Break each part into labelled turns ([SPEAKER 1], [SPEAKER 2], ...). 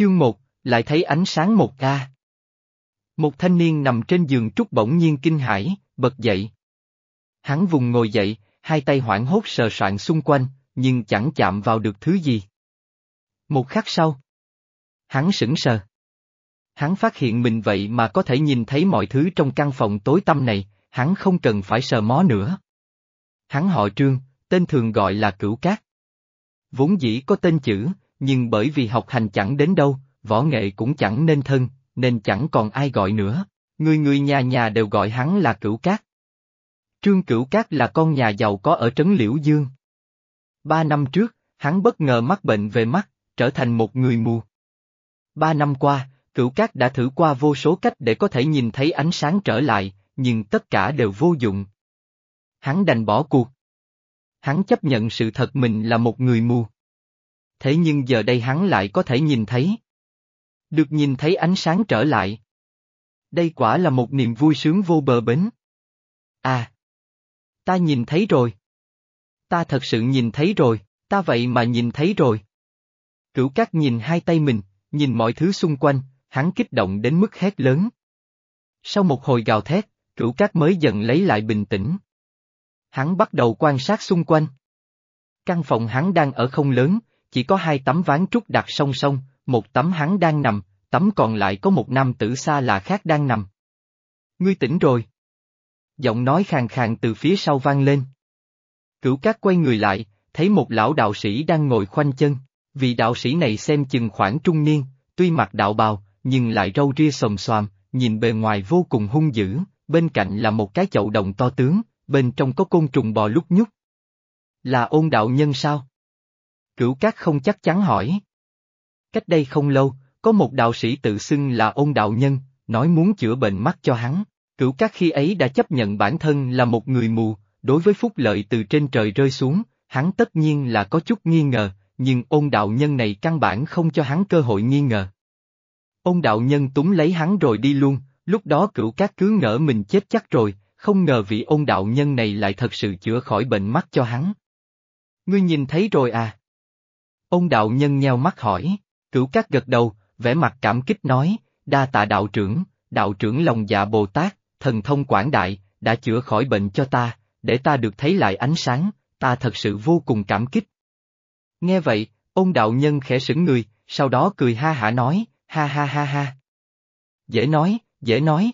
[SPEAKER 1] Chương 1, lại thấy ánh sáng một ca. Một thanh niên nằm trên giường trúc bỗng nhiên kinh hãi, bật dậy. Hắn vùng ngồi dậy, hai tay hoảng hốt sờ soạn xung quanh, nhưng chẳng chạm vào được thứ gì. Một khắc sau, hắn sững sờ. Hắn phát hiện mình vậy mà có thể nhìn thấy mọi thứ trong căn phòng tối tăm này, hắn không cần phải sờ mó nữa. Hắn họ trương, tên thường gọi là cửu cát. Vốn dĩ có tên chữ, nhưng bởi vì học hành chẳng đến đâu, võ nghệ cũng chẳng nên thân, nên chẳng còn ai gọi nữa. Người người nhà nhà đều gọi hắn là cửu cát. Trương Cửu Cát là con nhà giàu có ở Trấn Liễu Dương. Ba năm trước, hắn bất ngờ mắc bệnh về mắt, trở thành một người mù. Ba năm qua, Cửu Cát đã thử qua vô số cách để có thể nhìn thấy ánh sáng trở lại, nhưng tất cả đều vô dụng. Hắn đành bỏ cuộc. Hắn chấp nhận sự thật mình là một người mù. Thế nhưng giờ đây hắn lại có thể nhìn thấy. Được nhìn thấy ánh sáng trở lại. Đây quả là một niềm vui sướng vô bờ bến. À! Ta nhìn thấy rồi. Ta thật sự nhìn thấy rồi, ta vậy mà nhìn thấy rồi. Cửu cát nhìn hai tay mình, nhìn mọi thứ xung quanh, hắn kích động đến mức hét lớn. Sau một hồi gào thét, cửu cát mới dần lấy lại bình tĩnh. Hắn bắt đầu quan sát xung quanh. Căn phòng hắn đang ở không lớn, chỉ có hai tấm ván trúc đặt song song, một tấm hắn đang nằm, tấm còn lại có một nam tử xa lạ khác đang nằm. Ngươi tỉnh rồi. Giọng nói khàn khàn từ phía sau vang lên. Cửu cát quay người lại, thấy một lão đạo sĩ đang ngồi khoanh chân, vị đạo sĩ này xem chừng khoảng trung niên, tuy mặc đạo bào, nhưng lại râu ria xồm xoàm, nhìn bề ngoài vô cùng hung dữ, bên cạnh là một cái chậu đồng to tướng, bên trong có côn trùng bò lúc nhúc. Là ôn đạo nhân sao? Cửu cát không chắc chắn hỏi. Cách đây không lâu, có một đạo sĩ tự xưng là ôn đạo nhân, nói muốn chữa bệnh mắt cho hắn. Cửu cát khi ấy đã chấp nhận bản thân là một người mù, đối với phúc lợi từ trên trời rơi xuống, hắn tất nhiên là có chút nghi ngờ, nhưng ôn đạo nhân này căn bản không cho hắn cơ hội nghi ngờ. Ôn đạo nhân túng lấy hắn rồi đi luôn, lúc đó cửu cát cứ ngỡ mình chết chắc rồi, không ngờ vị ôn đạo nhân này lại thật sự chữa khỏi bệnh mắt cho hắn. Ngươi nhìn thấy rồi à? Ông đạo nhân nheo mắt hỏi, cửu cát gật đầu, vẻ mặt cảm kích nói, đa tạ đạo trưởng, đạo trưởng lòng dạ Bồ Tát, thần thông quảng đại, đã chữa khỏi bệnh cho ta, để ta được thấy lại ánh sáng, ta thật sự vô cùng cảm kích. Nghe vậy, ông đạo nhân khẽ sững người, sau đó cười ha hả nói, ha ha ha ha. Dễ nói, dễ nói.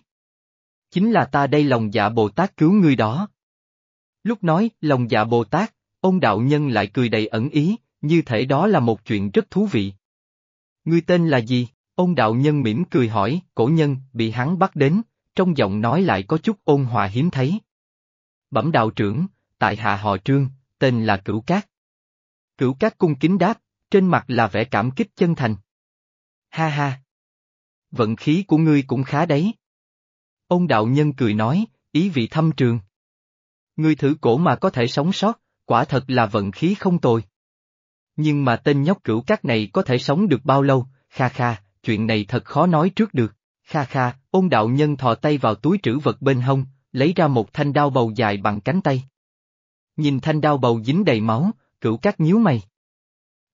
[SPEAKER 1] Chính là ta đây lòng dạ Bồ Tát cứu ngươi đó. Lúc nói, lòng dạ Bồ Tát, ông đạo nhân lại cười đầy ẩn ý, như thể đó là một chuyện rất thú vị. Ngươi tên là gì? ông đạo nhân mỉm cười hỏi, cổ nhân, bị hắn bắt đến, trong giọng nói lại có chút ôn hòa hiếm thấy. Bẩm đạo trưởng, tại hạ họ trương, tên là Cửu Cát. Cửu Cát cung kính đáp, trên mặt là vẻ cảm kích chân thành. Ha ha! Vận khí của ngươi cũng khá đấy. ông đạo nhân cười nói, ý vị thâm trường. Ngươi thử cổ mà có thể sống sót, quả thật là vận khí không tồi. Nhưng mà tên nhóc cửu cát này có thể sống được bao lâu, kha kha, chuyện này thật khó nói trước được. Kha kha, ôn đạo nhân thò tay vào túi trữ vật bên hông, lấy ra một thanh đao bầu dài bằng cánh tay. Nhìn thanh đao bầu dính đầy máu, cửu cát nhíu mày.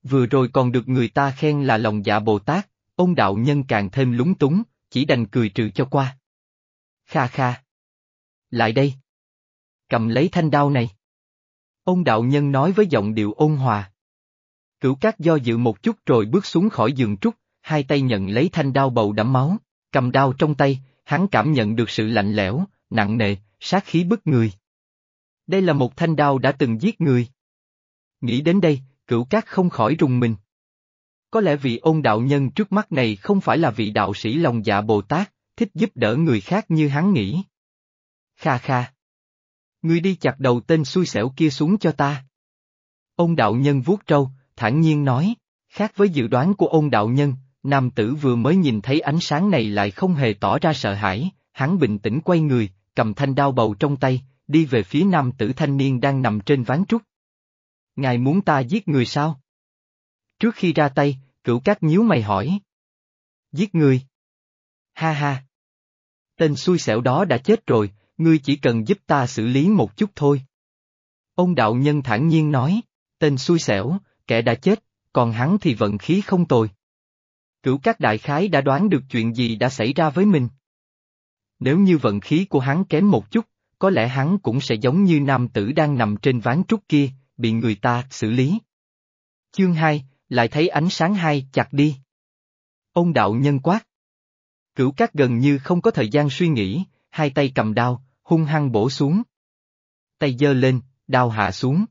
[SPEAKER 1] Vừa rồi còn được người ta khen là lòng dạ Bồ Tát, ôn đạo nhân càng thêm lúng túng, chỉ đành cười trừ cho qua. Kha kha. Lại đây. Cầm lấy thanh đao này. Ôn đạo nhân nói với giọng điệu ôn hòa. Cửu cát do dự một chút rồi bước xuống khỏi giường trúc, hai tay nhận lấy thanh đao bầu đẫm máu, cầm đao trong tay, hắn cảm nhận được sự lạnh lẽo, nặng nề, sát khí bức người. Đây là một thanh đao đã từng giết người. Nghĩ đến đây, cửu cát không khỏi rùng mình. Có lẽ vị ôn đạo nhân trước mắt này không phải là vị đạo sĩ lòng dạ Bồ Tát, thích giúp đỡ người khác như hắn nghĩ. Kha kha. Ngươi đi chặt đầu tên xui xẻo kia xuống cho ta. Ôn đạo nhân vuốt trâu, thản nhiên nói, khác với dự đoán của ôn đạo nhân, nam tử vừa mới nhìn thấy ánh sáng này lại không hề tỏ ra sợ hãi, hắn bình tĩnh quay người, cầm thanh đao bầu trong tay, đi về phía nam tử thanh niên đang nằm trên ván trúc. Ngài muốn ta giết người sao? Trước khi ra tay, cửu cát nhíu mày hỏi. Giết người? Ha ha! Tên xui xẻo đó đã chết rồi, ngươi chỉ cần giúp ta xử lý một chút thôi. Ông đạo nhân thản nhiên nói, tên xui xẻo, kẻ đã chết, còn hắn thì vận khí không tồi. Cửu các đại khái đã đoán được chuyện gì đã xảy ra với mình. Nếu như vận khí của hắn kém một chút, có lẽ hắn cũng sẽ giống như nam tử đang nằm trên ván trúc kia, bị người ta xử lý. Chương 2, lại thấy ánh sáng hai chặt đi. Ông đạo nhân quát. Cửu các gần như không có thời gian suy nghĩ, hai tay cầm đao, hung hăng bổ xuống. Tay giơ lên, đao hạ xuống.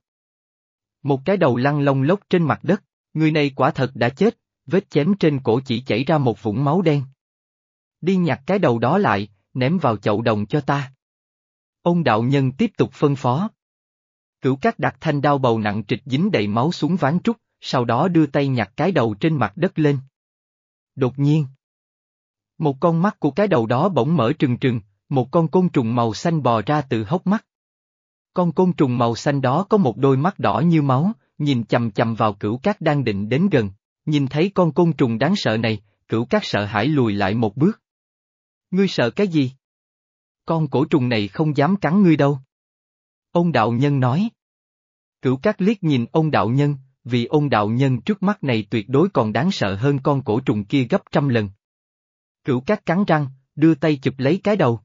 [SPEAKER 1] Một cái đầu lăn lông lốc trên mặt đất, người này quả thật đã chết, vết chém trên cổ chỉ chảy ra một vũng máu đen. Đi nhặt cái đầu đó lại, ném vào chậu đồng cho ta. Ông đạo nhân tiếp tục phân phó. Cửu cát đặt thanh đao bầu nặng trịch dính đầy máu xuống ván trúc, sau đó đưa tay nhặt cái đầu trên mặt đất lên. Đột nhiên, một con mắt của cái đầu đó bỗng mở trừng trừng, một con côn trùng màu xanh bò ra từ hốc mắt. Con côn trùng màu xanh đó có một đôi mắt đỏ như máu, nhìn chầm chầm vào cửu cát đang định đến gần. Nhìn thấy con côn trùng đáng sợ này, cửu cát sợ hãi lùi lại một bước. Ngươi sợ cái gì? Con cổ trùng này không dám cắn ngươi đâu. Ông đạo nhân nói. Cửu cát liếc nhìn ông đạo nhân, vì ông đạo nhân trước mắt này tuyệt đối còn đáng sợ hơn con cổ trùng kia gấp trăm lần. Cửu cát cắn răng, đưa tay chụp lấy cái đầu.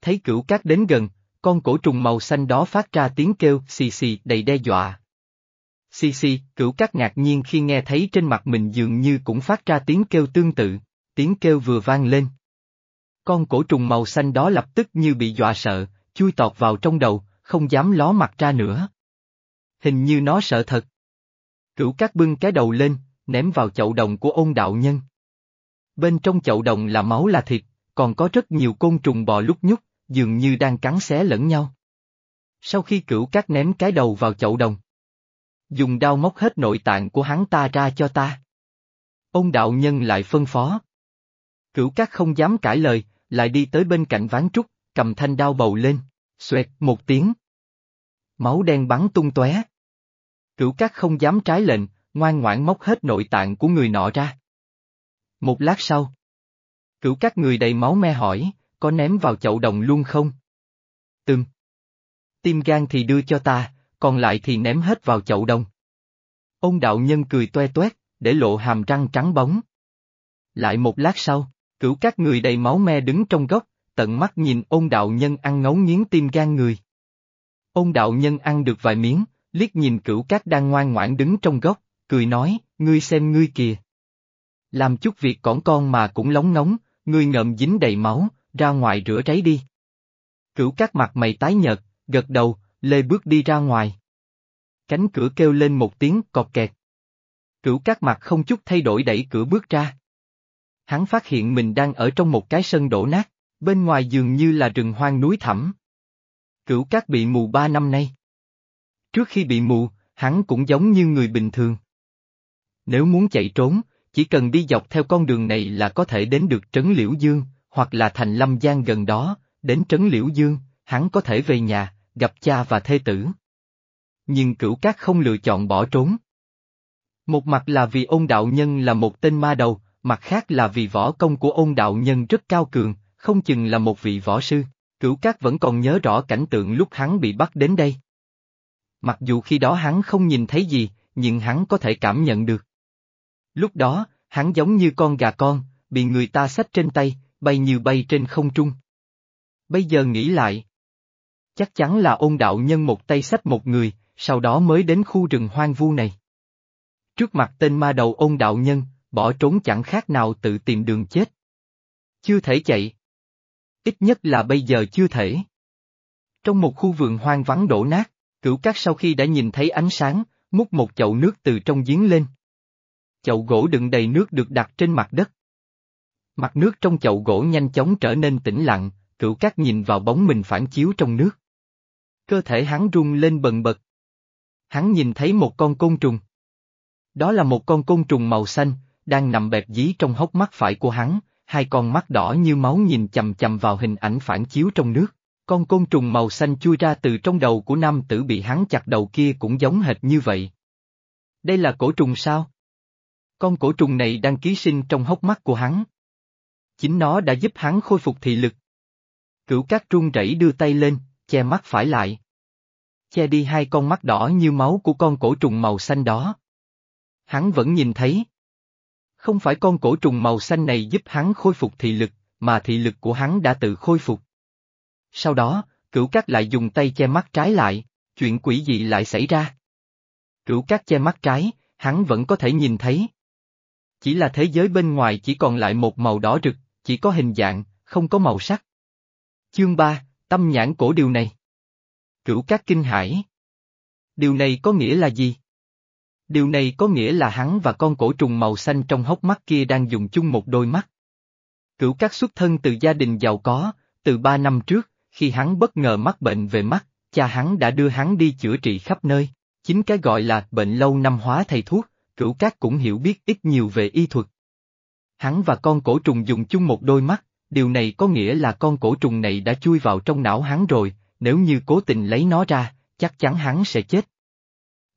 [SPEAKER 1] Thấy cửu cát đến gần, con cổ trùng màu xanh đó phát ra tiếng kêu xì xì đầy đe dọa. Xì xì, cửu cát ngạc nhiên khi nghe thấy trên mặt mình dường như cũng phát ra tiếng kêu tương tự, tiếng kêu vừa vang lên. Con cổ trùng màu xanh đó lập tức như bị dọa sợ, chui tọt vào trong đầu, không dám ló mặt ra nữa. Hình như nó sợ thật. Cửu cát bưng cái đầu lên, ném vào chậu đồng của ôn đạo nhân. Bên trong chậu đồng là máu là thịt, còn có rất nhiều côn trùng bò lúc nhúc, dường như đang cắn xé lẫn nhau. Sau khi cửu cát ném cái đầu vào chậu đồng, dùng đao móc hết nội tạng của hắn ta ra cho ta. Ông đạo nhân lại phân phó. Cửu cát không dám cãi lời, lại đi tới bên cạnh ván trúc, cầm thanh đao bầu lên, xoẹt một tiếng. Máu đen bắn tung tóe. Cửu cát không dám trái lệnh, ngoan ngoãn móc hết nội tạng của người nọ ra. Một lát sau, cửu cát người đầy máu me hỏi, có ném vào chậu đồng luôn không? Từng. Tim gan thì đưa cho ta, còn lại thì ném hết vào chậu đồng. Ông đạo nhân cười toe toét, để lộ hàm răng trắng bóng. Lại một lát sau, cửu các người đầy máu me đứng trong góc, tận mắt nhìn ông đạo nhân ăn ngấu nghiến tim gan người. Ông đạo nhân ăn được vài miếng, liếc nhìn cửu các đang ngoan ngoãn đứng trong góc, cười nói, ngươi xem ngươi kìa. Làm chút việc cỏn con mà cũng lóng ngóng, ngươi ngậm dính đầy máu, ra ngoài rửa ráy đi. Cửu các mặt mày tái nhợt, gật đầu, lê bước đi ra ngoài. Cánh cửa kêu lên một tiếng cọt kẹt. Cửu các mặt không chút thay đổi đẩy cửa bước ra. Hắn phát hiện mình đang ở trong một cái sân đổ nát, bên ngoài dường như là rừng hoang núi thẳm. Cửu các bị mù ba năm nay. Trước khi bị mù, hắn cũng giống như người bình thường. Nếu muốn chạy trốn, chỉ cần đi dọc theo con đường này là có thể đến được Trấn Liễu Dương, hoặc là thành Lâm Giang gần đó, đến Trấn Liễu Dương, hắn có thể về nhà, gặp cha và thê tử. Nhưng cửu cát không lựa chọn bỏ trốn. Một mặt là vì ôn đạo nhân là một tên ma đầu, mặt khác là vì võ công của ôn đạo nhân rất cao cường, không chừng là một vị võ sư, cửu cát vẫn còn nhớ rõ cảnh tượng lúc hắn bị bắt đến đây. Mặc dù khi đó hắn không nhìn thấy gì, nhưng hắn có thể cảm nhận được. Lúc đó, hắn giống như con gà con, bị người ta xách trên tay, bay như bay trên không trung. Bây giờ nghĩ lại. Chắc chắn là ôn đạo nhân một tay sách một người, sau đó mới đến khu rừng hoang vu này. Trước mặt tên ma đầu ôn đạo nhân, bỏ trốn chẳng khác nào tự tìm đường chết. Chưa thể chạy. Ít nhất là bây giờ chưa thể. Trong một khu vườn hoang vắng đổ nát, cửu cát sau khi đã nhìn thấy ánh sáng, múc một chậu nước từ trong giếng lên. Chậu gỗ đựng đầy nước được đặt trên mặt đất. Mặt nước trong chậu gỗ nhanh chóng trở nên tĩnh lặng, cửu cát nhìn vào bóng mình phản chiếu trong nước. Cơ thể hắn rung lên bần bật. Hắn nhìn thấy một con côn trùng. Đó là một con côn trùng màu xanh, đang nằm bẹp dí trong hốc mắt phải của hắn, hai con mắt đỏ như máu nhìn chầm chầm vào hình ảnh phản chiếu trong nước. Con côn trùng màu xanh chui ra từ trong đầu của nam tử bị hắn chặt đầu kia cũng giống hệt như vậy. Đây là cổ trùng sao? Con cổ trùng này đang ký sinh trong hốc mắt của hắn. Chính nó đã giúp hắn khôi phục thị lực. Cửu cát trung rẩy đưa tay lên, che mắt phải lại. Che đi hai con mắt đỏ như máu của con cổ trùng màu xanh đó. Hắn vẫn nhìn thấy. Không phải con cổ trùng màu xanh này giúp hắn khôi phục thị lực, mà thị lực của hắn đã tự khôi phục. Sau đó, cửu cát lại dùng tay che mắt trái lại, chuyện quỷ dị lại xảy ra. Cửu cát che mắt trái, hắn vẫn có thể nhìn thấy. Chỉ là thế giới bên ngoài chỉ còn lại một màu đỏ rực, chỉ có hình dạng, không có màu sắc. Chương 3, tâm nhãn cổ điều này. Cửu cát kinh hải. Điều này có nghĩa là gì? Điều này có nghĩa là hắn và con cổ trùng màu xanh trong hốc mắt kia đang dùng chung một đôi mắt. Cửu các xuất thân từ gia đình giàu có, từ ba năm trước, khi hắn bất ngờ mắc bệnh về mắt, cha hắn đã đưa hắn đi chữa trị khắp nơi. Chính cái gọi là bệnh lâu năm hóa thầy thuốc, cửu các cũng hiểu biết ít nhiều về y thuật. Hắn và con cổ trùng dùng chung một đôi mắt, điều này có nghĩa là con cổ trùng này đã chui vào trong não hắn rồi, nếu như cố tình lấy nó ra, chắc chắn hắn sẽ chết.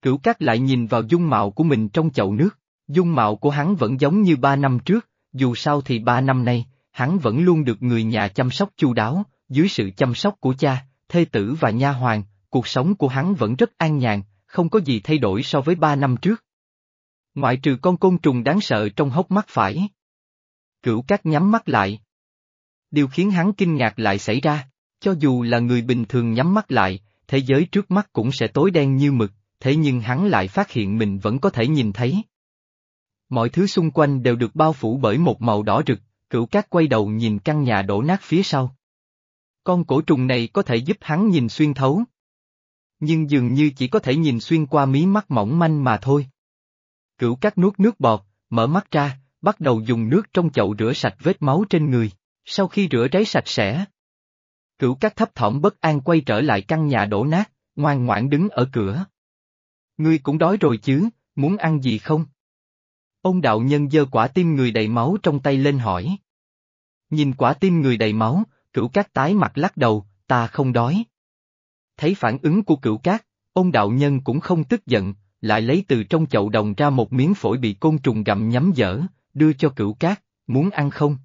[SPEAKER 1] Cửu Cát lại nhìn vào dung mạo của mình trong chậu nước, dung mạo của hắn vẫn giống như ba năm trước, dù sao thì ba năm nay, hắn vẫn luôn được người nhà chăm sóc chu đáo, dưới sự chăm sóc của cha, thê tử và nha hoàng, cuộc sống của hắn vẫn rất an nhàn, không có gì thay đổi so với ba năm trước. Ngoại trừ con côn trùng đáng sợ trong hốc mắt phải. Cửu Cát nhắm mắt lại. Điều khiến hắn kinh ngạc lại xảy ra, cho dù là người bình thường nhắm mắt lại, thế giới trước mắt cũng sẽ tối đen như mực, thế nhưng hắn lại phát hiện mình vẫn có thể nhìn thấy. Mọi thứ xung quanh đều được bao phủ bởi một màu đỏ rực, cửu cát quay đầu nhìn căn nhà đổ nát phía sau. Con cổ trùng này có thể giúp hắn nhìn xuyên thấu. Nhưng dường như chỉ có thể nhìn xuyên qua mí mắt mỏng manh mà thôi. Cửu cát nuốt nước bọt, mở mắt ra, bắt đầu dùng nước trong chậu rửa sạch vết máu trên người, sau khi rửa ráy sạch sẽ. Cửu cát thấp thỏm bất an quay trở lại căn nhà đổ nát, ngoan ngoãn đứng ở cửa. Ngươi cũng đói rồi chứ, muốn ăn gì không? Ông đạo nhân giơ quả tim người đầy máu trong tay lên hỏi. Nhìn quả tim người đầy máu, cửu cát tái mặt lắc đầu, ta không đói. Thấy phản ứng của cửu cát, ông đạo nhân cũng không tức giận, lại lấy từ trong chậu đồng ra một miếng phổi bị côn trùng gặm nhắm dở, đưa cho cửu cát, muốn ăn không?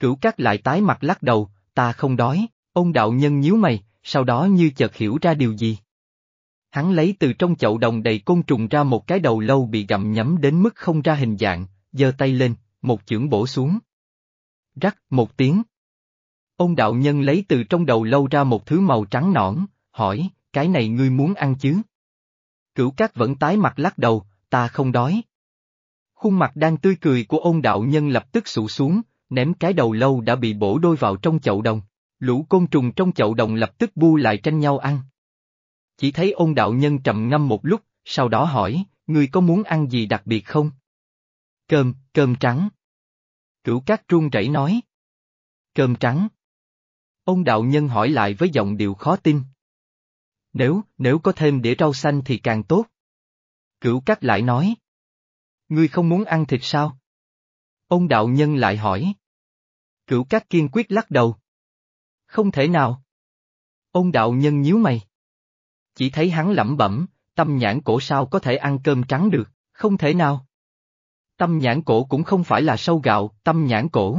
[SPEAKER 1] Cửu cát lại tái mặt lắc đầu, ta không đói, ông đạo nhân nhíu mày, sau đó như chợt hiểu ra điều gì. Hắn lấy từ trong chậu đồng đầy côn trùng ra một cái đầu lâu bị gặm nhấm đến mức không ra hình dạng, giơ tay lên, một chưởng bổ xuống. Rắc, một tiếng. Ông đạo nhân lấy từ trong đầu lâu ra một thứ màu trắng nõn, hỏi, cái này ngươi muốn ăn chứ? Cửu cát vẫn tái mặt lắc đầu, ta không đói. Khuôn mặt đang tươi cười của ông đạo nhân lập tức sụ xuống, ném cái đầu lâu đã bị bổ đôi vào trong chậu đồng. Lũ côn trùng trong chậu đồng lập tức bu lại tranh nhau ăn. Chỉ thấy ôn đạo nhân trầm ngâm một lúc, sau đó hỏi, ngươi có muốn ăn gì đặc biệt không? Cơm, cơm trắng. Cửu cát trung rẩy nói. Cơm trắng. Ôn đạo nhân hỏi lại với giọng điệu khó tin. Nếu, nếu có thêm đĩa rau xanh thì càng tốt. Cửu cát lại nói. Ngươi không muốn ăn thịt sao? Ông đạo nhân lại hỏi. Cửu cát kiên quyết lắc đầu. Không thể nào. Ông đạo nhân nhíu mày. Chỉ thấy hắn lẩm bẩm, tâm nhãn cổ sao có thể ăn cơm trắng được, không thể nào. Tâm nhãn cổ cũng không phải là sâu gạo, tâm nhãn cổ.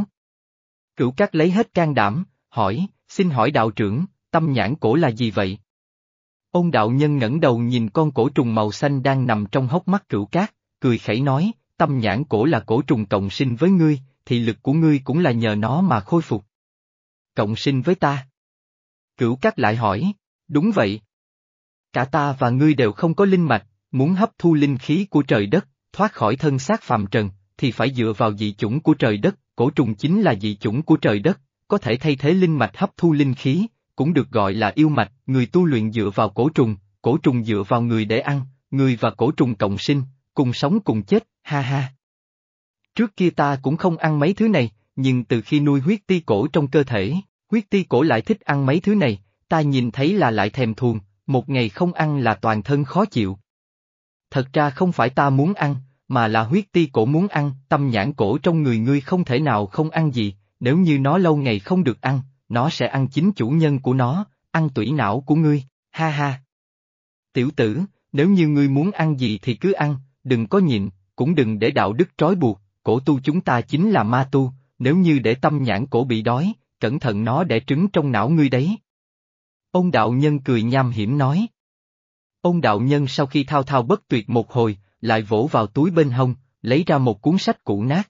[SPEAKER 1] Cửu cát lấy hết can đảm, hỏi, xin hỏi đạo trưởng, tâm nhãn cổ là gì vậy? Ông đạo nhân ngẩng đầu nhìn con cổ trùng màu xanh đang nằm trong hốc mắt cửu cát, cười khẩy nói, tâm nhãn cổ là cổ trùng cộng sinh với ngươi, thì lực của ngươi cũng là nhờ nó mà khôi phục. Cộng sinh với ta. Cửu cát lại hỏi, đúng vậy. Cả ta và ngươi đều không có linh mạch, muốn hấp thu linh khí của trời đất, thoát khỏi thân xác phàm trần, thì phải dựa vào dị chủng của trời đất, cổ trùng chính là dị chủng của trời đất, có thể thay thế linh mạch hấp thu linh khí, cũng được gọi là yêu mạch, người tu luyện dựa vào cổ trùng, cổ trùng dựa vào người để ăn, người và cổ trùng cộng sinh, cùng sống cùng chết, ha ha. Trước kia ta cũng không ăn mấy thứ này, nhưng từ khi nuôi huyết ti cổ trong cơ thể, huyết ti cổ lại thích ăn mấy thứ này, ta nhìn thấy là lại thèm thuồng, một ngày không ăn là toàn thân khó chịu. Thật ra không phải ta muốn ăn, mà là huyết ti cổ muốn ăn, tâm nhãn cổ trong người ngươi không thể nào không ăn gì, nếu như nó lâu ngày không được ăn, nó sẽ ăn chính chủ nhân của nó, ăn tủy não của ngươi, ha ha. Tiểu tử, nếu như ngươi muốn ăn gì thì cứ ăn, đừng có nhịn, cũng đừng để đạo đức trói buộc, cổ tu chúng ta chính là ma tu, nếu như để tâm nhãn cổ bị đói, cẩn thận nó đẻ trứng trong não ngươi đấy. Ông đạo nhân cười nham hiểm nói. Ông đạo nhân sau khi thao thao bất tuyệt một hồi, lại vỗ vào túi bên hông, lấy ra một cuốn sách cũ nát.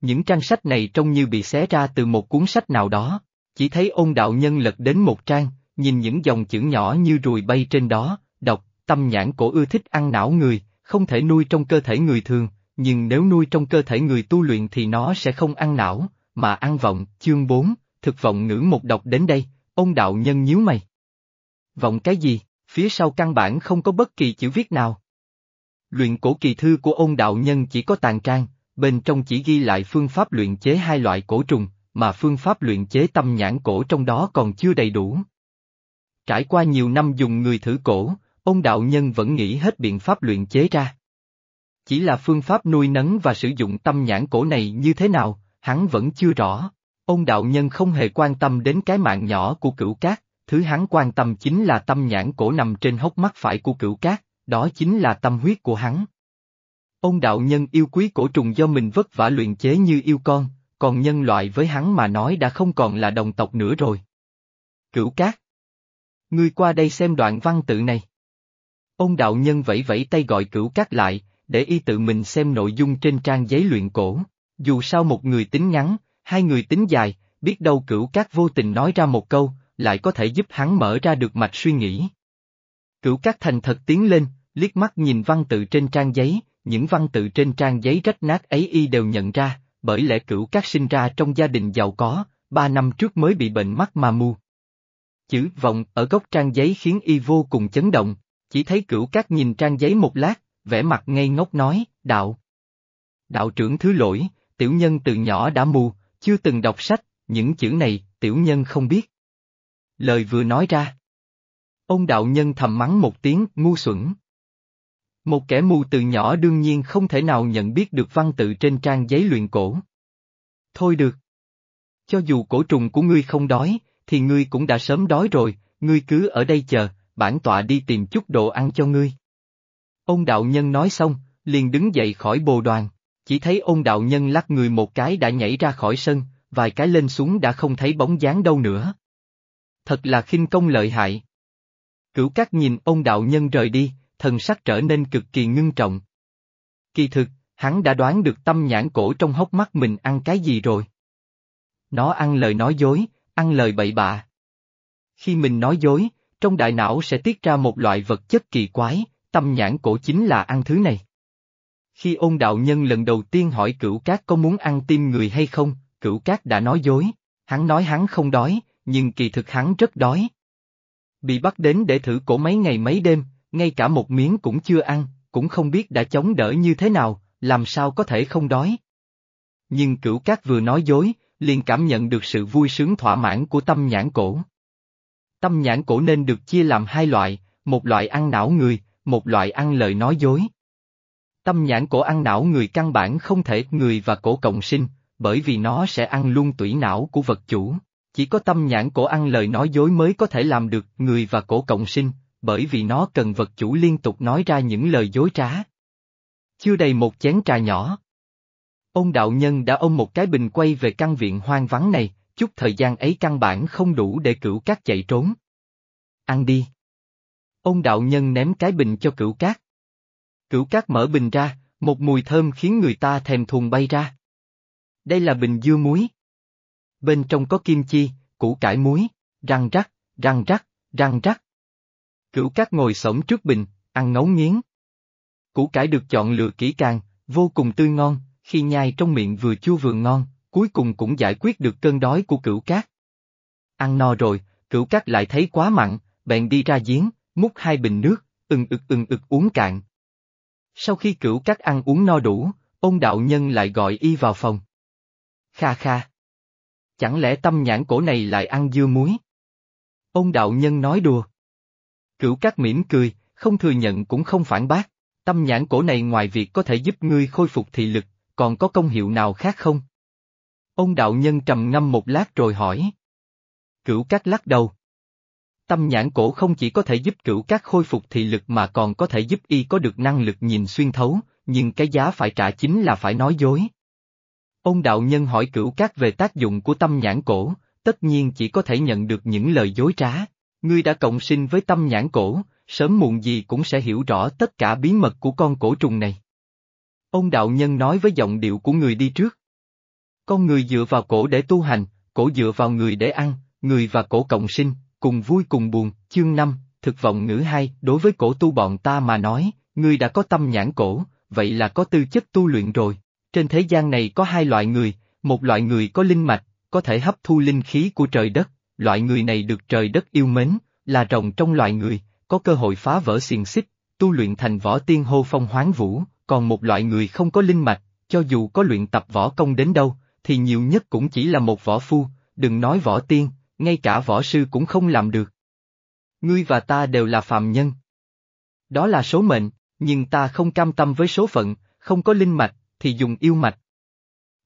[SPEAKER 1] Những trang sách này trông như bị xé ra từ một cuốn sách nào đó, chỉ thấy ông đạo nhân lật đến một trang, nhìn những dòng chữ nhỏ như ruồi bay trên đó, đọc, tâm nhãn cổ ưa thích ăn não người, không thể nuôi trong cơ thể người thường, nhưng nếu nuôi trong cơ thể người tu luyện thì nó sẽ không ăn não, mà ăn vọng, chương 4, thực vọng ngữ một đọc đến đây, Ông đạo nhân nhíu mày. Vọng cái gì, phía sau căn bản không có bất kỳ chữ viết nào. Luyện cổ kỳ thư của ông đạo nhân chỉ có tàn trang, bên trong chỉ ghi lại phương pháp luyện chế hai loại cổ trùng, mà phương pháp luyện chế tâm nhãn cổ trong đó còn chưa đầy đủ. Trải qua nhiều năm dùng người thử cổ, Ông đạo nhân vẫn nghĩ hết biện pháp luyện chế ra. Chỉ là phương pháp nuôi nấng và sử dụng tâm nhãn cổ này như thế nào, hắn vẫn chưa rõ. Ông đạo nhân không hề quan tâm đến cái mạng nhỏ của cửu cát, thứ hắn quan tâm chính là tâm nhãn cổ nằm trên hốc mắt phải của cửu cát, đó chính là tâm huyết của hắn. Ông đạo nhân yêu quý cổ trùng do mình vất vả luyện chế như yêu con, còn nhân loại với hắn mà nói đã không còn là đồng tộc nữa rồi. Cửu cát. Ngươi qua đây xem đoạn văn tự này. Ông đạo nhân vẫy vẫy tay gọi cửu cát lại, để y tự mình xem nội dung trên trang giấy luyện cổ. Dù sao một người tính ngắn, hai người tính dài, biết đâu cửu cát vô tình nói ra một câu, lại có thể giúp hắn mở ra được mạch suy nghĩ. Cửu cát thành thật tiến lên, liếc mắt nhìn văn tự trên trang giấy, những văn tự trên trang giấy rách nát ấy y đều nhận ra, bởi lẽ cửu cát sinh ra trong gia đình giàu có, ba năm trước mới bị bệnh mắt mà mù. Chữ vọng ở góc trang giấy khiến y vô cùng chấn động, chỉ thấy cửu cát nhìn trang giấy một lát, vẻ mặt ngây ngốc nói, đạo. Đạo trưởng thứ lỗi, tiểu nhân từ nhỏ đã mù, chưa từng đọc sách, những chữ này, tiểu nhân không biết. Lời vừa nói ra. Ông đạo nhân thầm mắng một tiếng, ngu xuẩn. Một kẻ mù từ nhỏ đương nhiên không thể nào nhận biết được văn tự trên trang giấy luyện cổ. Thôi được. Cho dù cổ trùng của ngươi không đói, thì ngươi cũng đã sớm đói rồi, ngươi cứ ở đây chờ, bản tọa đi tìm chút đồ ăn cho ngươi. Ông đạo nhân nói xong, liền đứng dậy khỏi bồ đoàn, chỉ thấy ông đạo nhân lắc người một cái đã nhảy ra khỏi sân, vài cái lên xuống đã không thấy bóng dáng đâu nữa. Thật là khinh công lợi hại. Cửu cát nhìn ông đạo nhân rời đi, thần sắc trở nên cực kỳ ngưng trọng. Kỳ thực, hắn đã đoán được tâm nhãn cổ trong hốc mắt mình ăn cái gì rồi. Nó ăn lời nói dối, ăn lời bậy bạ. Khi mình nói dối, trong đại não sẽ tiết ra một loại vật chất kỳ quái, tâm nhãn cổ chính là ăn thứ này. Khi ôn đạo nhân lần đầu tiên hỏi cửu cát có muốn ăn tim người hay không, cửu cát đã nói dối, hắn nói hắn không đói, nhưng kỳ thực hắn rất đói. Bị bắt đến để thử cổ mấy ngày mấy đêm, ngay cả một miếng cũng chưa ăn, cũng không biết đã chống đỡ như thế nào, làm sao có thể không đói. Nhưng cửu cát vừa nói dối, liền cảm nhận được sự vui sướng thỏa mãn của tâm nhãn cổ. Tâm nhãn cổ nên được chia làm hai loại, một loại ăn não người, một loại ăn lời nói dối. Tâm nhãn cổ ăn não người căn bản không thể người và cổ cộng sinh, bởi vì nó sẽ ăn luôn tủy não của vật chủ. Chỉ có tâm nhãn cổ ăn lời nói dối mới có thể làm được người và cổ cộng sinh, bởi vì nó cần vật chủ liên tục nói ra những lời dối trá. Chưa đầy một chén trà nhỏ. Ông đạo nhân đã ôm một cái bình quay về căn viện hoang vắng này, chút thời gian ấy căn bản không đủ để cửu cát chạy trốn. Ăn đi. Ông đạo nhân ném cái bình cho cửu cát. Cửu cát mở bình ra, một mùi thơm khiến người ta thèm thuồng bay ra. Đây là bình dưa muối. Bên trong có kim chi, củ cải muối, răng rắc, răng rắc, răng rắc. Cửu cát ngồi sổng trước bình, ăn ngấu nghiến. Củ cải được chọn lựa kỹ càng, vô cùng tươi ngon, khi nhai trong miệng vừa chua vừa ngon, cuối cùng cũng giải quyết được cơn đói của cửu cát. Ăn no rồi, cửu cát lại thấy quá mặn, bèn đi ra giếng, múc hai bình nước, ừng ực ừng ực uống cạn. Sau khi cửu cát ăn uống no đủ, ôn đạo nhân lại gọi y vào phòng. Kha kha. Chẳng lẽ tâm nhãn cổ này lại ăn dưa muối? Ôn đạo nhân nói đùa. Cửu cát mỉm cười, không thừa nhận cũng không phản bác. Tâm nhãn cổ này ngoài việc có thể giúp ngươi khôi phục thị lực, còn có công hiệu nào khác không? Ông đạo nhân trầm ngâm một lát rồi hỏi. Cửu cát lắc đầu. Tâm nhãn cổ không chỉ có thể giúp cửu cát khôi phục thị lực mà còn có thể giúp y có được năng lực nhìn xuyên thấu, nhưng cái giá phải trả chính là phải nói dối. Ông đạo nhân hỏi cửu cát về tác dụng của tâm nhãn cổ, tất nhiên chỉ có thể nhận được những lời dối trá. Ngươi đã cộng sinh với tâm nhãn cổ, sớm muộn gì cũng sẽ hiểu rõ tất cả bí mật của con cổ trùng này. Ông đạo nhân nói với giọng điệu của người đi trước. Con người dựa vào cổ để tu hành, cổ dựa vào người để ăn, người và cổ cộng sinh, cùng vui cùng buồn, chương 5, thực vọng ngữ hai, đối với cổ tu bọn ta mà nói, người đã có tâm nhãn cổ, vậy là có tư chất tu luyện rồi. Trên thế gian này có hai loại người, một loại người có linh mạch, có thể hấp thu linh khí của trời đất, loại người này được trời đất yêu mến, là rồng trong loài người, có cơ hội phá vỡ xiềng xích, tu luyện thành võ tiên hô phong hoáng vũ, còn một loại người không có linh mạch, cho dù có luyện tập võ công đến đâu, thì nhiều nhất cũng chỉ là một võ phu, đừng nói võ tiên, ngay cả võ sư cũng không làm được. Ngươi và ta đều là phàm nhân. Đó là số mệnh, nhưng ta không cam tâm với số phận, không có linh mạch, thì dùng yêu mạch.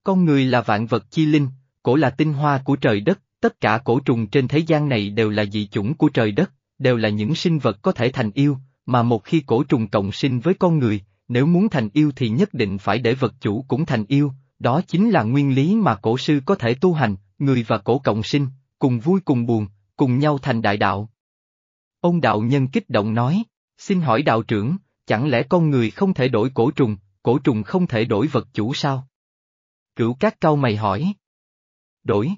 [SPEAKER 1] Con người là vạn vật chi linh, cổ là tinh hoa của trời đất, tất cả cổ trùng trên thế gian này đều là dị chủng của trời đất, đều là những sinh vật có thể thành yêu, mà một khi cổ trùng cộng sinh với con người, nếu muốn thành yêu thì nhất định phải để vật chủ cũng thành yêu, đó chính là nguyên lý mà cổ sư có thể tu hành, người và cổ cộng sinh, cùng vui cùng buồn, cùng nhau thành đại đạo. Ông đạo nhân kích động nói, xin hỏi đạo trưởng, chẳng lẽ con người không thể đổi cổ trùng, cổ trùng không thể đổi vật chủ sao? Cửu các cao mày hỏi. Đổi.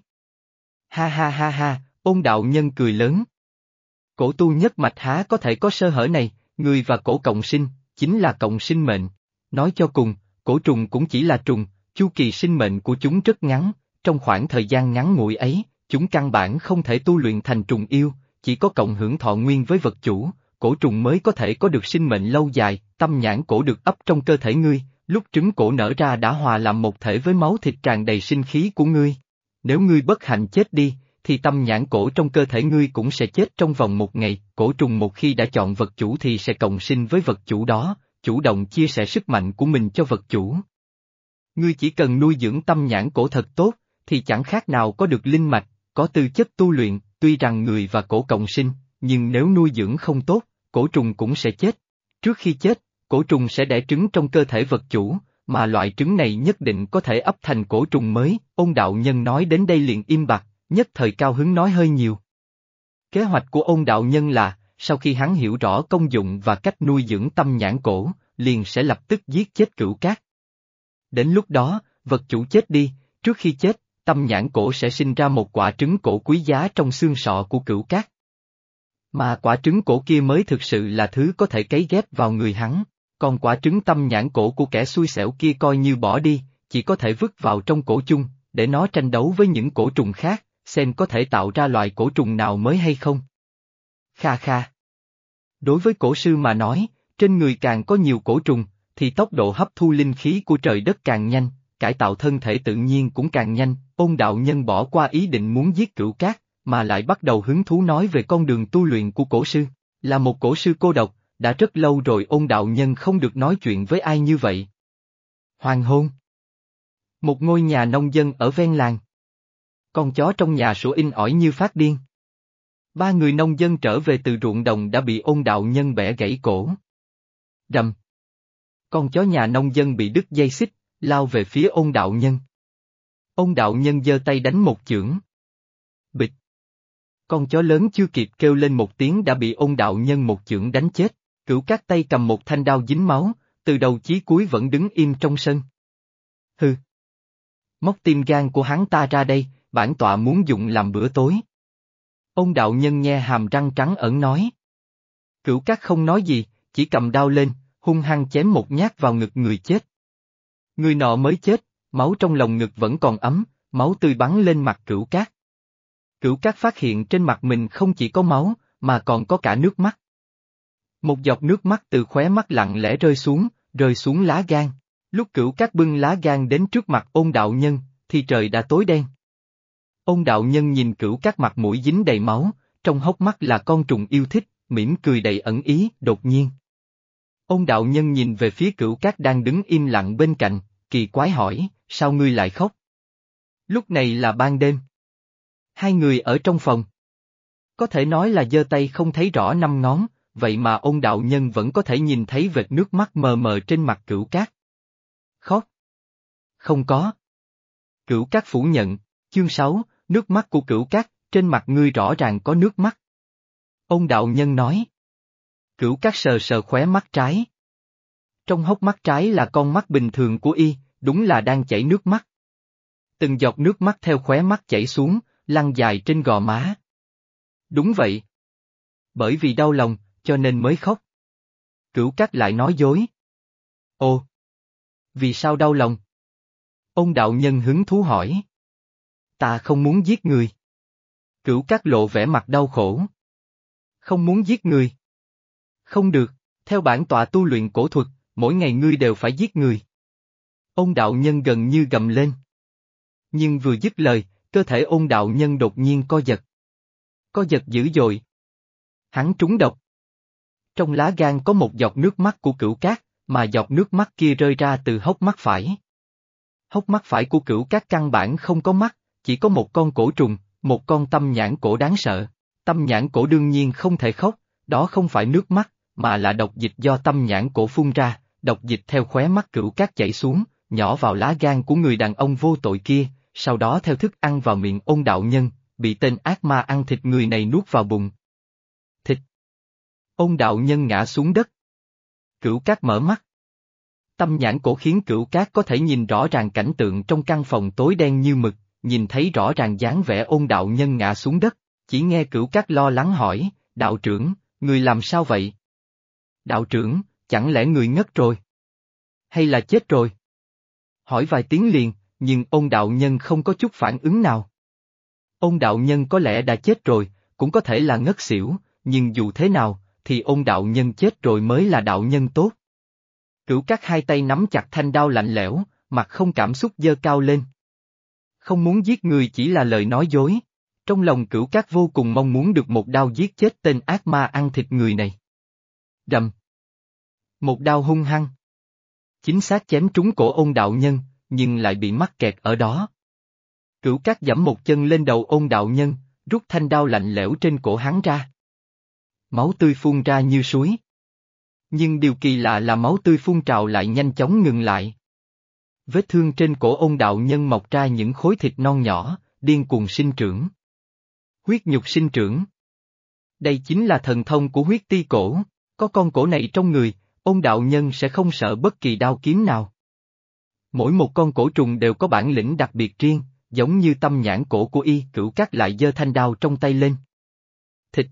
[SPEAKER 1] Ha ha ha ha, ông đạo nhân cười lớn. Cổ tu nhất mạch há có thể có sơ hở này, người và cổ cộng sinh, chính là cộng sinh mệnh. Nói cho cùng, cổ trùng cũng chỉ là trùng, chu kỳ sinh mệnh của chúng rất ngắn, trong khoảng thời gian ngắn ngủi ấy, chúng căn bản không thể tu luyện thành trùng yêu, chỉ có cộng hưởng thọ nguyên với vật chủ, cổ trùng mới có thể có được sinh mệnh lâu dài, tâm nhãn cổ được ấp trong cơ thể ngươi, lúc trứng cổ nở ra đã hòa làm một thể với máu thịt tràn đầy sinh khí của ngươi. Nếu ngươi bất hạnh chết đi, thì tâm nhãn cổ trong cơ thể ngươi cũng sẽ chết trong vòng một ngày, cổ trùng một khi đã chọn vật chủ thì sẽ cộng sinh với vật chủ đó, chủ động chia sẻ sức mạnh của mình cho vật chủ. Ngươi chỉ cần nuôi dưỡng tâm nhãn cổ thật tốt, thì chẳng khác nào có được linh mạch, có tư chất tu luyện, tuy rằng người và cổ cộng sinh, nhưng nếu nuôi dưỡng không tốt, cổ trùng cũng sẽ chết. Trước khi chết, cổ trùng sẽ đẻ trứng trong cơ thể vật chủ, mà loại trứng này nhất định có thể ấp thành cổ trùng mới, ôn đạo nhân nói đến đây liền im bặt, nhất thời cao hứng nói hơi nhiều. Kế hoạch của ôn đạo nhân là, sau khi hắn hiểu rõ công dụng và cách nuôi dưỡng tâm nhãn cổ, liền sẽ lập tức giết chết cửu cát. Đến lúc đó, vật chủ chết đi, trước khi chết, tâm nhãn cổ sẽ sinh ra một quả trứng cổ quý giá trong xương sọ của cửu cát. Mà quả trứng cổ kia mới thực sự là thứ có thể cấy ghép vào người hắn, còn quả trứng tâm nhãn cổ của kẻ xui xẻo kia coi như bỏ đi, chỉ có thể vứt vào trong cổ chung, để nó tranh đấu với những cổ trùng khác, xem có thể tạo ra loài cổ trùng nào mới hay không. Kha kha. Đối với cổ sư mà nói, trên người càng có nhiều cổ trùng, thì tốc độ hấp thu linh khí của trời đất càng nhanh, cải tạo thân thể tự nhiên cũng càng nhanh, ôn đạo nhân bỏ qua ý định muốn giết cửu cát, mà lại bắt đầu hứng thú nói về con đường tu luyện của cổ sư. Là một cổ sư cô độc, đã rất lâu rồi ôn đạo nhân không được nói chuyện với ai như vậy. Hoàng hôn Một ngôi nhà nông dân ở ven làng. Con chó trong nhà sủa in ỏi như phát điên. Ba người nông dân trở về từ ruộng đồng đã bị ôn đạo nhân bẻ gãy cổ. Rầm. Con chó nhà nông dân bị đứt dây xích, lao về phía ôn đạo nhân. Ôn đạo nhân giơ tay đánh một chưởng. Bịch. Con chó lớn chưa kịp kêu lên một tiếng đã bị ôn đạo nhân một chưởng đánh chết, cửu các tay cầm một thanh đao dính máu, từ đầu chí cuối vẫn đứng im trong sân. Hừ. Móc tim gan của hắn ta ra đây, bản tọa muốn dụng làm bữa tối. Ôn đạo nhân nghe hàm răng trắng ẩn nói. Cửu các không nói gì, chỉ cầm đao lên, hung hăng chém một nhát vào ngực người chết. Người nọ mới chết, máu trong lòng ngực vẫn còn ấm, máu tươi bắn lên mặt cửu cát. Cửu cát phát hiện trên mặt mình không chỉ có máu, mà còn có cả nước mắt. Một giọt nước mắt từ khóe mắt lặng lẽ rơi xuống, rơi xuống lá gan. Lúc cửu cát bưng lá gan đến trước mặt ôn đạo nhân, thì trời đã tối đen. Ôn đạo nhân nhìn cửu cát mặt mũi dính đầy máu, trong hốc mắt là con trùng yêu thích, mỉm cười đầy ẩn ý, đột nhiên. Ôn đạo nhân nhìn về phía cửu cát đang đứng im lặng bên cạnh, kỳ quái hỏi, sao ngươi lại khóc? Lúc này là ban đêm. Hai người ở trong phòng. Có thể nói là giơ tay không thấy rõ năm ngón, vậy mà ôn đạo nhân vẫn có thể nhìn thấy vệt nước mắt mờ mờ trên mặt cửu cát. Khóc. Không có. Cửu cát phủ nhận, chương 6, nước mắt của cửu cát, trên mặt ngươi rõ ràng có nước mắt. Ôn đạo nhân nói. Cửu cát sờ sờ khóe mắt trái. Trong hốc mắt trái là con mắt bình thường của y, đúng là đang chảy nước mắt. Từng giọt nước mắt theo khóe mắt chảy xuống, lăn dài trên gò má. Đúng vậy. Bởi vì đau lòng, cho nên mới khóc. Cửu cát lại nói dối. Ồ! Vì sao đau lòng? Ông đạo nhân hứng thú hỏi. Ta không muốn giết người. Cửu cát lộ vẻ mặt đau khổ. Không muốn giết người. Không được, theo bản tọa tu luyện cổ thuật, mỗi ngày ngươi đều phải giết người. Ông đạo nhân gần như gầm lên. Nhưng vừa dứt lời, cơ thể ôn đạo nhân đột nhiên co giật. Co giật dữ dội. Hắn trúng độc. Trong lá gan có một giọt nước mắt của cửu cát, mà giọt nước mắt kia rơi ra từ hốc mắt phải. Hốc mắt phải của cửu cát căn bản không có mắt, chỉ có một con cổ trùng, một con tâm nhãn cổ đáng sợ. Tâm nhãn cổ đương nhiên không thể khóc, đó không phải nước mắt, mà là độc dịch do tâm nhãn cổ phun ra, độc dịch theo khóe mắt cửu cát chảy xuống, nhỏ vào lá gan của người đàn ông vô tội kia, sau đó theo thức ăn vào miệng ôn đạo nhân, bị tên ác ma ăn thịt người này nuốt vào bụng. Thịt. Ôn đạo nhân ngã xuống đất. Cửu cát mở mắt. Tâm nhãn cổ khiến cửu cát có thể nhìn rõ ràng cảnh tượng trong căn phòng tối đen như mực, nhìn thấy rõ ràng dáng vẻ ôn đạo nhân ngã xuống đất, chỉ nghe cửu cát lo lắng hỏi, đạo trưởng, người làm sao vậy? Đạo trưởng, chẳng lẽ người ngất rồi? Hay là chết rồi? Hỏi vài tiếng liền, nhưng ôn đạo nhân không có chút phản ứng nào. Ôn đạo nhân có lẽ đã chết rồi, cũng có thể là ngất xỉu, nhưng dù thế nào, thì ôn đạo nhân chết rồi mới là đạo nhân tốt. Cửu các hai tay nắm chặt thanh đao lạnh lẽo, mặt không cảm xúc dơ cao lên. Không muốn giết người chỉ là lời nói dối. Trong lòng cửu các vô cùng mong muốn được một đao giết chết tên ác ma ăn thịt người này. Rầm. Một đao hung hăng. Chính xác chém trúng cổ ôn đạo nhân, nhưng lại bị mắc kẹt ở đó. Cửu cát giẫm một chân lên đầu ôn đạo nhân, rút thanh đao lạnh lẽo trên cổ hắn ra. Máu tươi phun ra như suối. Nhưng điều kỳ lạ là máu tươi phun trào lại nhanh chóng ngừng lại. Vết thương trên cổ ôn đạo nhân mọc ra những khối thịt non nhỏ, điên cuồng sinh trưởng. Huyết nhục sinh trưởng. Đây chính là thần thông của huyết ti cổ, có con cổ này trong người, ôn đạo nhân sẽ không sợ bất kỳ đao kiếm nào. Mỗi một con cổ trùng đều có bản lĩnh đặc biệt riêng, giống như tâm nhãn cổ của y cửu các lại giơ thanh đao trong tay lên. Thịt.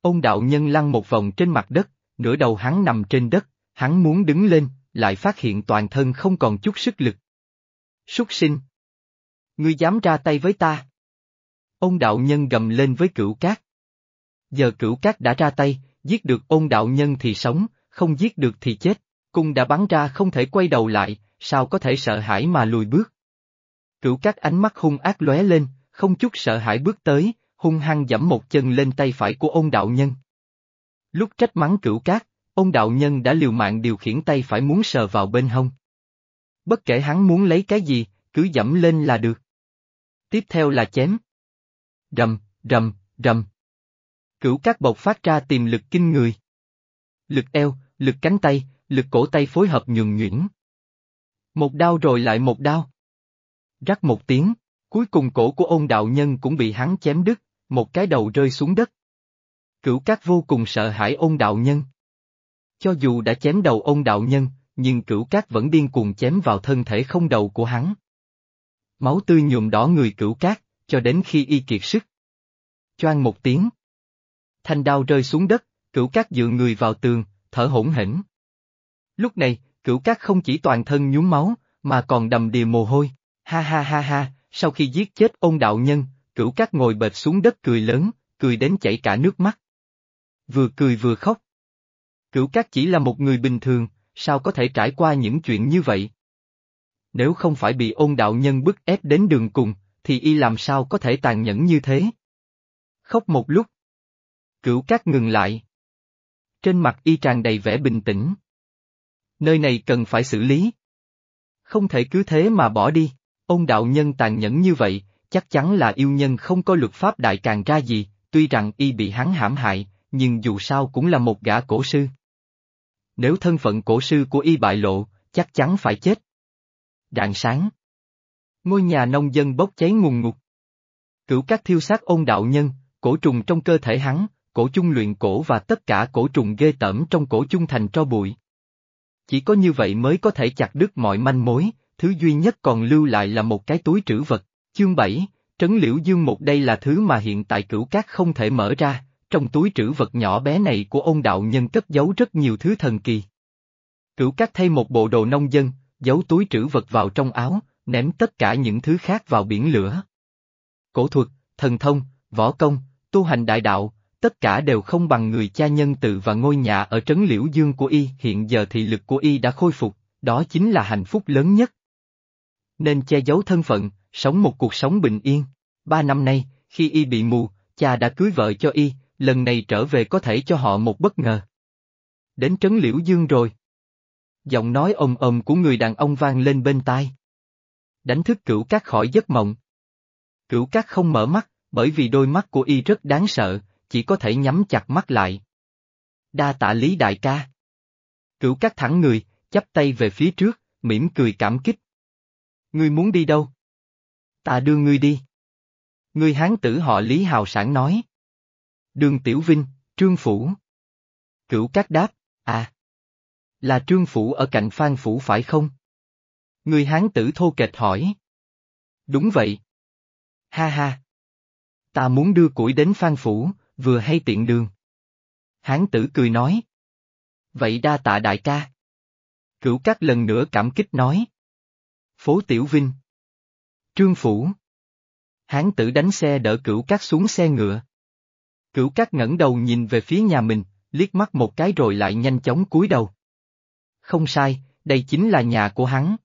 [SPEAKER 1] Ôn đạo nhân lăn một vòng trên mặt đất, nửa đầu hắn nằm trên đất, hắn muốn đứng lên, lại phát hiện toàn thân không còn chút sức lực. Súc sinh. Ngươi dám ra tay với ta. Ôn đạo nhân gầm lên với cửu cát. Giờ cửu cát đã ra tay, giết được ôn đạo nhân thì sống, không giết được thì chết, cung đã bắn ra không thể quay đầu lại, sao có thể sợ hãi mà lùi bước. Cửu các ánh mắt hung ác lóe lên, không chút sợ hãi bước tới, hung hăng dẫm một chân lên tay phải của ôn đạo nhân. Lúc trách mắng cửu cát, ôn đạo nhân đã liều mạng điều khiển tay phải muốn sờ vào bên hông. Bất kể hắn muốn lấy cái gì, cứ dẫm lên là được. Tiếp theo là chém. Rầm, rầm, rầm. Cửu các bộc phát ra tiềm lực kinh người. Lực eo, lực cánh tay, lực cổ tay phối hợp nhường nhuyễn. Một đao rồi lại một đao. Rắc một tiếng, cuối cùng cổ của ôn đạo nhân cũng bị hắn chém đứt, một cái đầu rơi xuống đất. Cửu cát vô cùng sợ hãi ôn đạo nhân. Cho dù đã chém đầu ôn đạo nhân, nhưng cửu cát vẫn điên cuồng chém vào thân thể không đầu của hắn. Máu tươi nhuộm đỏ người cửu cát, cho đến khi y kiệt sức. Choang một tiếng. Thanh đao rơi xuống đất, cửu cát dựa người vào tường, thở hỗn hển. Lúc này, cửu cát không chỉ toàn thân nhúm máu, mà còn đầm đìa mồ hôi, ha ha ha ha, sau khi giết chết ôn đạo nhân, cửu cát ngồi bệt xuống đất cười lớn, cười đến chảy cả nước mắt. Vừa cười vừa khóc. Cửu cát chỉ là một người bình thường, sao có thể trải qua những chuyện như vậy? Nếu không phải bị ôn đạo nhân bức ép đến đường cùng, thì y làm sao có thể tàn nhẫn như thế? Khóc một lúc. Cửu cát ngừng lại. Trên mặt y tràn đầy vẻ bình tĩnh. Nơi này cần phải xử lý. Không thể cứ thế mà bỏ đi, ôn đạo nhân tàn nhẫn như vậy, chắc chắn là yêu nhân không có luật pháp đại càng ra gì, tuy rằng y bị hắn hãm hại, nhưng dù sao cũng là một gã cổ sư. Nếu thân phận cổ sư của y bại lộ, chắc chắn phải chết. Đạn sáng. Ngôi nhà nông dân bốc cháy ngùng ngục. Cửu các thiêu sát ôn đạo nhân, cổ trùng trong cơ thể hắn, cổ chung luyện cổ và tất cả cổ trùng ghê tởm trong cổ chung thành tro bụi. Chỉ có như vậy mới có thể chặt đứt mọi manh mối, thứ duy nhất còn lưu lại là một cái túi trữ vật. Chương 7, Trấn Liễu Dương một đây là thứ mà hiện tại cửu cát không thể mở ra, trong túi trữ vật nhỏ bé này của ôn đạo nhân cất giấu rất nhiều thứ thần kỳ. Cửu cát thay một bộ đồ nông dân, giấu túi trữ vật vào trong áo, ném tất cả những thứ khác vào biển lửa. Cổ thuật, thần thông, võ công, tu hành đại đạo, tất cả đều không bằng người cha nhân từ và ngôi nhà ở trấn Liễu Dương của y hiện giờ thị lực của y đã khôi phục, đó chính là hạnh phúc lớn nhất. Nên che giấu thân phận, sống một cuộc sống bình yên. Ba năm nay, khi y bị mù, cha đã cưới vợ cho y, lần này trở về có thể cho họ một bất ngờ. Đến trấn Liễu Dương rồi. Giọng nói ồm ồm của người đàn ông vang lên bên tai. Đánh thức cửu cát khỏi giấc mộng. Cửu cát không mở mắt, bởi vì đôi mắt của y rất đáng sợ, chỉ có thể nhắm chặt mắt lại. Đa tạ lý đại ca. Cửu các thẳng người, chắp tay về phía trước, mỉm cười cảm kích. Ngươi muốn đi đâu? Ta đưa ngươi đi. Ngươi hán tử họ Lý Hào Sản nói. Đường Tiểu Vinh, Trương Phủ. Cửu các đáp, à. Là Trương Phủ ở cạnh Phan Phủ phải không? Người hán tử thô kệch hỏi. Đúng vậy. Ha ha. Ta muốn đưa củi đến Phan Phủ, vừa hay tiện đường. Hán tử cười nói. Vậy đa tạ đại ca. Cửu các lần nữa cảm kích nói. Phố Tiểu Vinh. Trương Phủ. Hán tử đánh xe đỡ cửu các xuống xe ngựa. Cửu các ngẩng đầu nhìn về phía nhà mình, liếc mắt một cái rồi lại nhanh chóng cúi đầu. Không sai, đây chính là nhà của hắn.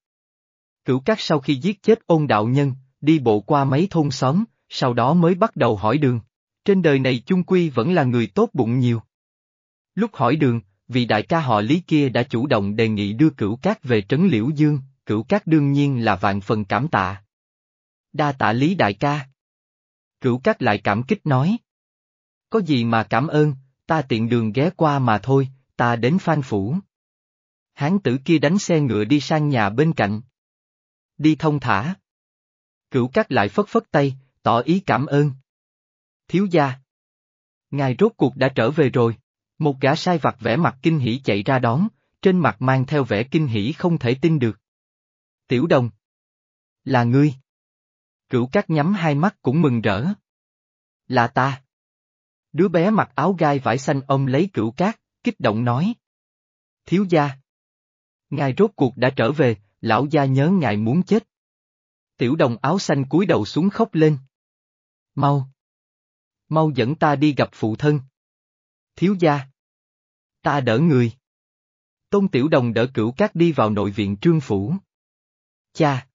[SPEAKER 1] Cửu các sau khi giết chết ôn đạo nhân, đi bộ qua mấy thôn xóm, sau đó mới bắt đầu hỏi đường. Trên đời này chung quy vẫn là người tốt bụng nhiều. Lúc hỏi đường, vị đại ca họ Lý kia đã chủ động đề nghị đưa cửu cát về trấn Liễu Dương, cửu cát đương nhiên là vạn phần cảm tạ. Đa tạ Lý đại ca. Cửu cát lại cảm kích nói. Có gì mà cảm ơn, ta tiện đường ghé qua mà thôi, ta đến Phan Phủ. Hán tử kia đánh xe ngựa đi sang nhà bên cạnh. Đi thông thả. Cửu cát lại phất phất tay, tỏ ý cảm ơn. Thiếu gia. Ngài rốt cuộc đã trở về rồi. Một gã sai vặt vẻ mặt kinh hỉ chạy ra đón, trên mặt mang theo vẻ kinh hỉ không thể tin được. Tiểu đồng. Là ngươi. Cửu cát nhắm hai mắt cũng mừng rỡ. Là ta. Đứa bé mặc áo gai vải xanh ông lấy cửu cát, kích động nói. Thiếu gia. Ngài rốt cuộc đã trở về, lão gia nhớ ngài muốn chết. Tiểu đồng áo xanh cúi đầu xuống khóc lên. Mau. Mau dẫn ta đi gặp phụ thân. Thiếu gia. Ta đỡ người. Tôn Tiểu Đồng đỡ cửu cát đi vào nội viện trương phủ. Cha!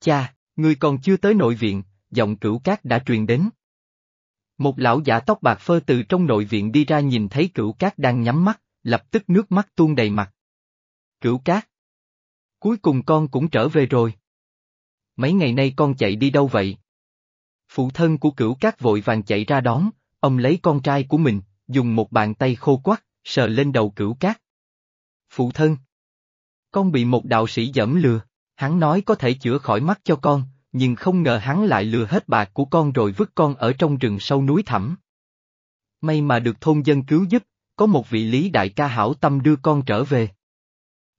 [SPEAKER 1] Cha, người còn chưa tới nội viện, giọng cửu cát đã truyền đến. Một lão giả tóc bạc phơ từ trong nội viện đi ra nhìn thấy cửu cát đang nhắm mắt, lập tức nước mắt tuôn đầy mặt. Cửu cát! Cuối cùng con cũng trở về rồi. Mấy ngày nay con chạy đi đâu vậy? Phụ thân của cửu cát vội vàng chạy ra đón, ông lấy con trai của mình, dùng một bàn tay khô quắc, sờ lên đầu cửu cát. Phụ thân! Con bị một đạo sĩ dẫm lừa. Hắn nói có thể chữa khỏi mắt cho con, nhưng không ngờ hắn lại lừa hết bạc của con rồi vứt con ở trong rừng sâu núi thẳm. May mà được thôn dân cứu giúp, có một vị lý đại ca hảo tâm đưa con trở về.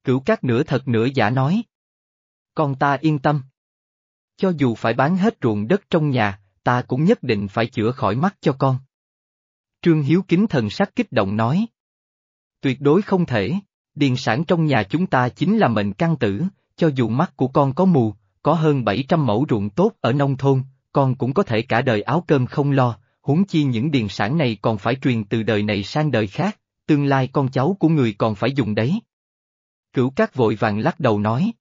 [SPEAKER 1] Cửu cát nửa thật nửa giả nói. Con ta yên tâm. Cho dù phải bán hết ruộng đất trong nhà, ta cũng nhất định phải chữa khỏi mắt cho con. Trương Hiếu kính thần sắc kích động nói. Tuyệt đối không thể, điền sản trong nhà chúng ta chính là mệnh căn tử, cho dù mắt của con có mù, có hơn 700 mẫu ruộng tốt ở nông thôn, con cũng có thể cả đời áo cơm không lo, huống chi những điền sản này còn phải truyền từ đời này sang đời khác, tương lai con cháu của người còn phải dùng đấy. Cửu cát vội vàng lắc đầu nói.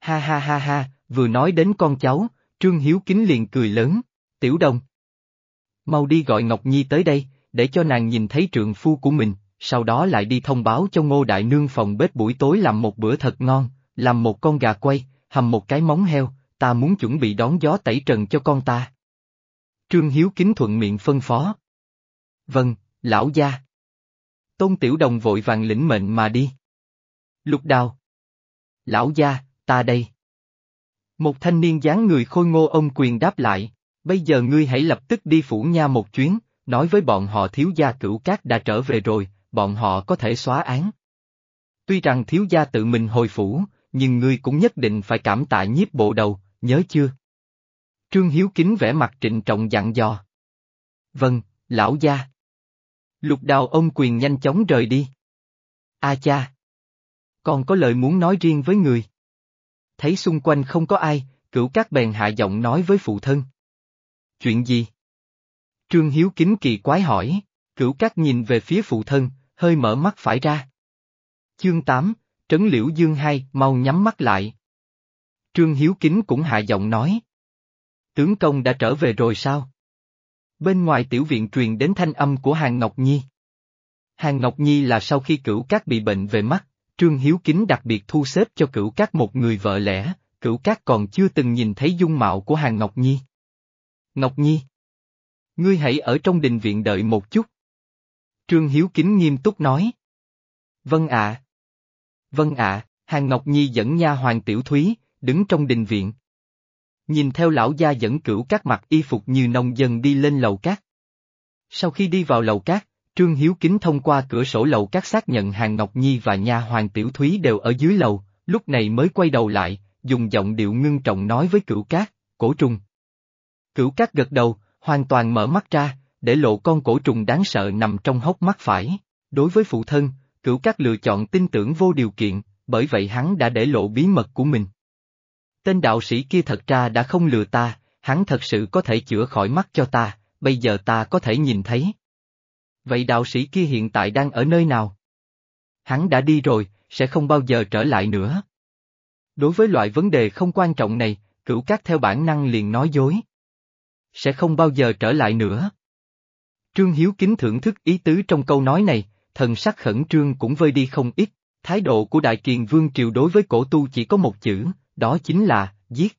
[SPEAKER 1] Ha ha ha ha, vừa nói đến con cháu, Trương Hiếu Kính liền cười lớn, tiểu đồng. Mau đi gọi Ngọc Nhi tới đây, để cho nàng nhìn thấy trượng phu của mình, sau đó lại đi thông báo cho ngô đại nương phòng bếp buổi tối làm một bữa thật ngon, làm một con gà quay, hầm một cái móng heo, ta muốn chuẩn bị đón gió tẩy trần cho con ta. Trương Hiếu kính thuận miệng phân phó. Vâng, lão gia. Tôn Tiểu Đồng vội vàng lĩnh mệnh mà đi. Lục đào. Lão gia, ta đây. Một thanh niên dáng người khôi ngô ông quyền đáp lại, bây giờ ngươi hãy lập tức đi phủ nha một chuyến, nói với bọn họ thiếu gia cửu cát đã trở về rồi, bọn họ có thể xóa án. Tuy rằng thiếu gia tự mình hồi phủ, nhưng ngươi cũng nhất định phải cảm tạ nhiếp bộ đầu, nhớ chưa? Trương Hiếu Kính vẽ mặt trịnh trọng dặn dò. Vâng, lão gia. Lục đào ôm quyền nhanh chóng rời đi. A cha! Còn có lời muốn nói riêng với người. Thấy xung quanh không có ai, cửu các bèn hạ giọng nói với phụ thân. Chuyện gì? Trương Hiếu kính kỳ quái hỏi, cửu Cát nhìn về phía phụ thân, hơi mở mắt phải ra. Chương 8, Trấn Liễu Dương hai mau nhắm mắt lại. Trương Hiếu kính cũng hạ giọng nói. Tướng công đã trở về rồi sao? Bên ngoài tiểu viện truyền đến thanh âm của Hàng Ngọc Nhi. Hàng Ngọc Nhi là sau khi cửu Cát bị bệnh về mắt, Trương Hiếu Kính đặc biệt thu xếp cho cửu Cát một người vợ lẽ, cửu Cát còn chưa từng nhìn thấy dung mạo của Hàng Ngọc Nhi. Ngọc Nhi! Ngươi hãy ở trong đình viện đợi một chút. Trương Hiếu Kính nghiêm túc nói. Vâng ạ. Vâng ạ, Hàng Ngọc Nhi dẫn nha hoàng tiểu thúy, đứng trong đình viện. Nhìn theo lão gia dẫn cửu các mặt y phục như nông dân đi lên lầu cát. Sau khi đi vào lầu cát, Trương Hiếu Kính thông qua cửa sổ lầu cát xác nhận Hàng Ngọc Nhi và nha hoàng tiểu thúy đều ở dưới lầu, lúc này mới quay đầu lại, dùng giọng điệu ngưng trọng nói với cửu cát, cổ trùng. Cửu cát gật đầu, hoàn toàn mở mắt ra, để lộ con cổ trùng đáng sợ nằm trong hốc mắt phải. Đối với phụ thân, cửu cát lựa chọn tin tưởng vô điều kiện, bởi vậy hắn đã để lộ bí mật của mình. Tên đạo sĩ kia thật ra đã không lừa ta, hắn thật sự có thể chữa khỏi mắt cho ta, bây giờ ta có thể nhìn thấy. Vậy đạo sĩ kia hiện tại đang ở nơi nào? Hắn đã đi rồi, sẽ không bao giờ trở lại nữa. Đối với loại vấn đề không quan trọng này, cửu cát theo bản năng liền nói dối. Sẽ không bao giờ trở lại nữa. Trương Hiếu kính thưởng thức ý tứ trong câu nói này, thần sắc khẩn trương cũng vơi đi không ít, thái độ của Đại Kiền Vương Triều đối với cổ tu chỉ có một chữ, đó chính là, giết.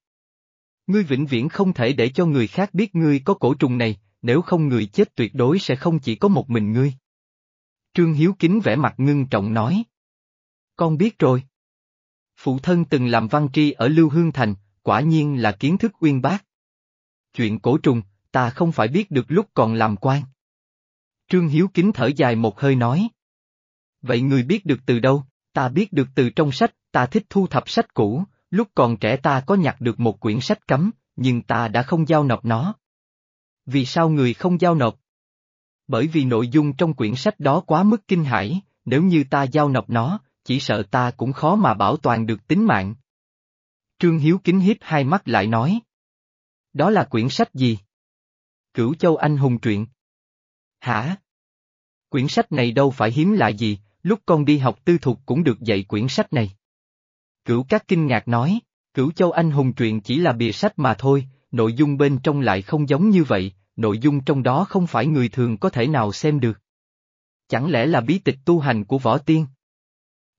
[SPEAKER 1] Ngươi vĩnh viễn không thể để cho người khác biết ngươi có cổ trùng này, nếu không người chết tuyệt đối sẽ không chỉ có một mình ngươi. Trương Hiếu Kính vẻ mặt ngưng trọng nói. Con biết rồi. Phụ thân từng làm văn tri ở Lưu Hương Thành, quả nhiên là kiến thức uyên bác. Chuyện cổ trùng, ta không phải biết được lúc còn làm quan. Trương Hiếu Kính thở dài một hơi nói. Vậy người biết được từ đâu, ta biết được từ trong sách, ta thích thu thập sách cũ, lúc còn trẻ ta có nhặt được một quyển sách cấm, nhưng ta đã không giao nộp nó. Vì sao người không giao nộp? Bởi vì nội dung trong quyển sách đó quá mức kinh hãi, nếu như ta giao nộp nó, chỉ sợ ta cũng khó mà bảo toàn được tính mạng. Trương Hiếu kính hiếp hai mắt lại nói. Đó là quyển sách gì? Cửu Châu Anh Hùng Truyện. Hả? Quyển sách này đâu phải hiếm lạ gì, lúc con đi học tư thục cũng được dạy quyển sách này. Cửu các kinh ngạc nói, Cửu Châu Anh Hùng Truyện chỉ là bìa sách mà thôi, nội dung bên trong lại không giống như vậy, nội dung trong đó không phải người thường có thể nào xem được. Chẳng lẽ là bí tịch tu hành của võ tiên?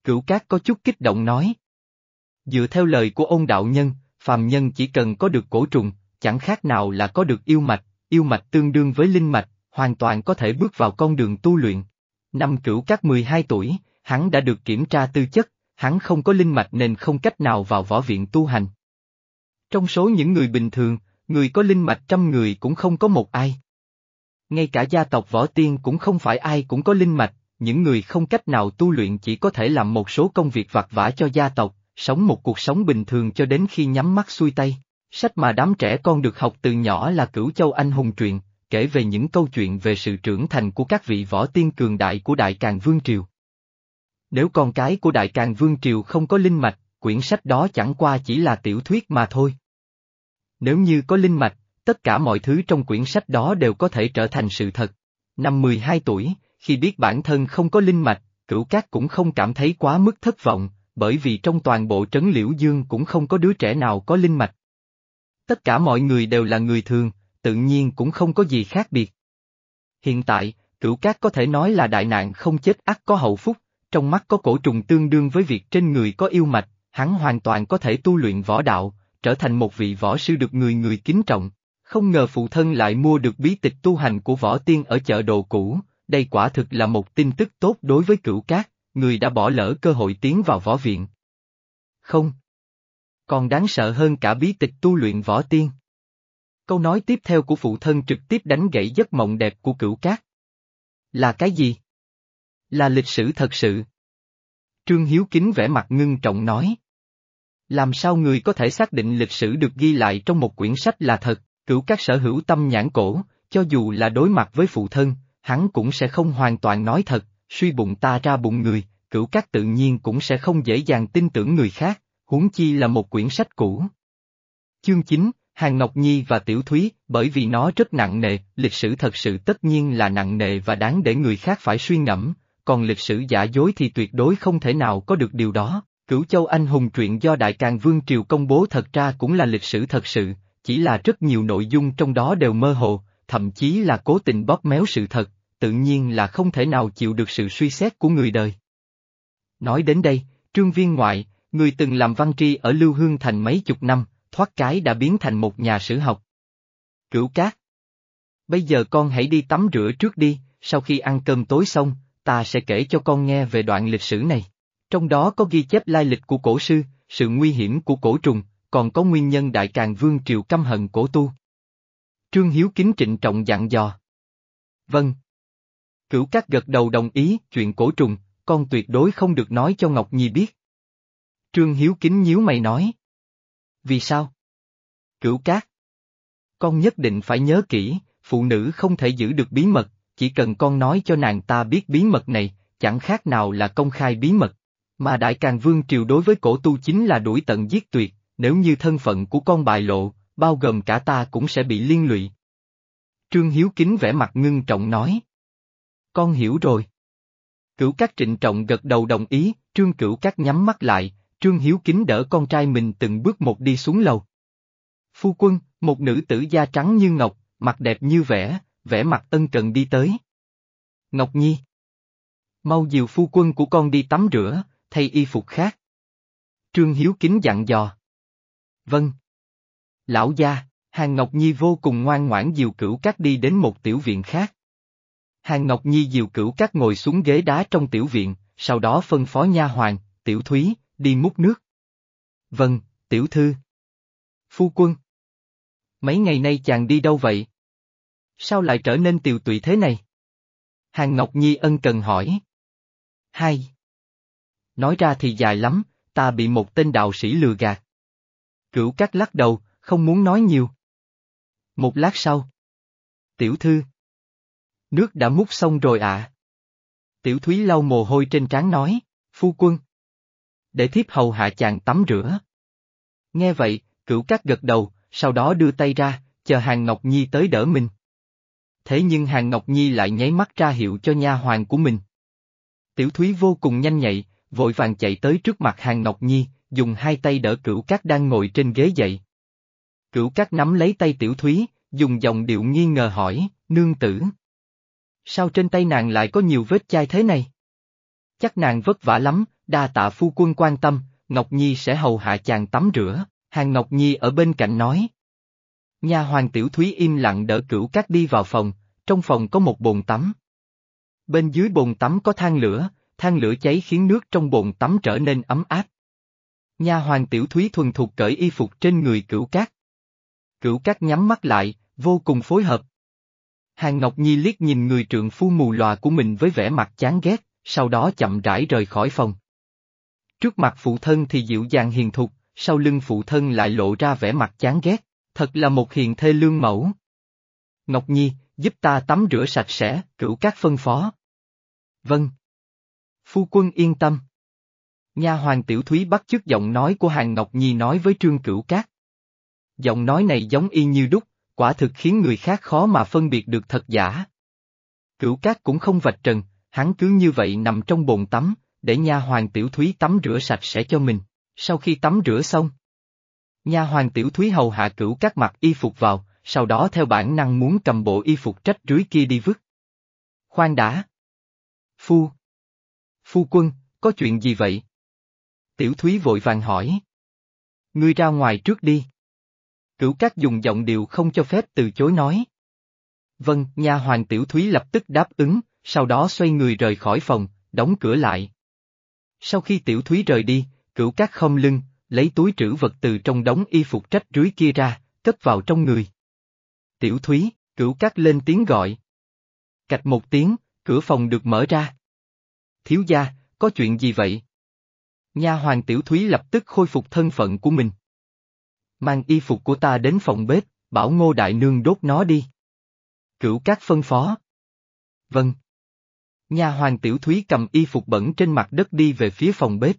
[SPEAKER 1] Cửu Cát có chút kích động nói. Dựa theo lời của ôn đạo nhân, phàm nhân chỉ cần có được cổ trùng, chẳng khác nào là có được yêu mạch, yêu mạch tương đương với linh mạch, hoàn toàn có thể bước vào con đường tu luyện. Năm cửu các 12 tuổi, hắn đã được kiểm tra tư chất, hắn không có linh mạch nên không cách nào vào võ viện tu hành. Trong số những người bình thường, người có linh mạch trăm người cũng không có một ai. Ngay cả gia tộc võ tiên cũng không phải ai cũng có linh mạch, những người không cách nào tu luyện chỉ có thể làm một số công việc vặt vả cho gia tộc, sống một cuộc sống bình thường cho đến khi nhắm mắt xuôi tay. Sách mà đám trẻ con được học từ nhỏ là Cửu Châu Anh Hùng Truyện, kể về những câu chuyện về sự trưởng thành của các vị võ tiên cường đại của Đại Càng Vương Triều. Nếu con cái của Đại Càng Vương Triều không có linh mạch, quyển sách đó chẳng qua chỉ là tiểu thuyết mà thôi. Nếu như có linh mạch, tất cả mọi thứ trong quyển sách đó đều có thể trở thành sự thật. Năm 12 tuổi, khi biết bản thân không có linh mạch, cửu cát cũng không cảm thấy quá mức thất vọng, bởi vì trong toàn bộ trấn Liễu Dương cũng không có đứa trẻ nào có linh mạch. Tất cả mọi người đều là người thường, tự nhiên cũng không có gì khác biệt. Hiện tại, cửu cát có thể nói là đại nạn không chết ắt có hậu phúc, trong mắt có cổ trùng tương đương với việc trên người có yêu mạch, hắn hoàn toàn có thể tu luyện võ đạo, trở thành một vị võ sư được người người kính trọng. Không ngờ phụ thân lại mua được bí tịch tu hành của võ tiên ở chợ đồ cũ, đây quả thực là một tin tức tốt đối với cửu cát, người đã bỏ lỡ cơ hội tiến vào võ viện. Không. Còn đáng sợ hơn cả bí tịch tu luyện võ tiên. Câu nói tiếp theo của phụ thân trực tiếp đánh gãy giấc mộng đẹp của cửu cát. Là cái gì? Là lịch sử thật sự. Trương Hiếu Kính vẻ mặt ngưng trọng nói. Làm sao người có thể xác định lịch sử được ghi lại trong một quyển sách là thật, cửu các sở hữu tâm nhãn cổ, cho dù là đối mặt với phụ thân, hắn cũng sẽ không hoàn toàn nói thật, suy bụng ta ra bụng người, cửu các tự nhiên cũng sẽ không dễ dàng tin tưởng người khác, huống chi là một quyển sách cũ. Chương 9, Hàng Ngọc Nhi và Tiểu Thúy, bởi vì nó rất nặng nề, lịch sử thật sự tất nhiên là nặng nề và đáng để người khác phải suy ngẫm, còn lịch sử giả dối thì tuyệt đối không thể nào có được điều đó. Cửu Châu Anh Hùng truyện do Đại Càng Vương Triều công bố thật ra cũng là lịch sử thật sự, chỉ là rất nhiều nội dung trong đó đều mơ hồ, thậm chí là cố tình bóp méo sự thật, tự nhiên là không thể nào chịu được sự suy xét của người đời. Nói đến đây, trương viên ngoại, người từng làm văn tri ở Lưu Hương Thành mấy chục năm, thoát cái đã biến thành một nhà sử học. Cửu cát. Bây giờ con hãy đi tắm rửa trước đi, sau khi ăn cơm tối xong, ta sẽ kể cho con nghe về đoạn lịch sử này. Trong đó có ghi chép lai lịch của cổ sư, sự nguy hiểm của cổ trùng, còn có nguyên nhân đại càng vương triều căm hận cổ tu. Trương Hiếu kính trịnh trọng dặn dò. Vâng. Cửu Cát gật đầu đồng ý, chuyện cổ trùng, con tuyệt đối không được nói cho Ngọc Nhi biết. Trương Hiếu kính nhíu mày nói. Vì sao? Cửu Cát. Con nhất định phải nhớ kỹ, phụ nữ không thể giữ được bí mật, chỉ cần con nói cho nàng ta biết bí mật này, chẳng khác nào là công khai bí mật. Mà Đại Càng Vương Triều đối với cổ tu chính là đuổi tận giết tuyệt, nếu như thân phận của con bại lộ, bao gồm cả ta cũng sẽ bị liên lụy. Trương Hiếu Kính vẻ mặt ngưng trọng nói. Con hiểu rồi. Cửu Cát trịnh trọng gật đầu đồng ý, Trương Cửu Cát nhắm mắt lại, Trương Hiếu Kính đỡ con trai mình từng bước một đi xuống lầu. Phu quân, một nữ tử da trắng như ngọc, mặt đẹp như vẽ, vẻ mặt ân cần đi tới. Ngọc Nhi. Mau dìu phu quân của con đi tắm rửa, thay y phục khác. Trương Hiếu Kính dặn dò. Vâng. Lão gia, Hàng Ngọc Nhi vô cùng ngoan ngoãn dìu cửu các đi đến một tiểu viện khác. Hàng Ngọc Nhi dìu cửu các ngồi xuống ghế đá trong tiểu viện, sau đó phân phó nha hoàng, tiểu thúy, đi múc nước. Vâng, tiểu thư. Phu quân. Mấy ngày nay chàng đi đâu vậy? Sao lại trở nên tiều tụy thế này? Hàng Ngọc Nhi ân cần hỏi. Hai. Nói ra thì dài lắm, ta bị một tên đạo sĩ lừa gạt. Cửu cát lắc đầu, không muốn nói nhiều. Một lát sau. Tiểu thư. Nước đã múc xong rồi ạ. Tiểu Thúy lau mồ hôi trên trán nói, phu quân. Để thiếp hầu hạ chàng tắm rửa. Nghe vậy, cửu cát gật đầu, sau đó đưa tay ra, chờ Hàng Ngọc Nhi tới đỡ mình. Thế nhưng Hàng Ngọc Nhi lại nháy mắt ra hiệu cho nha hoàng của mình. Tiểu Thúy vô cùng nhanh nhạy, vội vàng chạy tới trước mặt Hàng Ngọc Nhi, dùng hai tay đỡ cửu cát đang ngồi trên ghế dậy. Cửu cát nắm lấy tay Tiểu Thúy, dùng giọng điệu nghi ngờ hỏi, nương tử. Sao trên tay nàng lại có nhiều vết chai thế này? Chắc nàng vất vả lắm, đa tạ phu quân quan tâm, Ngọc Nhi sẽ hầu hạ chàng tắm rửa, Hàng Ngọc Nhi ở bên cạnh nói. Nhà hoàng tiểu thúy im lặng đỡ cửu cát đi vào phòng, trong phòng có một bồn tắm. Bên dưới bồn tắm có than lửa, than lửa cháy khiến nước trong bồn tắm trở nên ấm áp. Nhà hoàng tiểu thúy thuần thục cởi y phục trên người cửu cát. Cửu cát nhắm mắt lại, vô cùng phối hợp. Hàng Ngọc Nhi liếc nhìn người trượng phu mù lòa của mình với vẻ mặt chán ghét, sau đó chậm rãi rời khỏi phòng. Trước mặt phụ thân thì dịu dàng hiền thục, sau lưng phụ thân lại lộ ra vẻ mặt chán ghét, thật là một hiền thê lương mẫu. Ngọc Nhi, giúp ta tắm rửa sạch sẽ, cửu các phân phó. Vâng. Phu quân yên tâm. Nha hoàng tiểu thúy bắt chước giọng nói của hàng Ngọc Nhi nói với Trương Cửu Cát. Giọng nói này giống y như đúc, quả thực khiến người khác khó mà phân biệt được thật giả. Cửu Cát cũng không vạch trần, hắn cứ như vậy nằm trong bồn tắm, để nha hoàng tiểu thúy tắm rửa sạch sẽ cho mình. Sau khi tắm rửa xong, nha hoàng tiểu thúy hầu hạ cửu các mặc y phục vào, sau đó theo bản năng muốn cầm bộ y phục trách rưới kia đi vứt. Khoan đã. Phu. Phu quân, có chuyện gì vậy? Tiểu thúy vội vàng hỏi. Ngươi ra ngoài trước đi. Cửu các dùng giọng điệu không cho phép từ chối nói. Vâng, nha hoàng tiểu thúy lập tức đáp ứng, sau đó xoay người rời khỏi phòng, đóng cửa lại. Sau khi tiểu thúy rời đi, cửu cát không lưng, lấy túi trữ vật từ trong đống y phục trách rưới kia ra, cất vào trong người. Tiểu thúy, cửu cát lên tiếng gọi. Cạch một tiếng, cửa phòng được mở ra. Thiếu gia, có chuyện gì vậy? Nha hoàng tiểu thúy lập tức khôi phục thân phận của mình. Mang y phục của ta đến phòng bếp, bảo ngô đại nương đốt nó đi. Cửu cát phân phó. Vâng. Nha hoàng tiểu thúy cầm y phục bẩn trên mặt đất đi về phía phòng bếp.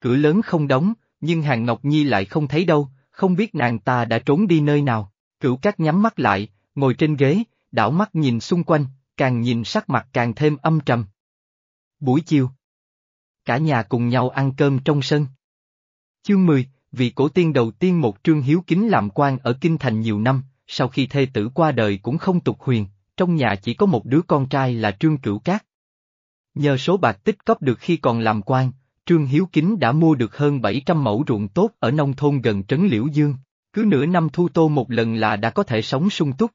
[SPEAKER 1] Cửa lớn không đóng, nhưng hàng Ngọc Nhi lại không thấy đâu, không biết nàng ta đã trốn đi nơi nào. Cửu Cát nhắm mắt lại, ngồi trên ghế, đảo mắt nhìn xung quanh, càng nhìn sắc mặt càng thêm âm trầm. Buổi chiều. Cả nhà cùng nhau ăn cơm trong sân. Chương 10, vị cổ tiên đầu tiên một trương hiếu kính làm quan ở Kinh Thành nhiều năm, sau khi thê tử qua đời cũng không tục huyền, trong nhà chỉ có một đứa con trai là Trương Cửu Cát. Nhờ số bạc tích cóp được khi còn làm quan, Trương Hiếu Kính đã mua được hơn 700 mẫu ruộng tốt ở nông thôn gần trấn Liễu Dương, cứ nửa năm thu tô một lần là đã có thể sống sung túc.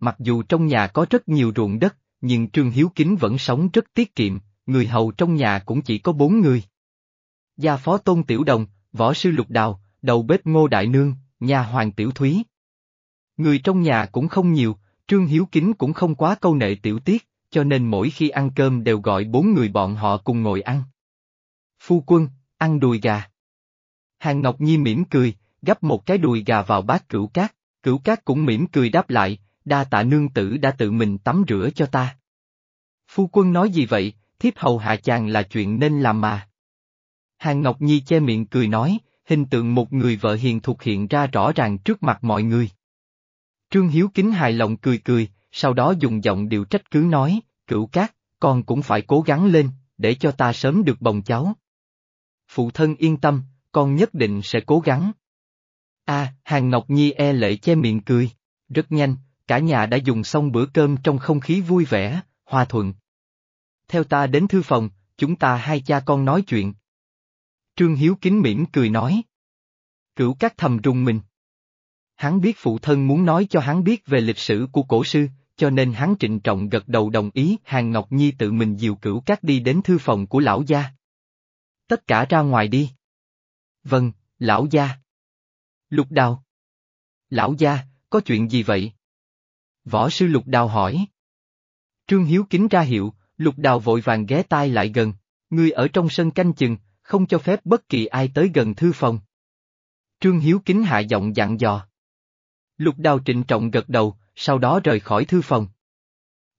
[SPEAKER 1] Mặc dù trong nhà có rất nhiều ruộng đất, nhưng Trương Hiếu Kính vẫn sống rất tiết kiệm, người hầu trong nhà cũng chỉ có bốn người. Gia phó Tôn Tiểu Đồng, võ sư Lục Đào, đầu bếp Ngô Đại Nương, nhà hoàng Tiểu Thúy. Người trong nhà cũng không nhiều, Trương Hiếu Kính cũng không quá câu nệ tiểu tiết, cho nên mỗi khi ăn cơm đều gọi bốn người bọn họ cùng ngồi ăn. Phu quân, ăn đùi gà. Hàng Ngọc Nhi mỉm cười, gấp một cái đùi gà vào bát cửu cát, cửu cát cũng mỉm cười đáp lại, đa tạ nương tử đã tự mình tắm rửa cho ta. Phu quân nói gì vậy, thiếp hầu hạ chàng là chuyện nên làm mà. Hàng Ngọc Nhi che miệng cười nói, hình tượng một người vợ hiền thuộc hiện ra rõ ràng trước mặt mọi người. Trương Hiếu Kính hài lòng cười cười, sau đó dùng giọng điều trách cứ nói, cửu cát, con cũng phải cố gắng lên, để cho ta sớm được bồng cháu. Phụ thân yên tâm, con nhất định sẽ cố gắng. A, Hàng Ngọc Nhi e lệ che miệng cười, rất nhanh, cả nhà đã dùng xong bữa cơm trong không khí vui vẻ, hòa thuận. Theo ta đến thư phòng, chúng ta hai cha con nói chuyện. Trương Hiếu kính mỉm cười nói. Cửu các thầm rung mình. Hắn biết phụ thân muốn nói cho hắn biết về lịch sử của cổ sư, cho nên hắn trịnh trọng gật đầu đồng ý Hàng Ngọc Nhi tự mình dìu cửu các đi đến thư phòng của lão gia. Tất cả ra ngoài đi. Vâng, lão gia. Lục đào. Lão gia, có chuyện gì vậy? Võ sư lục đào hỏi. Trương Hiếu kính ra hiệu, lục đào vội vàng ghé tai lại gần, ngươi ở trong sân canh chừng, không cho phép bất kỳ ai tới gần thư phòng. Trương Hiếu kính hạ giọng dặn dò. Lục đào trịnh trọng gật đầu, sau đó rời khỏi thư phòng.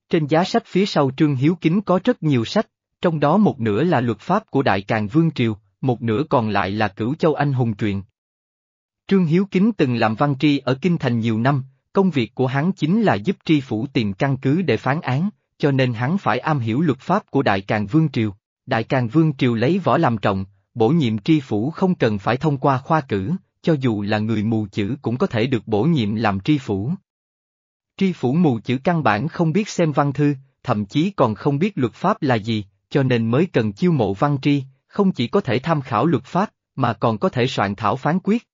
[SPEAKER 1] Trên giá sách phía sau Trương Hiếu Kính có rất nhiều sách, trong đó một nửa là luật pháp của Đại Càng Vương Triều, một nửa còn lại là Cửu Châu Anh Hùng Truyện. Trương Hiếu Kính từng làm văn tri ở Kinh Thành nhiều năm, công việc của hắn chính là giúp tri phủ tìm căn cứ để phán án, cho nên hắn phải am hiểu luật pháp của Đại Càng Vương Triều. Đại Càng Vương Triều lấy võ làm trọng, bổ nhiệm tri phủ không cần phải thông qua khoa cử, cho dù là người mù chữ cũng có thể được bổ nhiệm làm tri phủ. Tri phủ mù chữ căn bản không biết xem văn thư, thậm chí còn không biết luật pháp là gì, cho nên mới cần chiêu mộ văn tri, không chỉ có thể tham khảo luật pháp, mà còn có thể soạn thảo phán quyết.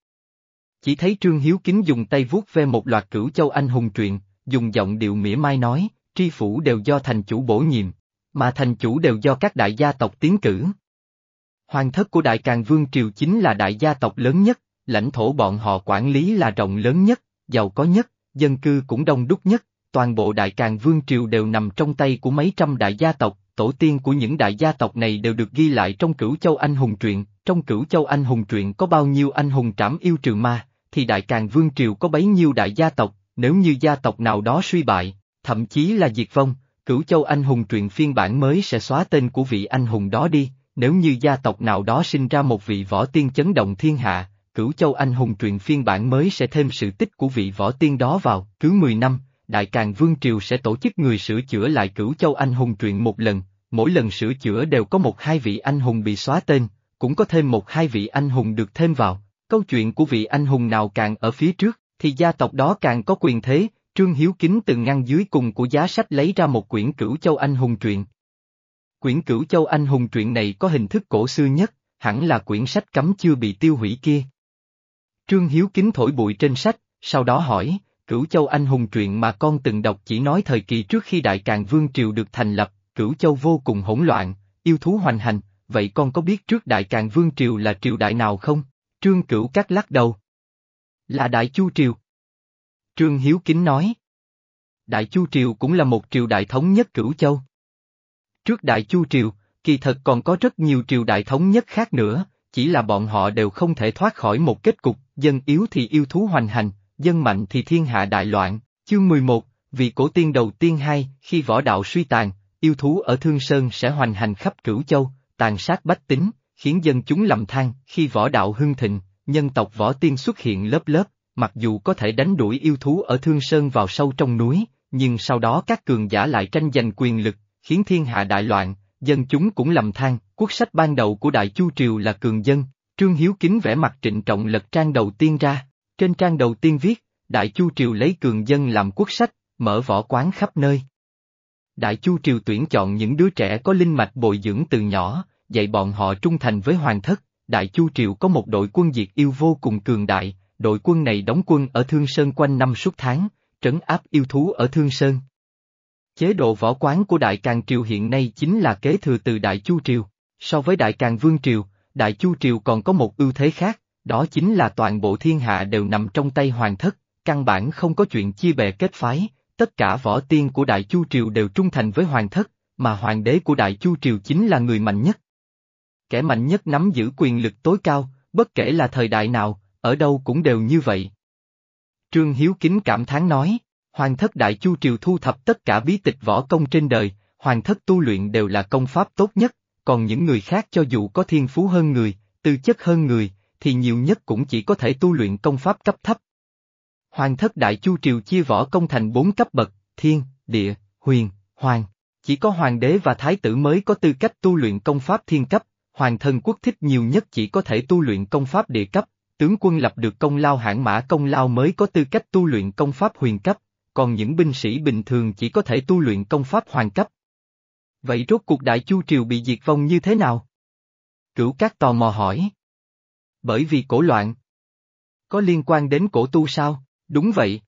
[SPEAKER 1] Chỉ thấy Trương Hiếu Kính dùng tay vuốt ve một loạt cửu châu anh hùng truyện, dùng giọng điệu mỉa mai nói, tri phủ đều do thành chủ bổ nhiệm, mà thành chủ đều do các đại gia tộc tiến cử. Hoàng thất của Đại Càng Vương Triều chính là đại gia tộc lớn nhất, lãnh thổ bọn họ quản lý là rộng lớn nhất, giàu có nhất, dân cư cũng đông đúc nhất, toàn bộ Đại Càng Vương Triều đều nằm trong tay của mấy trăm đại gia tộc, tổ tiên của những đại gia tộc này đều được ghi lại trong cửu châu anh hùng truyện, trong cửu châu anh hùng truyện có bao nhiêu anh hùng trảm yêu trừ ma, thì Đại Càng Vương Triều có bấy nhiêu đại gia tộc, nếu như gia tộc nào đó suy bại, thậm chí là diệt vong, cửu châu anh hùng truyện phiên bản mới sẽ xóa tên của vị anh hùng đó đi, nếu như gia tộc nào đó sinh ra một vị võ tiên chấn động thiên hạ, Cửu Châu Anh Hùng truyện phiên bản mới sẽ thêm sự tích của vị võ tiên đó vào, cứ 10 năm, Đại Càng Vương Triều sẽ tổ chức người sửa chữa lại Cửu Châu Anh Hùng truyện một lần, mỗi lần sửa chữa đều có một hai vị anh hùng bị xóa tên, cũng có thêm một hai vị anh hùng được thêm vào, câu chuyện của vị anh hùng nào càng ở phía trước, thì gia tộc đó càng có quyền thế, Trương Hiếu Kính từng ngăn dưới cùng của giá sách lấy ra một quyển Cửu Châu Anh Hùng truyện. Quyển Cửu Châu Anh Hùng truyện này có hình thức cổ xưa nhất, hẳn là quyển sách cấm chưa bị tiêu hủy kia, Trương Hiếu kính thổi bụi trên sách, sau đó hỏi, Cửu Châu Anh hùng truyện mà con từng đọc chỉ nói thời kỳ trước khi Đại Càng Vương Triều được thành lập, Cửu Châu vô cùng hỗn loạn, yêu thú hoành hành, vậy con có biết trước Đại Càng Vương Triều là triều đại nào không? Trương Cửu Cát lắc đầu. Là Đại Chu Triều. Trương Hiếu kính nói. Đại Chu Triều cũng là một triều đại thống nhất Cửu Châu. Trước Đại Chu Triều, Kỳ thật còn có rất nhiều triều đại thống nhất khác nữa, chỉ là bọn họ đều không thể thoát khỏi một kết cục, dân yếu thì yêu thú hoành hành, dân mạnh thì thiên hạ đại loạn. Chương 11, vì cổ tiên đầu tiên hai, khi võ đạo suy tàn, yêu thú ở Thương Sơn sẽ hoành hành khắp cửu châu, tàn sát bách tính, khiến dân chúng lầm than, khi võ đạo hưng thịnh, nhân tộc võ tiên xuất hiện lớp lớp, mặc dù có thể đánh đuổi yêu thú ở Thương Sơn vào sâu trong núi, nhưng sau đó các cường giả lại tranh giành quyền lực, khiến thiên hạ đại loạn, dân chúng cũng lầm than, quốc sách ban đầu của Đại Chu Triều là cường dân, Trương Hiếu Kính vẽ mặt trịnh trọng lật trang đầu tiên ra, trên trang đầu tiên viết, Đại Chu Triều lấy cường dân làm quốc sách, mở võ quán khắp nơi. Đại Chu Triều tuyển chọn những đứa trẻ có linh mạch bồi dưỡng từ nhỏ, dạy bọn họ trung thành với hoàng thất, Đại Chu Triều có một đội quân diệt yêu vô cùng cường đại, đội quân này đóng quân ở Thương Sơn quanh năm suốt tháng, trấn áp yêu thú ở Thương Sơn. Chế độ võ quán của Đại Càng Triều hiện nay chính là kế thừa từ Đại Chu Triều, so với Đại Càng Vương Triều, Đại Chu Triều còn có một ưu thế khác, đó chính là toàn bộ thiên hạ đều nằm trong tay hoàng thất, căn bản không có chuyện chia bè kết phái, tất cả võ tiên của Đại Chu Triều đều trung thành với hoàng thất, mà hoàng đế của Đại Chu Triều chính là người mạnh nhất. Kẻ mạnh nhất nắm giữ quyền lực tối cao, bất kể là thời đại nào, ở đâu cũng đều như vậy. Trương Hiếu Kính cảm thán nói, Hoàng thất Đại Chu Triều thu thập tất cả bí tịch võ công trên đời, hoàng thất tu luyện đều là công pháp tốt nhất, còn những người khác cho dù có thiên phú hơn người, tư chất hơn người, thì nhiều nhất cũng chỉ có thể tu luyện công pháp cấp thấp. Hoàng thất Đại Chu Triều chia võ công thành bốn cấp bậc, thiên, địa, huyền, hoàng. Chỉ có hoàng đế và thái tử mới có tư cách tu luyện công pháp thiên cấp, hoàng thân quốc thích nhiều nhất chỉ có thể tu luyện công pháp địa cấp, tướng quân lập được công lao hạng mã công lao mới có tư cách tu luyện công pháp huyền cấp, còn những binh sĩ bình thường chỉ có thể tu luyện công pháp hoàng cấp. Vậy rốt cuộc đại chu triều bị diệt vong như thế nào? Cửu các tò mò hỏi. Bởi vì cổ loạn. Có liên quan đến cổ tu sao? Đúng vậy.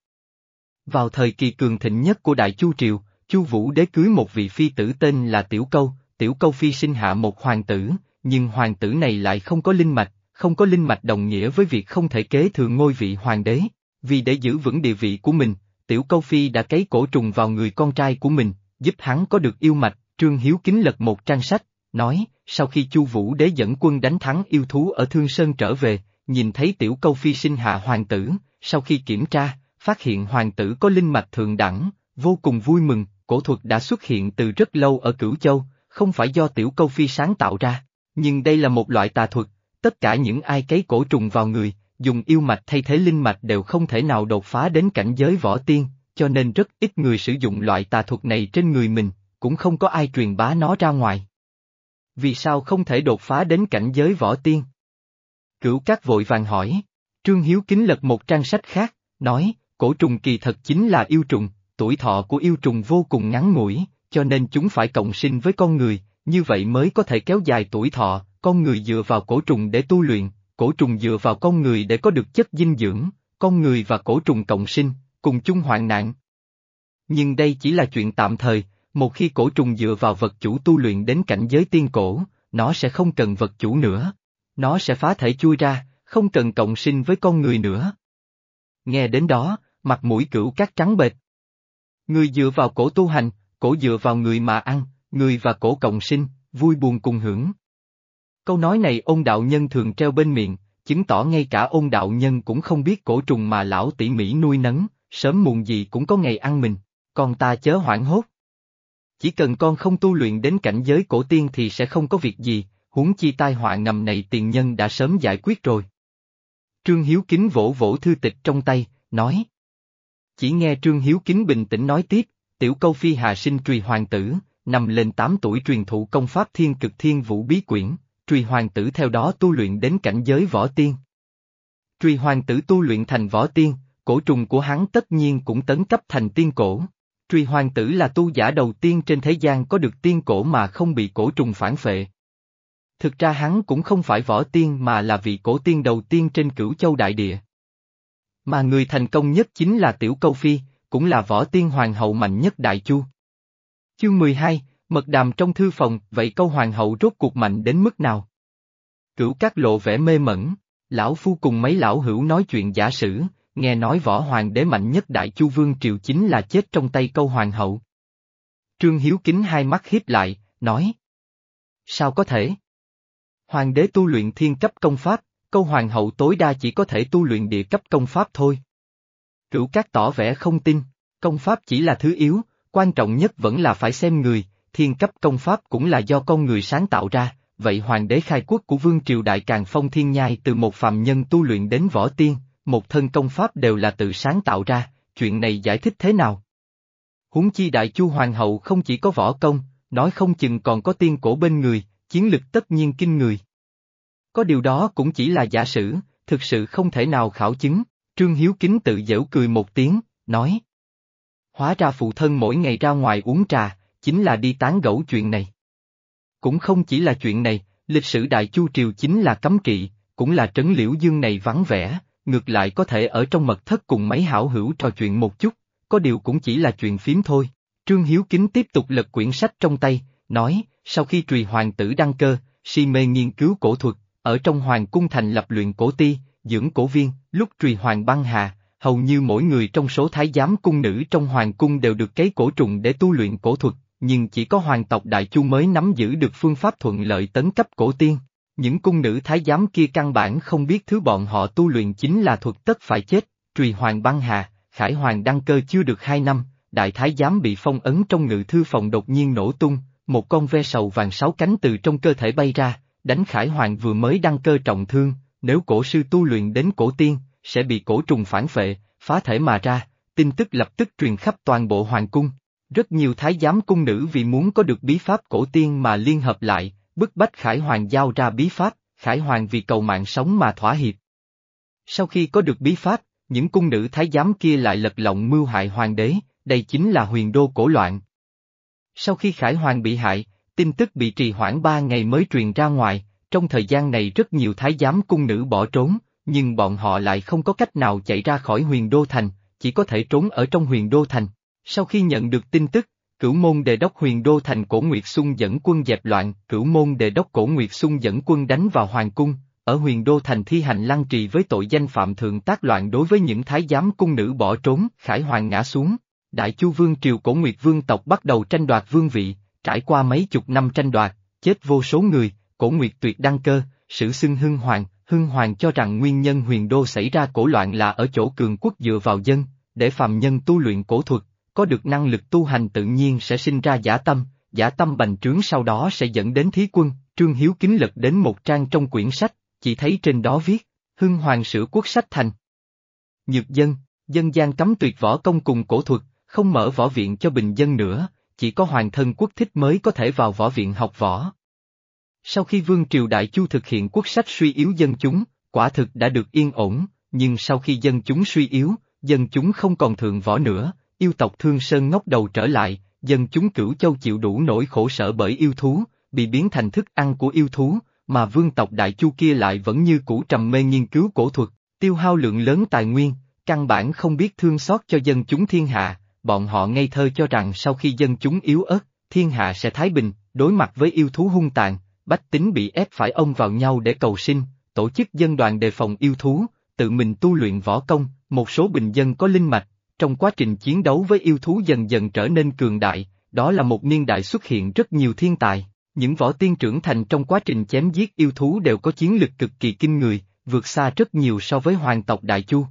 [SPEAKER 1] Vào thời kỳ cường thịnh nhất của đại chu triều, chu vũ đế cưới một vị phi tử tên là Tiểu Câu, Tiểu Câu phi sinh hạ một hoàng tử, nhưng hoàng tử này lại không có linh mạch, không có linh mạch đồng nghĩa với việc không thể kế thừa ngôi vị hoàng đế. Vì để giữ vững địa vị của mình, Tiểu Câu Phi đã cấy cổ trùng vào người con trai của mình, giúp hắn có được yêu mạch, Trương Hiếu Kính lật một trang sách, nói, sau khi Chu Vũ Đế dẫn quân đánh thắng yêu thú ở Thương Sơn trở về, nhìn thấy Tiểu Câu Phi sinh hạ hoàng tử, sau khi kiểm tra, phát hiện hoàng tử có linh mạch thượng đẳng, vô cùng vui mừng, cổ thuật đã xuất hiện từ rất lâu ở Cửu Châu, không phải do Tiểu Câu Phi sáng tạo ra, nhưng đây là một loại tà thuật, tất cả những ai cấy cổ trùng vào người, dùng yêu mạch thay thế linh mạch đều không thể nào đột phá đến cảnh giới võ tiên, cho nên rất ít người sử dụng loại tà thuật này trên người mình, cũng không có ai truyền bá nó ra ngoài. Vì sao không thể đột phá đến cảnh giới võ tiên? Cửu cát vội vàng hỏi, Trương Hiếu kính lật một trang sách khác, nói, cổ trùng kỳ thật chính là yêu trùng, tuổi thọ của yêu trùng vô cùng ngắn ngủi, cho nên chúng phải cộng sinh với con người, như vậy mới có thể kéo dài tuổi thọ, con người dựa vào cổ trùng để tu luyện, cổ trùng dựa vào con người để có được chất dinh dưỡng, con người và cổ trùng cộng sinh, cùng chung hoạn nạn. Nhưng đây chỉ là chuyện tạm thời, một khi cổ trùng dựa vào vật chủ tu luyện đến cảnh giới tiên cổ, nó sẽ không cần vật chủ nữa. Nó sẽ phá thể chui ra, không cần cộng sinh với con người nữa. Nghe đến đó, mặt mũi cửu cát trắng bệch. Người dựa vào cổ tu hành, cổ dựa vào người mà ăn, người và cổ cộng sinh, vui buồn cùng hưởng. Câu nói này ông đạo nhân thường treo bên miệng, chứng tỏ ngay cả ông đạo nhân cũng không biết cổ trùng mà lão tỉ mỉ nuôi nấng, sớm muộn gì cũng có ngày ăn mình, còn ta chớ hoảng hốt. Chỉ cần con không tu luyện đến cảnh giới cổ tiên thì sẽ không có việc gì, huống chi tai họa ngầm này tiền nhân đã sớm giải quyết rồi. Trương Hiếu Kính vỗ vỗ thư tịch trong tay, nói. Chỉ nghe Trương Hiếu Kính bình tĩnh nói tiếp, tiểu câu phi hà sinh trùy hoàng tử, nằm lên 8 tuổi truyền thụ công pháp thiên cực thiên vũ bí quyển, trùy hoàng tử theo đó tu luyện đến cảnh giới võ tiên. Trùy hoàng tử tu luyện thành võ tiên, cổ trùng của hắn tất nhiên cũng tấn cấp thành tiên cổ. Truy hoàng tử là tu giả đầu tiên trên thế gian có được tiên cổ mà không bị cổ trùng phản phệ. Thực ra hắn cũng không phải võ tiên mà là vị cổ tiên đầu tiên trên cửu châu đại địa. Mà người thành công nhất chính là Tiểu Câu Phi, cũng là võ tiên hoàng hậu mạnh nhất Đại Chu. Chương 12, Mật đàm trong thư phòng, vậy câu hoàng hậu rốt cuộc mạnh đến mức nào? Cửu các lộ vẻ mê mẩn, lão phu cùng mấy lão hữu nói chuyện giả sử, nghe nói võ hoàng đế mạnh nhất đại chu vương triều chính là chết trong tay câu hoàng hậu. Trương Hiếu kính hai mắt hiếp lại, nói. Sao có thể? Hoàng đế tu luyện thiên cấp công pháp, câu hoàng hậu tối đa chỉ có thể tu luyện địa cấp công pháp thôi. Cửu Cát tỏ vẻ không tin, công pháp chỉ là thứ yếu, quan trọng nhất vẫn là phải xem người, thiên cấp công pháp cũng là do con người sáng tạo ra, vậy hoàng đế khai quốc của vương triều đại càng phong thiên nhai từ một phàm nhân tu luyện đến võ tiên, một thân công pháp đều là tự sáng tạo ra, chuyện này giải thích thế nào? Huống chi đại chu hoàng hậu không chỉ có võ công, nói không chừng còn có tiên cổ bên người, chiến lực tất nhiên kinh người. Có điều đó cũng chỉ là giả sử, thực sự không thể nào khảo chứng, Trương Hiếu Kính tự dễu cười một tiếng, nói. Hóa ra phụ thân mỗi ngày ra ngoài uống trà, chính là đi tán gẫu chuyện này. Cũng không chỉ là chuyện này, lịch sử Đại Chu Triều chính là cấm kỵ, cũng là trấn liễu dương này vắng vẻ, ngược lại có thể ở trong mật thất cùng mấy hảo hữu trò chuyện một chút, có điều cũng chỉ là chuyện phím thôi. Trương Hiếu Kính tiếp tục lật quyển sách trong tay, nói, sau khi trùy hoàng tử đăng cơ, si mê nghiên cứu cổ thuật, ở trong hoàng cung thành lập luyện cổ ti, dưỡng cổ viên, lúc trùy hoàng băng hà, hầu như mỗi người trong số thái giám cung nữ trong hoàng cung đều được cấy cổ trùng để tu luyện cổ thuật, nhưng chỉ có hoàng tộc Đại Chu mới nắm giữ được phương pháp thuận lợi tấn cấp cổ tiên. Những cung nữ thái giám kia căn bản không biết thứ bọn họ tu luyện chính là thuật tất phải chết, trùy hoàng băng hà, khải hoàng đăng cơ chưa được hai năm, đại thái giám bị phong ấn trong ngự thư phòng đột nhiên nổ tung, một con ve sầu vàng sáu cánh từ trong cơ thể bay ra, đánh khải hoàng vừa mới đăng cơ trọng thương, nếu cổ sư tu luyện đến cổ tiên, sẽ bị cổ trùng phản phệ, phá thể mà ra, tin tức lập tức truyền khắp toàn bộ hoàng cung. Rất nhiều thái giám cung nữ vì muốn có được bí pháp cổ tiên mà liên hợp lại, bức bách Khải Hoàng giao ra bí pháp, Khải Hoàng vì cầu mạng sống mà thỏa hiệp. Sau khi có được bí pháp, những cung nữ thái giám kia lại lật lọng mưu hại hoàng đế, đây chính là huyền đô cổ loạn. Sau khi Khải Hoàng bị hại, tin tức bị trì hoãn ba ngày mới truyền ra ngoài, trong thời gian này rất nhiều thái giám cung nữ bỏ trốn, nhưng bọn họ lại không có cách nào chạy ra khỏi huyền đô thành, chỉ có thể trốn ở trong huyền đô thành. Sau khi nhận được tin tức, cửu môn đề đốc huyền đô thành cổ Nguyệt Xung dẫn quân dẹp loạn, cửu môn đề đốc cổ Nguyệt Xung dẫn quân đánh vào hoàng cung, ở huyền đô thành thi hành lăng trì với tội danh phạm thượng tác loạn đối với những thái giám cung nữ bỏ trốn, khải hoàng ngã xuống. Đại Chu Vương triều cổ Nguyệt Vương tộc bắt đầu tranh đoạt vương vị, trải qua mấy chục năm tranh đoạt, chết vô số người, cổ Nguyệt tuyệt đăng cơ, sử xưng hưng hoàng, hưng hoàng cho rằng nguyên nhân huyền đô xảy ra cổ loạn là ở chỗ cường quốc dựa vào dân, để phàm nhân tu luyện cổ thuật, có được năng lực tu hành tự nhiên sẽ sinh ra giả tâm, giả tâm bành trướng sau đó sẽ dẫn đến thí quân, Trương Hiếu kính lật đến một trang trong quyển sách, chỉ thấy trên đó viết, Hưng Hoàng sửa quốc sách thành. Nhược dân, dân gian cấm tuyệt võ công cùng cổ thuật, không mở võ viện cho bình dân nữa, chỉ có hoàng thân quốc thích mới có thể vào võ viện học võ. Sau khi Vương Triều Đại Chu thực hiện quốc sách suy yếu dân chúng, quả thực đã được yên ổn, nhưng sau khi dân chúng suy yếu, dân chúng không còn thượng võ nữa, yêu tộc Thương Sơn ngóc đầu trở lại, dân chúng cửu châu chịu đủ nỗi khổ sở bởi yêu thú, bị biến thành thức ăn của yêu thú, mà vương tộc Đại Chu kia lại vẫn như cũ trầm mê nghiên cứu cổ thuật, tiêu hao lượng lớn tài nguyên, căn bản không biết thương xót cho dân chúng thiên hạ, bọn họ ngây thơ cho rằng sau khi dân chúng yếu ớt, thiên hạ sẽ thái bình, đối mặt với yêu thú hung tàn, bách tính bị ép phải ông vào nhau để cầu sinh, tổ chức dân đoàn đề phòng yêu thú, tự mình tu luyện võ công, một số bình dân có linh mạch, trong quá trình chiến đấu với yêu thú dần dần trở nên cường đại, đó là một niên đại xuất hiện rất nhiều thiên tài. Những võ tiên trưởng thành trong quá trình chém giết yêu thú đều có chiến lực cực kỳ kinh người, vượt xa rất nhiều so với hoàng tộc Đại Chu.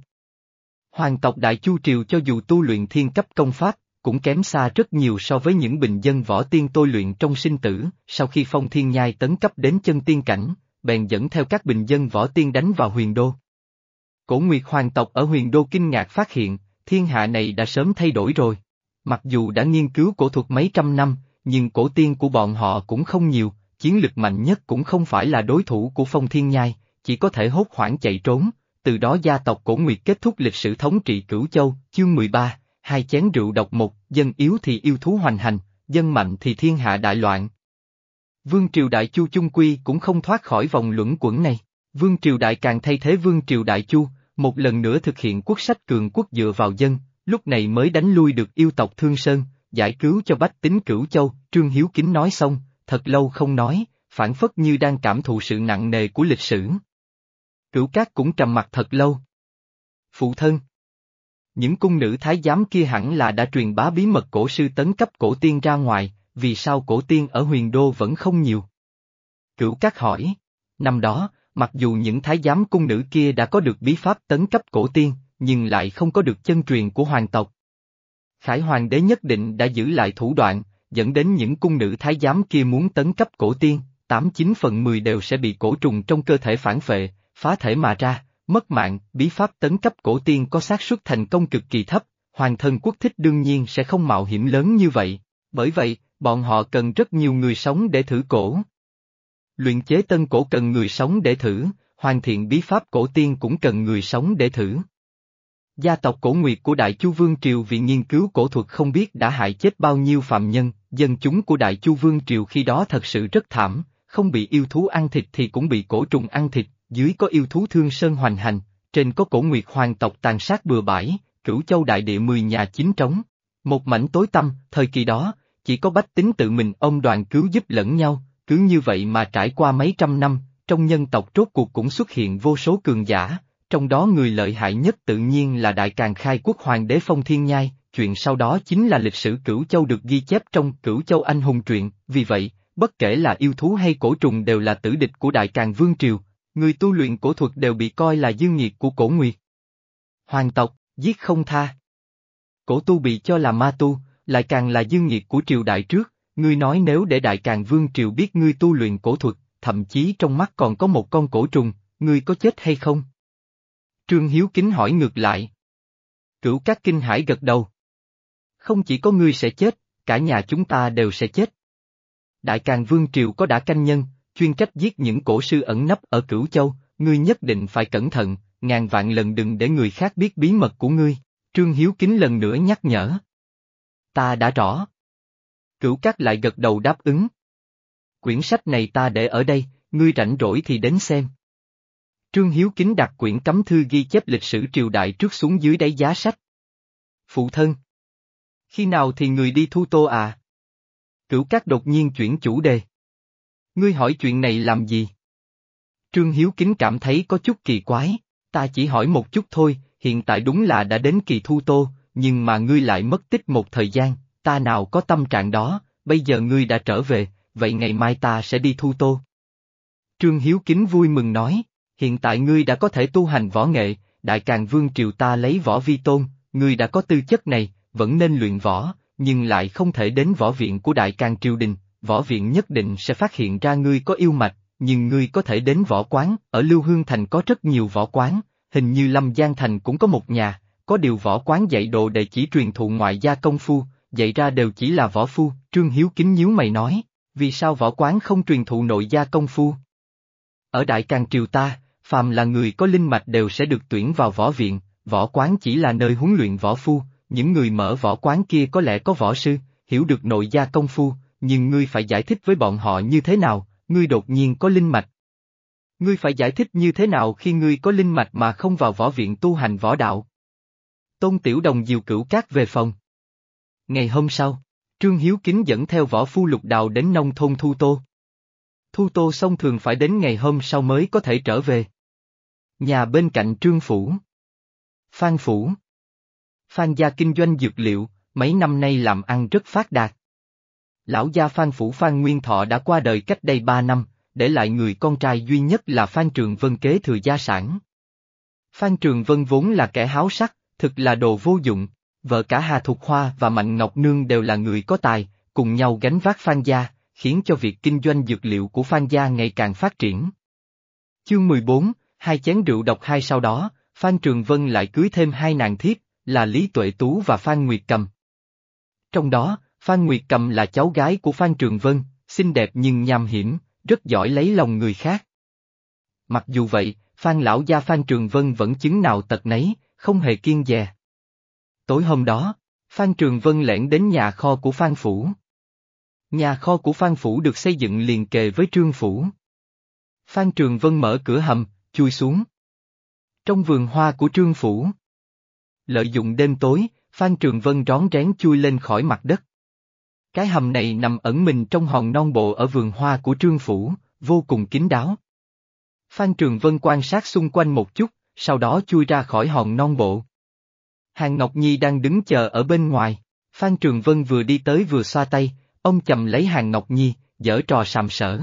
[SPEAKER 1] Hoàng tộc Đại Chu Triều cho dù tu luyện thiên cấp công pháp, cũng kém xa rất nhiều so với những bình dân võ tiên tôi luyện trong sinh tử, sau khi phong thiên nhai tấn cấp đến chân tiên cảnh, bèn dẫn theo các bình dân võ tiên đánh vào huyền đô. Cổ Nguyệt Hoàng tộc ở huyền đô kinh ngạc phát hiện, thiên hạ này đã sớm thay đổi rồi. Mặc dù đã nghiên cứu cổ thuật mấy trăm năm, nhưng cổ tiên của bọn họ cũng không nhiều, chiến lực mạnh nhất cũng không phải là đối thủ của phong thiên nhai, chỉ có thể hốt hoảng chạy trốn, từ đó gia tộc cổ nguyệt kết thúc lịch sử thống trị cửu châu, chương 13, hai chén rượu độc một, dân yếu thì yêu thú hoành hành, dân mạnh thì thiên hạ đại loạn. Vương triều đại chu chung quy cũng không thoát khỏi vòng luẩn quẩn này, vương triều đại càng thay thế vương triều đại chu, một lần nữa thực hiện quốc sách cường quốc dựa vào dân, lúc này mới đánh lui được yêu tộc Thương Sơn, giải cứu cho bách tính cửu châu, Trương Hiếu Kính nói xong, thật lâu không nói, phản phất như đang cảm thụ sự nặng nề của lịch sử. Cửu Cát cũng trầm mặt thật lâu. Phụ thân Những cung nữ thái giám kia hẳn là đã truyền bá bí mật cổ sư tấn cấp cổ tiên ra ngoài, vì sao cổ tiên ở huyền đô vẫn không nhiều. Cửu Cát hỏi. Năm đó, mặc dù những thái giám cung nữ kia đã có được bí pháp tấn cấp cổ tiên, nhưng lại không có được chân truyền của hoàng tộc. Khải hoàng đế nhất định đã giữ lại thủ đoạn, dẫn đến những cung nữ thái giám kia muốn tấn cấp cổ tiên, tám chín phần mười đều sẽ bị cổ trùng trong cơ thể phản phệ, phá thể mà ra, mất mạng, bí pháp tấn cấp cổ tiên có xác suất thành công cực kỳ thấp, hoàng thân quốc thích đương nhiên sẽ không mạo hiểm lớn như vậy, bởi vậy, bọn họ cần rất nhiều người sống để thử cổ. Luyện chế tân cổ cần người sống để thử, hoàn thiện bí pháp cổ tiên cũng cần người sống để thử. Gia tộc cổ nguyệt của Đại Chu Vương Triều vì nghiên cứu cổ thuật không biết đã hại chết bao nhiêu phạm nhân, dân chúng của Đại Chu Vương Triều khi đó thật sự rất thảm, không bị yêu thú ăn thịt thì cũng bị cổ trùng ăn thịt, dưới có yêu thú thương sơn hoành hành, trên có cổ nguyệt hoàng tộc tàn sát bừa bãi, cửu châu đại địa mười nhà chính trống. Một mảnh tối tăm, thời kỳ đó, chỉ có bách tính tự mình ông đoàn cứu giúp lẫn nhau, cứ như vậy mà trải qua mấy trăm năm, trong nhân tộc rốt cuộc cũng xuất hiện vô số cường giả, trong đó người lợi hại nhất tự nhiên là Đại Càng Khai Quốc Hoàng đế Phong Thiên Nhai, chuyện sau đó chính là lịch sử Cửu Châu được ghi chép trong Cửu Châu Anh Hùng truyện, vì vậy, bất kể là yêu thú hay cổ trùng đều là tử địch của Đại Càng Vương Triều, người tu luyện cổ thuật đều bị coi là dương nghiệt của cổ nguyệt. Hoàng tộc, giết không tha. Cổ tu bị cho là ma tu, lại càng là dương nghiệt của triều đại trước, ngươi nói nếu để Đại Càng Vương Triều biết ngươi tu luyện cổ thuật, thậm chí trong mắt còn có một con cổ trùng, ngươi có chết hay không? Trương Hiếu Kính hỏi ngược lại. Cửu các kinh hải gật đầu. Không chỉ có ngươi sẽ chết, cả nhà chúng ta đều sẽ chết. Đại Càng Vương Triều có đã canh nhân, chuyên trách giết những cổ sư ẩn nấp ở Cửu Châu, ngươi nhất định phải cẩn thận, ngàn vạn lần đừng để người khác biết bí mật của ngươi, Trương Hiếu Kính lần nữa nhắc nhở. Ta đã rõ. Cửu Cát lại gật đầu đáp ứng. Quyển sách này ta để ở đây, ngươi rảnh rỗi thì đến xem. Trương Hiếu Kính đặt quyển cấm thư ghi chép lịch sử triều đại trước xuống dưới đáy giá sách. Phụ thân. Khi nào thì người đi thu tô à? Cửu Cát đột nhiên chuyển chủ đề. Ngươi hỏi chuyện này làm gì? Trương Hiếu Kính cảm thấy có chút kỳ quái, ta chỉ hỏi một chút thôi, hiện tại đúng là đã đến kỳ thu tô, nhưng mà ngươi lại mất tích một thời gian, ta nào có tâm trạng đó, bây giờ ngươi đã trở về, vậy ngày mai ta sẽ đi thu tô. Trương Hiếu Kính vui mừng nói, hiện tại ngươi đã có thể tu hành võ nghệ, đại càng vương triều ta lấy võ vi tôn, ngươi đã có tư chất này, vẫn nên luyện võ, nhưng lại không thể đến võ viện của đại càng triều đình, võ viện nhất định sẽ phát hiện ra ngươi có yêu mạch, nhưng ngươi có thể đến võ quán, ở Lưu Hương Thành có rất nhiều võ quán, hình như Lâm Giang Thành cũng có một nhà, có điều võ quán dạy đồ để chỉ truyền thụ ngoại gia công phu, dạy ra đều chỉ là võ phu, Trương Hiếu kính nhíu mày nói, vì sao võ quán không truyền thụ nội gia công phu? Ở Đại Càng Triều ta, phàm là người có linh mạch đều sẽ được tuyển vào võ viện, võ quán chỉ là nơi huấn luyện võ phu, những người mở võ quán kia có lẽ có võ sư, hiểu được nội gia công phu, nhưng ngươi phải giải thích với bọn họ như thế nào, ngươi đột nhiên có linh mạch. Ngươi phải giải thích như thế nào khi ngươi có linh mạch mà không vào võ viện tu hành võ đạo. Tôn Tiểu Đồng diều cửu cát về phòng. Ngày hôm sau, Trương Hiếu Kính dẫn theo võ phu lục đào đến nông thôn Thu Tô. Thu Tô xong thường phải đến ngày hôm sau mới có thể trở về. Nhà bên cạnh Trương Phủ. Phan Phủ. Phan gia kinh doanh dược liệu, mấy năm nay làm ăn rất phát đạt. Lão gia Phan Phủ Phan Nguyên Thọ đã qua đời cách đây ba năm, để lại người con trai duy nhất là Phan Trường Vân kế thừa gia sản. Phan Trường Vân vốn là kẻ háo sắc, thực là đồ vô dụng, vợ cả Hà Thục Hoa và Mạnh Ngọc Nương đều là người có tài, cùng nhau gánh vác Phan gia, khiến cho việc kinh doanh dược liệu của Phan gia ngày càng phát triển. Chương 14, hai chén rượu độc hai sau đó, Phan Trường Vân lại cưới thêm hai nàng thiếp, là Lý Tuệ Tú và Phan Nguyệt Cầm. Trong đó, Phan Nguyệt Cầm là cháu gái của Phan Trường Vân, xinh đẹp nhưng nham hiểm, rất giỏi lấy lòng người khác. Mặc dù vậy, Phan lão gia Phan Trường Vân vẫn chứng nào tật nấy, không hề kiên dè. Tối hôm đó, Phan Trường Vân lẻn đến nhà kho của Phan Phủ. Nhà kho của Phan Phủ được xây dựng liền kề với Trương Phủ. Phan Trường Vân mở cửa hầm, chui xuống. Trong vườn hoa của Trương Phủ. Lợi dụng đêm tối, Phan Trường Vân rón rén chui lên khỏi mặt đất. Cái hầm này nằm ẩn mình trong hòn non bộ ở vườn hoa của Trương Phủ, vô cùng kín đáo. Phan Trường Vân quan sát xung quanh một chút, sau đó chui ra khỏi hòn non bộ. Hàng Ngọc Nhi đang đứng chờ ở bên ngoài, Phan Trường Vân vừa đi tới vừa xoa tay, ông chầm lấy Hàng Ngọc Nhi, dở trò sàm sở.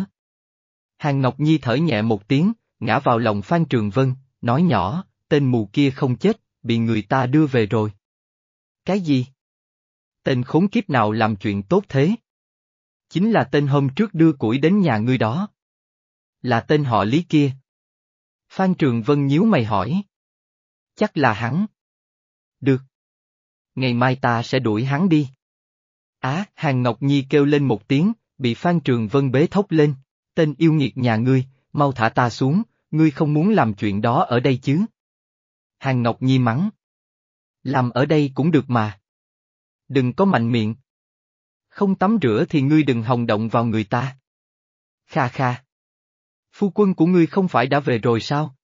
[SPEAKER 1] Hàng Ngọc Nhi thở nhẹ một tiếng, ngã vào lòng Phan Trường Vân, nói nhỏ, tên mù kia không chết, bị người ta đưa về rồi. Cái gì? Tên khốn kiếp nào làm chuyện tốt thế? Chính là tên hôm trước đưa củi đến nhà ngươi đó. Là tên họ Lý kia. Phan Trường Vân nhíu mày hỏi. Chắc là hắn. Được. Ngày mai ta sẽ đuổi hắn đi. Á, Hàng Ngọc Nhi kêu lên một tiếng, bị Phan Trường Vân bế thốc lên. Tên yêu nghiệt nhà ngươi, mau thả ta xuống, ngươi không muốn làm chuyện đó ở đây chứ. Hàng Ngọc Nhi mắng. Làm ở đây cũng được mà. Đừng có mạnh miệng. Không tắm rửa thì ngươi đừng hòng động vào người ta. Kha kha. Phu quân của ngươi không phải đã về rồi sao?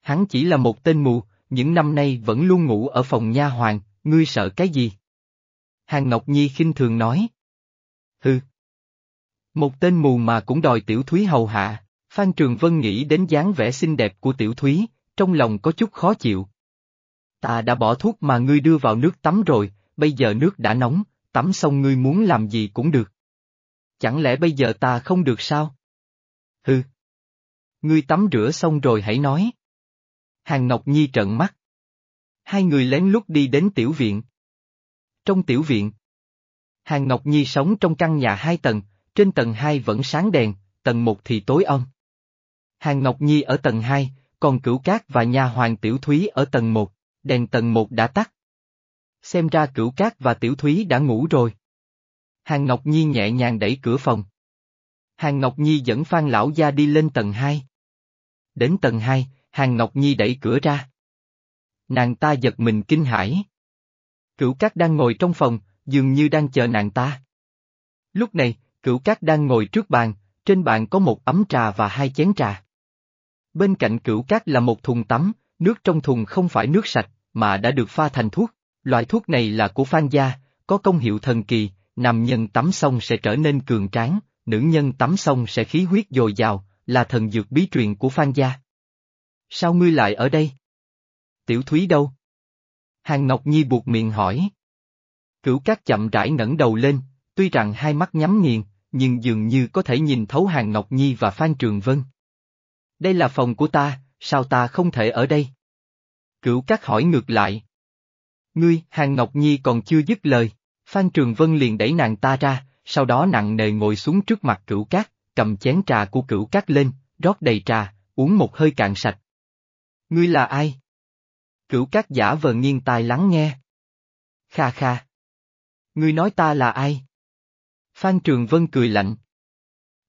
[SPEAKER 1] Hắn chỉ là một tên mù, những năm nay vẫn luôn ngủ ở phòng nha hoàng, ngươi sợ cái gì? Hàng Ngọc Nhi khinh thường nói. Hừ. Một tên mù mà cũng đòi tiểu thúy hầu hạ, Phan Trường Vân nghĩ đến dáng vẻ xinh đẹp của tiểu thúy, trong lòng có chút khó chịu. Ta đã bỏ thuốc mà ngươi đưa vào nước tắm rồi, bây giờ nước đã nóng, tắm xong ngươi muốn làm gì cũng được. Chẳng lẽ bây giờ ta không được sao? Hừ. Ngươi tắm rửa xong rồi hãy nói. Hàng Ngọc Nhi trợn mắt. Hai người lén lút đi đến tiểu viện. Trong tiểu viện. Hàng Ngọc Nhi sống trong căn nhà hai tầng, trên tầng hai vẫn sáng đèn, tầng một thì tối om. Hàng Ngọc Nhi ở tầng hai, còn Cửu Cát và nhà hoàng Tiểu Thúy ở tầng một, đèn tầng một đã tắt. Xem ra Cửu Cát và Tiểu Thúy đã ngủ rồi. Hàng Ngọc Nhi nhẹ nhàng đẩy cửa phòng. Hàng Ngọc Nhi dẫn Phan Lão Gia đi lên tầng hai. Đến tầng hai, Hàng Ngọc Nhi đẩy cửa ra. Nàng ta giật mình kinh hãi. Cửu Cát đang ngồi trong phòng, dường như đang chờ nàng ta. Lúc này, Cửu Cát đang ngồi trước bàn, trên bàn có một ấm trà và hai chén trà. Bên cạnh cửu cát là một thùng tắm, nước trong thùng không phải nước sạch, mà đã được pha thành thuốc. Loại thuốc này là của Phan gia, có công hiệu thần kỳ, nam nhân tắm xong sẽ trở nên cường tráng, nữ nhân tắm xong sẽ khí huyết dồi dào, là thần dược bí truyền của Phan gia. Sao ngươi lại ở đây? Tiểu Thúy đâu? Hàng Ngọc Nhi buộc miệng hỏi. Cửu Cát chậm rãi ngẩng đầu lên, tuy rằng hai mắt nhắm nghiền, nhưng dường như có thể nhìn thấu Hàng Ngọc Nhi và Phan Trường Vân. Đây là phòng của ta, sao ta không thể ở đây? Cửu Cát hỏi ngược lại. Ngươi, Hàng Ngọc Nhi còn chưa dứt lời, Phan Trường Vân liền đẩy nàng ta ra, sau đó nặng nề ngồi xuống trước mặt Cửu Cát, cầm chén trà của Cửu Cát lên, rót đầy trà, uống một hơi cạn sạch. Ngươi là ai? Cửu Cát giả vờ nghiêng tai lắng nghe. Kha kha. Ngươi nói ta là ai? Phan Trường Vân cười lạnh.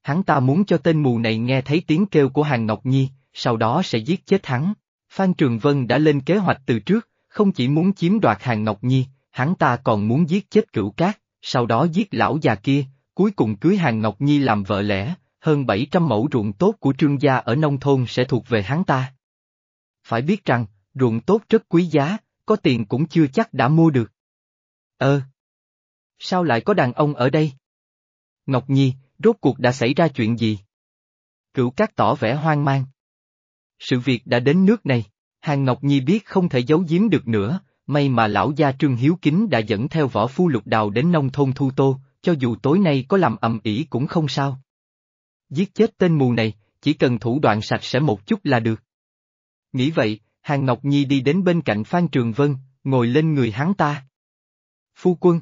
[SPEAKER 1] Hắn ta muốn cho tên mù này nghe thấy tiếng kêu của Hàng Ngọc Nhi, sau đó sẽ giết chết hắn. Phan Trường Vân đã lên kế hoạch từ trước, không chỉ muốn chiếm đoạt Hàng Ngọc Nhi, hắn ta còn muốn giết chết cửu cát, sau đó giết lão già kia, cuối cùng cưới Hàng Ngọc Nhi làm vợ lẽ, hơn 700 mẫu ruộng tốt của trương gia ở nông thôn sẽ thuộc về hắn ta. Phải biết rằng, ruộng tốt rất quý giá, có tiền cũng chưa chắc đã mua được. Ơ! Sao lại có đàn ông ở đây? Ngọc Nhi, rốt cuộc đã xảy ra chuyện gì? Cửu Cát tỏ vẻ hoang mang. Sự việc đã đến nước này, Hàng Ngọc Nhi biết không thể giấu giếm được nữa, may mà lão gia Trương Hiếu Kính đã dẫn theo võ phu lục đào đến nông thôn Thu Tô, cho dù tối nay có làm ầm ĩ cũng không sao. Giết chết tên mù này, chỉ cần thủ đoạn sạch sẽ một chút là được. Nghĩ vậy, Hàng Ngọc Nhi đi đến bên cạnh Phan Trường Vân, ngồi lên người hắn ta. Phu quân.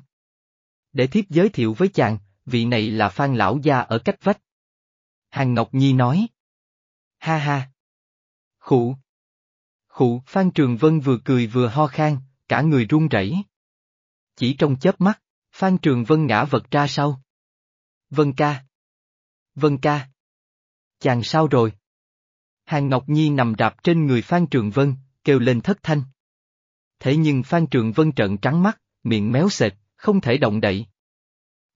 [SPEAKER 1] Để thiếp giới thiệu với chàng, vị này là Phan Lão Gia ở cách vách. Hàng Ngọc Nhi nói. Ha ha. Khụ. Khụ, Phan Trường Vân vừa cười vừa ho khan, cả người run rẩy. Chỉ trong chớp mắt, Phan Trường Vân ngã vật ra sau. Vân ca. Vân ca. Chàng sao rồi? Hàng Ngọc Nhi nằm rạp trên người Phan Trường Vân, kêu lên thất thanh. Thế nhưng Phan Trường Vân trợn trắng mắt, miệng méo sệt, không thể động đậy.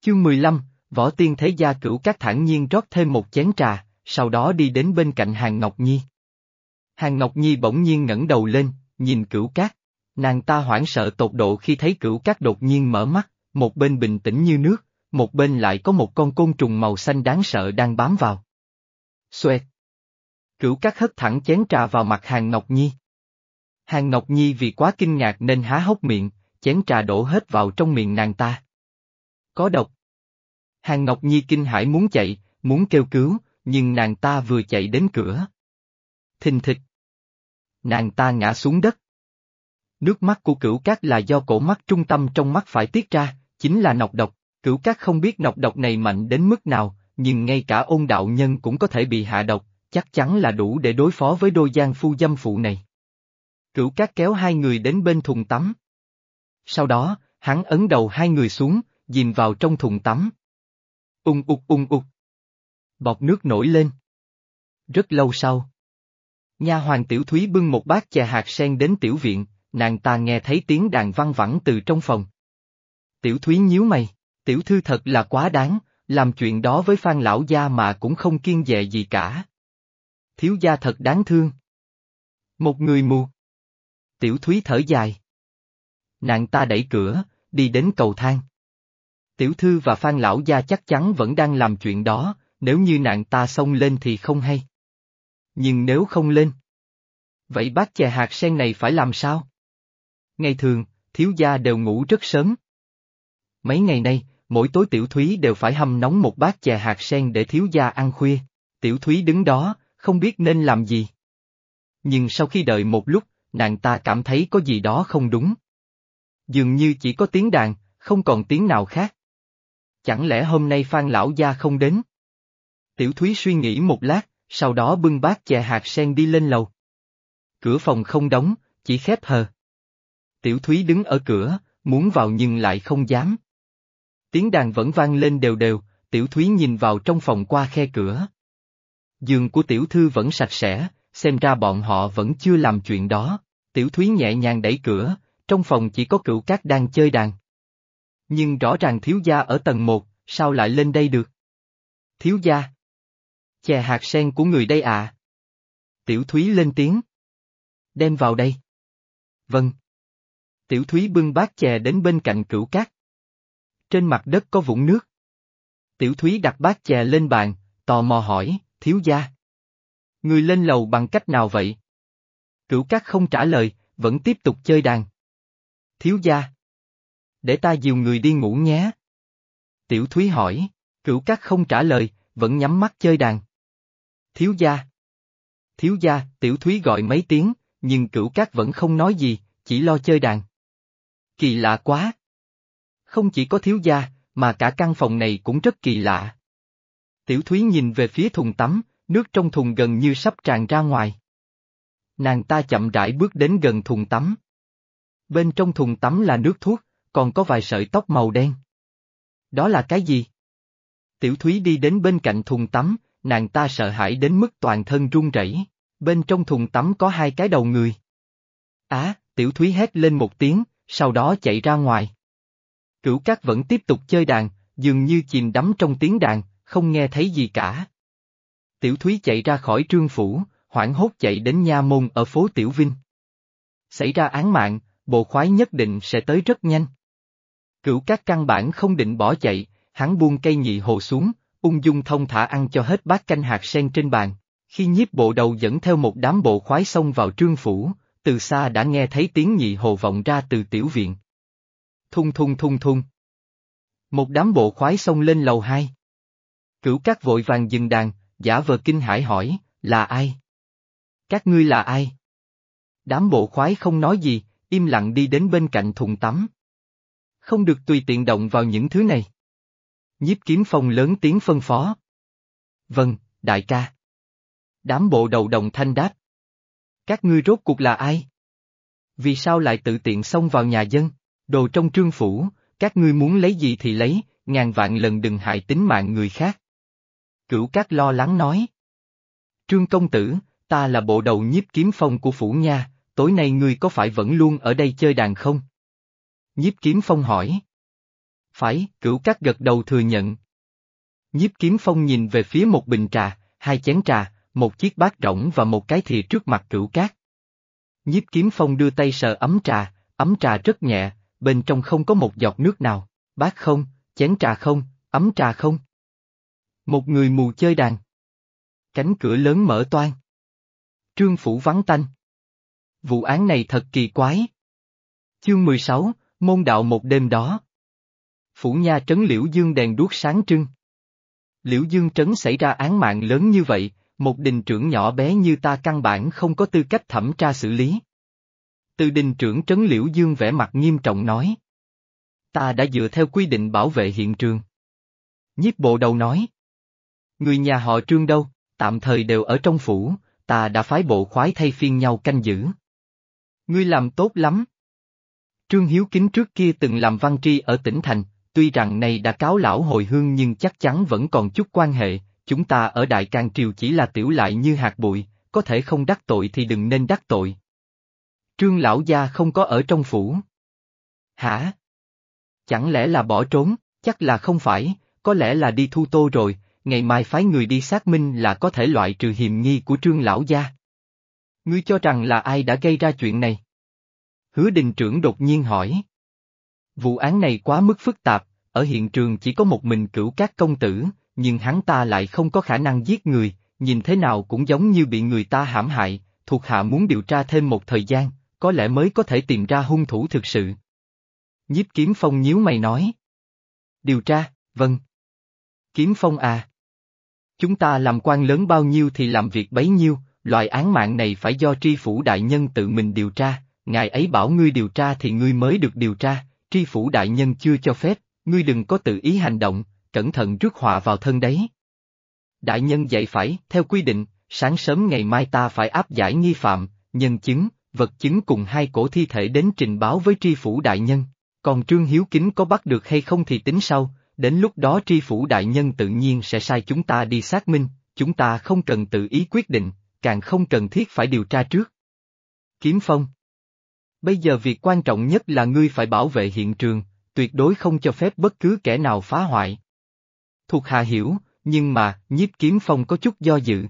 [SPEAKER 1] Chương 15, Võ Tiên Thế Gia cửu các thản nhiên rót thêm một chén trà, sau đó đi đến bên cạnh Hàng Ngọc Nhi. Hàng Ngọc Nhi bỗng nhiên ngẩng đầu lên, nhìn cửu cát. Nàng ta hoảng sợ tột độ khi thấy cửu cát đột nhiên mở mắt, một bên bình tĩnh như nước, một bên lại có một con côn trùng màu xanh đáng sợ đang bám vào. Xoẹt. Cửu cát hất thẳng chén trà vào mặt Hàng Ngọc Nhi. Hàng Ngọc Nhi vì quá kinh ngạc nên há hốc miệng, chén trà đổ hết vào trong miệng nàng ta. Có độc. Hàng Ngọc Nhi kinh hãi muốn chạy, muốn kêu cứu, nhưng nàng ta vừa chạy đến cửa. Thình thịch. Nàng ta ngã xuống đất. Nước mắt của cửu cát là do cổ mắt trung tâm trong mắt phải tiết ra, chính là nọc độc. Cửu cát không biết nọc độc này mạnh đến mức nào, nhưng ngay cả ôn đạo nhân cũng có thể bị hạ độc, chắc chắn là đủ để đối phó với đôi giang phu dâm phụ này. Cửu cát kéo hai người đến bên thùng tắm. Sau đó, hắn ấn đầu hai người xuống, dìm vào trong thùng tắm. Ung ục ung ục. Bọt nước nổi lên. Rất lâu sau. Nha hoàng tiểu thúy bưng một bát chè hạt sen đến tiểu viện, nàng ta nghe thấy tiếng đàn văng vẳng từ trong phòng. Tiểu thúy nhíu mày, tiểu thư thật là quá đáng, làm chuyện đó với phan lão gia mà cũng không kiên dè gì cả. Thiếu gia thật đáng thương. Một người mù. Tiểu thúy thở dài. Nàng ta đẩy cửa, đi đến cầu thang. Tiểu thư và phan lão gia chắc chắn vẫn đang làm chuyện đó, nếu như nàng ta xông lên thì không hay. Nhưng nếu không lên. Vậy bát chè hạt sen này phải làm sao? Ngày thường, thiếu gia đều ngủ rất sớm. Mấy ngày nay, mỗi tối tiểu thúy đều phải hâm nóng một bát chè hạt sen để thiếu gia ăn khuya. Tiểu thúy đứng đó, không biết nên làm gì. Nhưng sau khi đợi một lúc, nàng ta cảm thấy có gì đó không đúng. Dường như chỉ có tiếng đàn, không còn tiếng nào khác. Chẳng lẽ hôm nay Phan Lão Gia không đến? Tiểu Thúy suy nghĩ một lát, sau đó bưng bát chè hạt sen đi lên lầu. Cửa phòng không đóng, chỉ khép hờ. Tiểu Thúy đứng ở cửa, muốn vào nhưng lại không dám. Tiếng đàn vẫn vang lên đều đều, Tiểu Thúy nhìn vào trong phòng qua khe cửa. Giường của Tiểu Thư vẫn sạch sẽ, xem ra bọn họ vẫn chưa làm chuyện đó. Tiểu Thúy nhẹ nhàng đẩy cửa, trong phòng chỉ có cựu cát đang chơi đàn. Nhưng rõ ràng thiếu gia ở tầng 1, sao lại lên đây được? Thiếu gia. Chè hạt sen của người đây à? Tiểu Thúy lên tiếng. Đem vào đây. Vâng. Tiểu Thúy bưng bát chè đến bên cạnh cửu cát. Trên mặt đất có vũng nước. Tiểu Thúy đặt bát chè lên bàn, tò mò hỏi, thiếu gia. Người lên lầu bằng cách nào vậy? Cửu cát không trả lời, vẫn tiếp tục chơi đàn. Thiếu gia. Để ta dìu người đi ngủ nhé. Tiểu Thúy hỏi, cửu cát không trả lời, vẫn nhắm mắt chơi đàn. Thiếu gia. Thiếu gia, Tiểu Thúy gọi mấy tiếng, nhưng cửu cát vẫn không nói gì, chỉ lo chơi đàn. Kỳ lạ quá. Không chỉ có thiếu gia, mà cả căn phòng này cũng rất kỳ lạ. Tiểu Thúy nhìn về phía thùng tắm, nước trong thùng gần như sắp tràn ra ngoài. Nàng ta chậm rãi bước đến gần thùng tắm. Bên trong thùng tắm là nước thuốc, còn có vài sợi tóc màu đen. Đó là cái gì? Tiểu Thúy đi đến bên cạnh thùng tắm, nàng ta sợ hãi đến mức toàn thân run rẩy. Bên trong thùng tắm có hai cái đầu người. Á, Tiểu Thúy hét lên một tiếng, sau đó chạy ra ngoài. Cửu Cát vẫn tiếp tục chơi đàn, dường như chìm đắm trong tiếng đàn, không nghe thấy gì cả. Tiểu Thúy chạy ra khỏi trương phủ, hoảng hốt chạy đến nha môn ở phố Tiểu Vinh. Xảy ra án mạng, bộ khoái nhất định sẽ tới rất nhanh. Cửu các căn bản không định bỏ chạy, hắn buông cây nhị hồ xuống, ung dung thông thả ăn cho hết bát canh hạt sen trên bàn. Khi nhiếp bộ đầu dẫn theo một đám bộ khoái xông vào trương phủ, từ xa đã nghe thấy tiếng nhị hồ vọng ra từ tiểu viện. Thung thung thung thung. Một đám bộ khoái xông lên lầu hai. Cửu các vội vàng dừng đàn, giả vờ kinh hải hỏi, là ai? Các ngươi là ai? Đám bộ khoái không nói gì, im lặng đi đến bên cạnh thùng tắm. Không được tùy tiện động vào những thứ này. Nhiếp kiếm phong lớn tiếng phân phó. Vâng, đại ca. Đám bộ đầu đồng thanh đáp. Các ngươi rốt cuộc là ai? Vì sao lại tự tiện xông vào nhà dân, đồ trong trương phủ, các ngươi muốn lấy gì thì lấy, ngàn vạn lần đừng hại tính mạng người khác. Cửu Cát lo lắng nói. Trương công tử, ta là bộ đầu nhiếp kiếm phong của phủ nha, tối nay ngươi có phải vẫn luôn ở đây chơi đàn không? Nhiếp kiếm phong hỏi. Phải, cửu cát gật đầu thừa nhận. Nhiếp kiếm phong nhìn về phía một bình trà, hai chén trà, một chiếc bát rỗng và một cái thìa trước mặt cửu cát. Nhiếp kiếm phong đưa tay sờ ấm trà, ấm trà rất nhẹ, bên trong không có một giọt nước nào, bát không, chén trà không, ấm trà không. Một người mù chơi đàn. Cánh cửa lớn mở toan. Trương phủ vắng tanh. Vụ án này thật kỳ quái. Chương 16, Môn đạo một đêm đó. Phủ nha trấn liễu dương đèn đuốc sáng trưng. Liễu Dương Trấn xảy ra án mạng lớn như vậy, một đình trưởng nhỏ bé như ta căn bản không có tư cách thẩm tra xử lý. Từ đình trưởng trấn Liễu Dương vẻ mặt nghiêm trọng nói. Ta đã dựa theo quy định bảo vệ hiện trường. Nhiếp bộ đầu nói. Người nhà họ trương đâu, tạm thời đều ở trong phủ, ta đã phái bộ khoái thay phiên nhau canh giữ. Ngươi làm tốt lắm. Trương Hiếu Kính trước kia từng làm văn tri ở tỉnh thành, tuy rằng này đã cáo lão hồi hương nhưng chắc chắn vẫn còn chút quan hệ, chúng ta ở Đại Càng Triều chỉ là tiểu lại như hạt bụi, có thể không đắc tội thì đừng nên đắc tội. Trương lão gia không có ở trong phủ. Hả? Chẳng lẽ là bỏ trốn, chắc là không phải, có lẽ là đi thu tô rồi, ngày mai phái người đi xác minh là có thể loại trừ hiểm nghi của trương lão gia. Ngươi cho rằng là ai đã gây ra chuyện này? Hứa đình trưởng đột nhiên hỏi. Vụ án này quá mức phức tạp, ở hiện trường chỉ có một mình cửu các công tử, nhưng hắn ta lại không có khả năng giết người, nhìn thế nào cũng giống như bị người ta hãm hại, thuộc hạ muốn điều tra thêm một thời gian, có lẽ mới có thể tìm ra hung thủ thực sự. Nhiếp kiếm phong nhíu mày nói. Điều tra, vâng. Kiếm phong à. Chúng ta làm quan lớn bao nhiêu thì làm việc bấy nhiêu, loại án mạng này phải do tri phủ đại nhân tự mình điều tra, ngài ấy bảo ngươi điều tra thì ngươi mới được điều tra, tri phủ đại nhân chưa cho phép, ngươi đừng có tự ý hành động, cẩn thận rước họa vào thân đấy. Đại nhân dạy phải, theo quy định, sáng sớm ngày mai ta phải áp giải nghi phạm, nhân chứng, vật chứng cùng hai cổ thi thể đến trình báo với tri phủ đại nhân. Còn Trương Hiếu Kính có bắt được hay không thì tính sau, đến lúc đó tri phủ đại nhân tự nhiên sẽ sai chúng ta đi xác minh, chúng ta không cần tự ý quyết định, càng không cần thiết phải điều tra trước. Kiếm Phong Bây giờ việc quan trọng nhất là ngươi phải bảo vệ hiện trường, tuyệt đối không cho phép bất cứ kẻ nào phá hoại. Thuộc hạ hiểu, nhưng mà, nhiếp kiếm phong có chút do dự.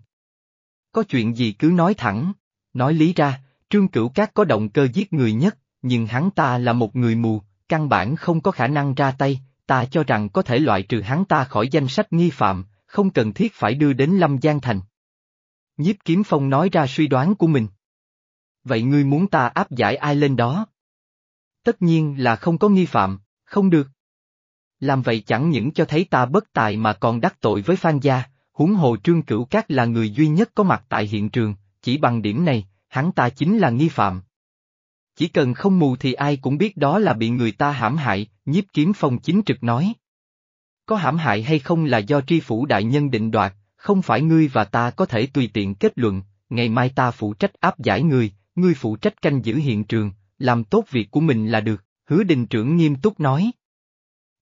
[SPEAKER 1] Có chuyện gì cứ nói thẳng, nói lý ra, trương cửu cát có động cơ giết người nhất, nhưng hắn ta là một người mù, căn bản không có khả năng ra tay, ta cho rằng có thể loại trừ hắn ta khỏi danh sách nghi phạm, không cần thiết phải đưa đến Lâm Giang Thành. Nhiếp Kiếm Phong nói ra suy đoán của mình. Vậy ngươi muốn ta áp giải ai lên đó? Tất nhiên là không có nghi phạm, không được. Làm vậy chẳng những cho thấy ta bất tài mà còn đắc tội với Phan Gia, huống hồ Trương Cửu Cát là người duy nhất có mặt tại hiện trường, chỉ bằng điểm này, hắn ta chính là nghi phạm. Chỉ cần không mù thì ai cũng biết đó là bị người ta hãm hại, nhiếp kiếm phong chính trực nói. Có hãm hại hay không là do tri phủ đại nhân định đoạt, không phải ngươi và ta có thể tùy tiện kết luận, ngày mai ta phụ trách áp giải ngươi, ngươi phụ trách canh giữ hiện trường, làm tốt việc của mình là được, hứa đình trưởng nghiêm túc nói.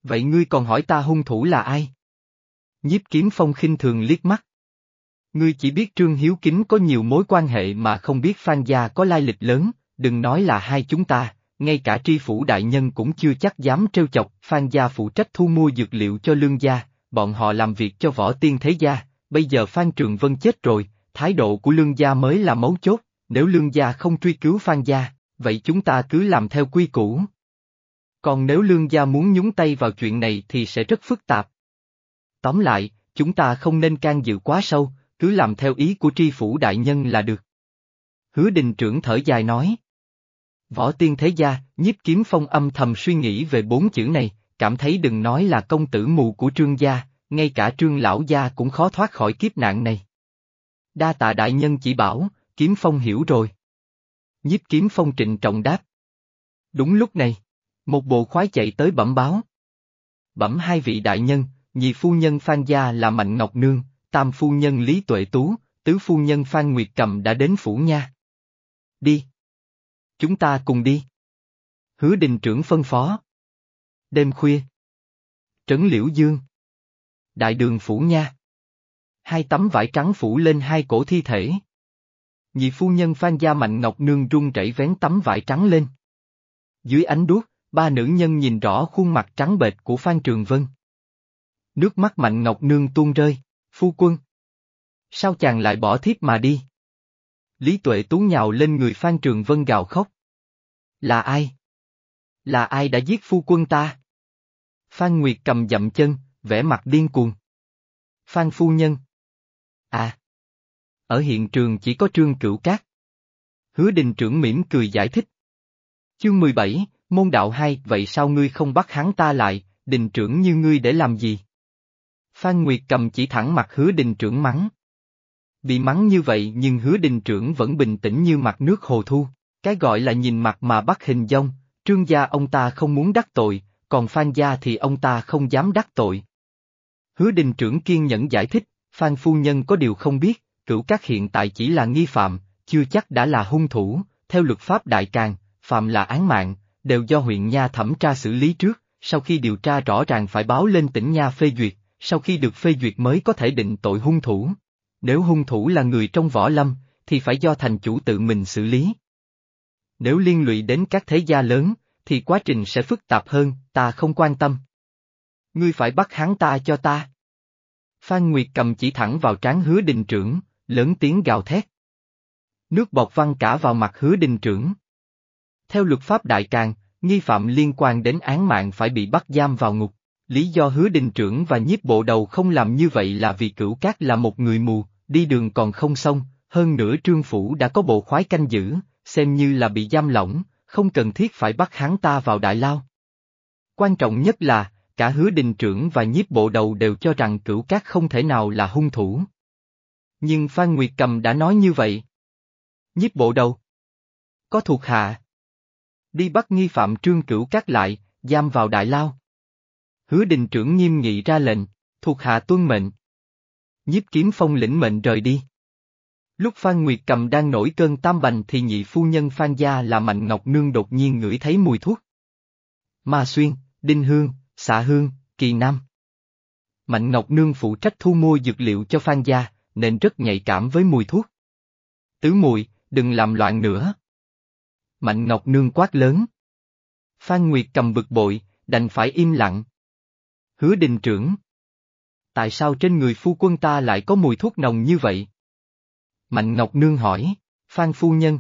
[SPEAKER 1] Vậy ngươi còn hỏi ta hung thủ là ai? Nhiếp kiếm phong khinh thường liếc mắt. Ngươi chỉ biết Trương Hiếu Kính có nhiều mối quan hệ mà không biết Phan Gia có lai lịch lớn, đừng nói là hai chúng ta, ngay cả tri phủ đại nhân cũng chưa chắc dám trêu chọc, Phan Gia phụ trách thu mua dược liệu cho lương gia, bọn họ làm việc cho võ tiên thế gia, bây giờ Phan Trường Vân chết rồi, thái độ của lương gia mới là mấu chốt, nếu lương gia không truy cứu Phan Gia, vậy chúng ta cứ làm theo quy củ. Còn nếu lương gia muốn nhúng tay vào chuyện này thì sẽ rất phức tạp. Tóm lại, chúng ta không nên can dự quá sâu, cứ làm theo ý của tri phủ đại nhân là được. Hứa đình trưởng thở dài nói. Võ tiên thế gia, nhiếp kiếm phong âm thầm suy nghĩ về bốn chữ này, cảm thấy đừng nói là công tử mù của trương gia, ngay cả trương lão gia cũng khó thoát khỏi kiếp nạn này. Đa tạ đại nhân chỉ bảo, kiếm phong hiểu rồi. Nhiếp kiếm phong trịnh trọng đáp. Đúng lúc này, một bộ khoái chạy tới bẩm báo. Bẩm hai vị đại nhân, nhị phu nhân Phan Gia là Mạnh Ngọc Nương, tam phu nhân Lý Tuệ Tú, tứ phu nhân Phan Nguyệt Cầm đã đến phủ nha. Đi. Chúng ta cùng đi. Hứa đình trưởng phân phó. Đêm khuya. Trấn Liễu Dương. Đại đường phủ nha. Hai tấm vải trắng phủ lên hai cổ thi thể. Nhị phu nhân Phan Gia Mạnh Ngọc Nương run rẩy vén tấm vải trắng lên. Dưới ánh đuốc, ba nữ nhân nhìn rõ khuôn mặt trắng bệch của Phan Trường Vân. Nước mắt Mạnh Ngọc Nương tuôn rơi, phu quân. Sao chàng lại bỏ thiếp mà đi? Lý Tuệ Tú nhào lên người Phan Trường Vân gào khóc. Là ai? Là ai đã giết phu quân ta? Phan Nguyệt cầm dậm chân, vẻ mặt điên cuồng. Phan phu nhân. À. Ở hiện trường chỉ có trương cửu cát. Hứa đình trưởng mỉm cười giải thích. Chương 17, môn đạo 2, vậy sao ngươi không bắt hắn ta lại, đình trưởng như ngươi để làm gì? Phan Nguyệt cầm chỉ thẳng mặt hứa đình trưởng mắng. Bị mắng như vậy nhưng hứa đình trưởng vẫn bình tĩnh như mặt nước hồ thu, cái gọi là nhìn mặt mà bắt hình dông, trương gia ông ta không muốn đắc tội, còn Phan gia thì ông ta không dám đắc tội. Hứa đình trưởng kiên nhẫn giải thích, Phan phu nhân có điều không biết, cửu các hiện tại chỉ là nghi phạm, chưa chắc đã là hung thủ, theo luật pháp đại càng, phạm là án mạng, đều do huyện Nha thẩm tra xử lý trước, sau khi điều tra rõ ràng phải báo lên tỉnh Nha phê duyệt, sau khi được phê duyệt mới có thể định tội hung thủ. Nếu hung thủ là người trong võ lâm, thì phải do thành chủ tự mình xử lý. Nếu liên lụy đến các thế gia lớn, thì quá trình sẽ phức tạp hơn, ta không quan tâm. Ngươi phải bắt hắn ta cho ta. Phan Nguyệt cầm chỉ thẳng vào trán hứa đình trưởng, lớn tiếng gào thét. Nước bọt văng cả vào mặt hứa đình trưởng. Theo luật pháp đại càng, nghi phạm liên quan đến án mạng phải bị bắt giam vào ngục. Lý do hứa đình trưởng và nhiếp bộ đầu không làm như vậy là vì cửu cát là một người mù, đi đường còn không xong, hơn nữa trương phủ đã có bộ khoái canh giữ, xem như là bị giam lỏng, không cần thiết phải bắt hắn ta vào đại lao. Quan trọng nhất là, cả hứa đình trưởng và nhiếp bộ đầu đều cho rằng cửu cát không thể nào là hung thủ. Nhưng Phan Nguyệt Cầm đã nói như vậy. Nhiếp bộ đầu. Có thuộc hạ. Đi bắt nghi phạm trương cửu cát lại, giam vào đại lao. Hứa đình trưởng nghiêm nghị ra lệnh, thuộc hạ tuân mệnh. Nhiếp kiếm phong lĩnh mệnh rời đi. Lúc Phan Nguyệt cầm đang nổi cơn tam bành thì nhị phu nhân Phan Gia là Mạnh Ngọc Nương đột nhiên ngửi thấy mùi thuốc. Ma Xuyên, Đinh Hương, Xạ Hương, Kỳ Nam. Mạnh Ngọc Nương phụ trách thu mua dược liệu cho Phan Gia, nên rất nhạy cảm với mùi thuốc. Tứ mùi, đừng làm loạn nữa. Mạnh Ngọc Nương quát lớn. Phan Nguyệt cầm bực bội, đành phải im lặng. Hứa đình trưởng. Tại sao trên người phu quân ta lại có mùi thuốc nồng như vậy? Mạnh Ngọc Nương hỏi, Phan Phu Nhân.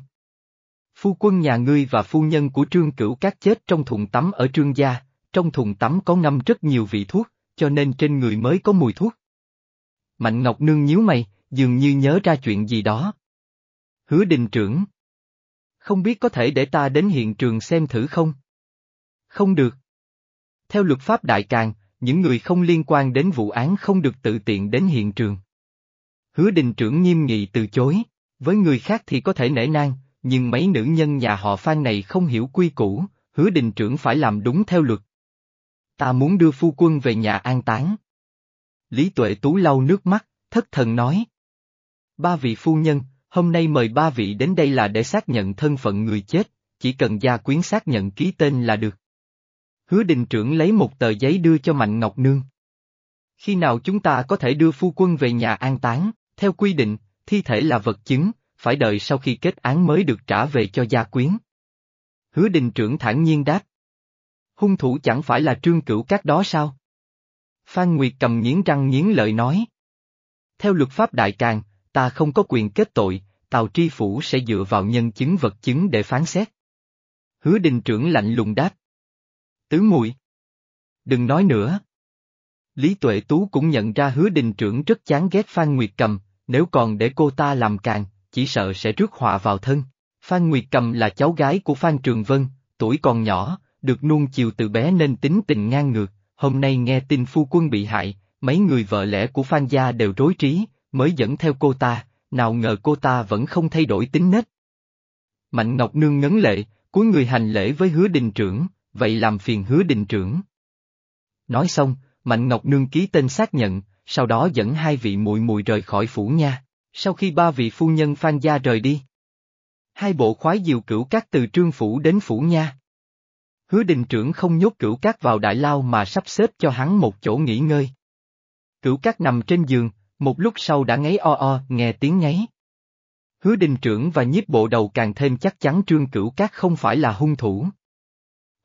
[SPEAKER 1] Phu quân nhà ngươi và phu nhân của trương cửu các chết trong thùng tắm ở trương gia, trong thùng tắm có ngâm rất nhiều vị thuốc, cho nên trên người mới có mùi thuốc. Mạnh Ngọc Nương nhíu mày, dường như nhớ ra chuyện gì đó. Hứa đình trưởng. Không biết có thể để ta đến hiện trường xem thử không? Không được. Theo luật pháp đại càng, những người không liên quan đến vụ án không được tự tiện đến hiện trường. Hứa đình trưởng nghiêm nghị từ chối, với người khác thì có thể nể nang, nhưng mấy nữ nhân nhà họ Phan này không hiểu quy củ, hứa đình trưởng phải làm đúng theo luật. Ta muốn đưa phu quân về nhà an táng. Lý Tuệ Tú lau nước mắt, thất thần nói. Ba vị phu nhân, hôm nay mời ba vị đến đây là để xác nhận thân phận người chết, chỉ cần gia quyến xác nhận ký tên là được. Hứa đình trưởng lấy một tờ giấy đưa cho Mạnh Ngọc Nương. Khi nào chúng ta có thể đưa phu quân về nhà an táng, theo quy định, thi thể là vật chứng, phải đợi sau khi kết án mới được trả về cho gia quyến. Hứa đình trưởng thản nhiên đáp. Hung thủ chẳng phải là trương cửu các đó sao? Phan Nguyệt cầm nghiến răng nghiến lợi nói. Theo luật pháp đại càng, ta không có quyền kết tội, Tào Tri Phủ sẽ dựa vào nhân chứng vật chứng để phán xét. Hứa đình trưởng lạnh lùng đáp. Tứ mùi. Đừng nói nữa. Lý Tuệ Tú cũng nhận ra hứa đình trưởng rất chán ghét Phan Nguyệt Cầm, nếu còn để cô ta làm càng, chỉ sợ sẽ rước họa vào thân. Phan Nguyệt Cầm là cháu gái của Phan Trường Vân, tuổi còn nhỏ, được nuông chiều từ bé nên tính tình ngang ngược, hôm nay nghe tin phu quân bị hại, mấy người vợ lẽ của Phan gia đều rối trí, mới dẫn theo cô ta, nào ngờ cô ta vẫn không thay đổi tính nết. Mạnh Ngọc Nương ngấn lệ, cuối người hành lễ với hứa đình trưởng, vậy làm phiền hứa đình trưởng. Nói xong, Mạnh Ngọc Nương ký tên xác nhận, sau đó dẫn hai vị muội muội rời khỏi phủ nha, sau khi ba vị phu nhân Phan gia rời đi. Hai bộ khoái diều cửu cát từ trương phủ đến phủ nha. Hứa đình trưởng không nhốt cửu cát vào đại lao mà sắp xếp cho hắn một chỗ nghỉ ngơi. Cửu cát nằm trên giường, một lúc sau đã ngáy o o nghe tiếng ngáy. Hứa đình trưởng và nhiếp bộ đầu càng thêm chắc chắn trương cửu cát không phải là hung thủ.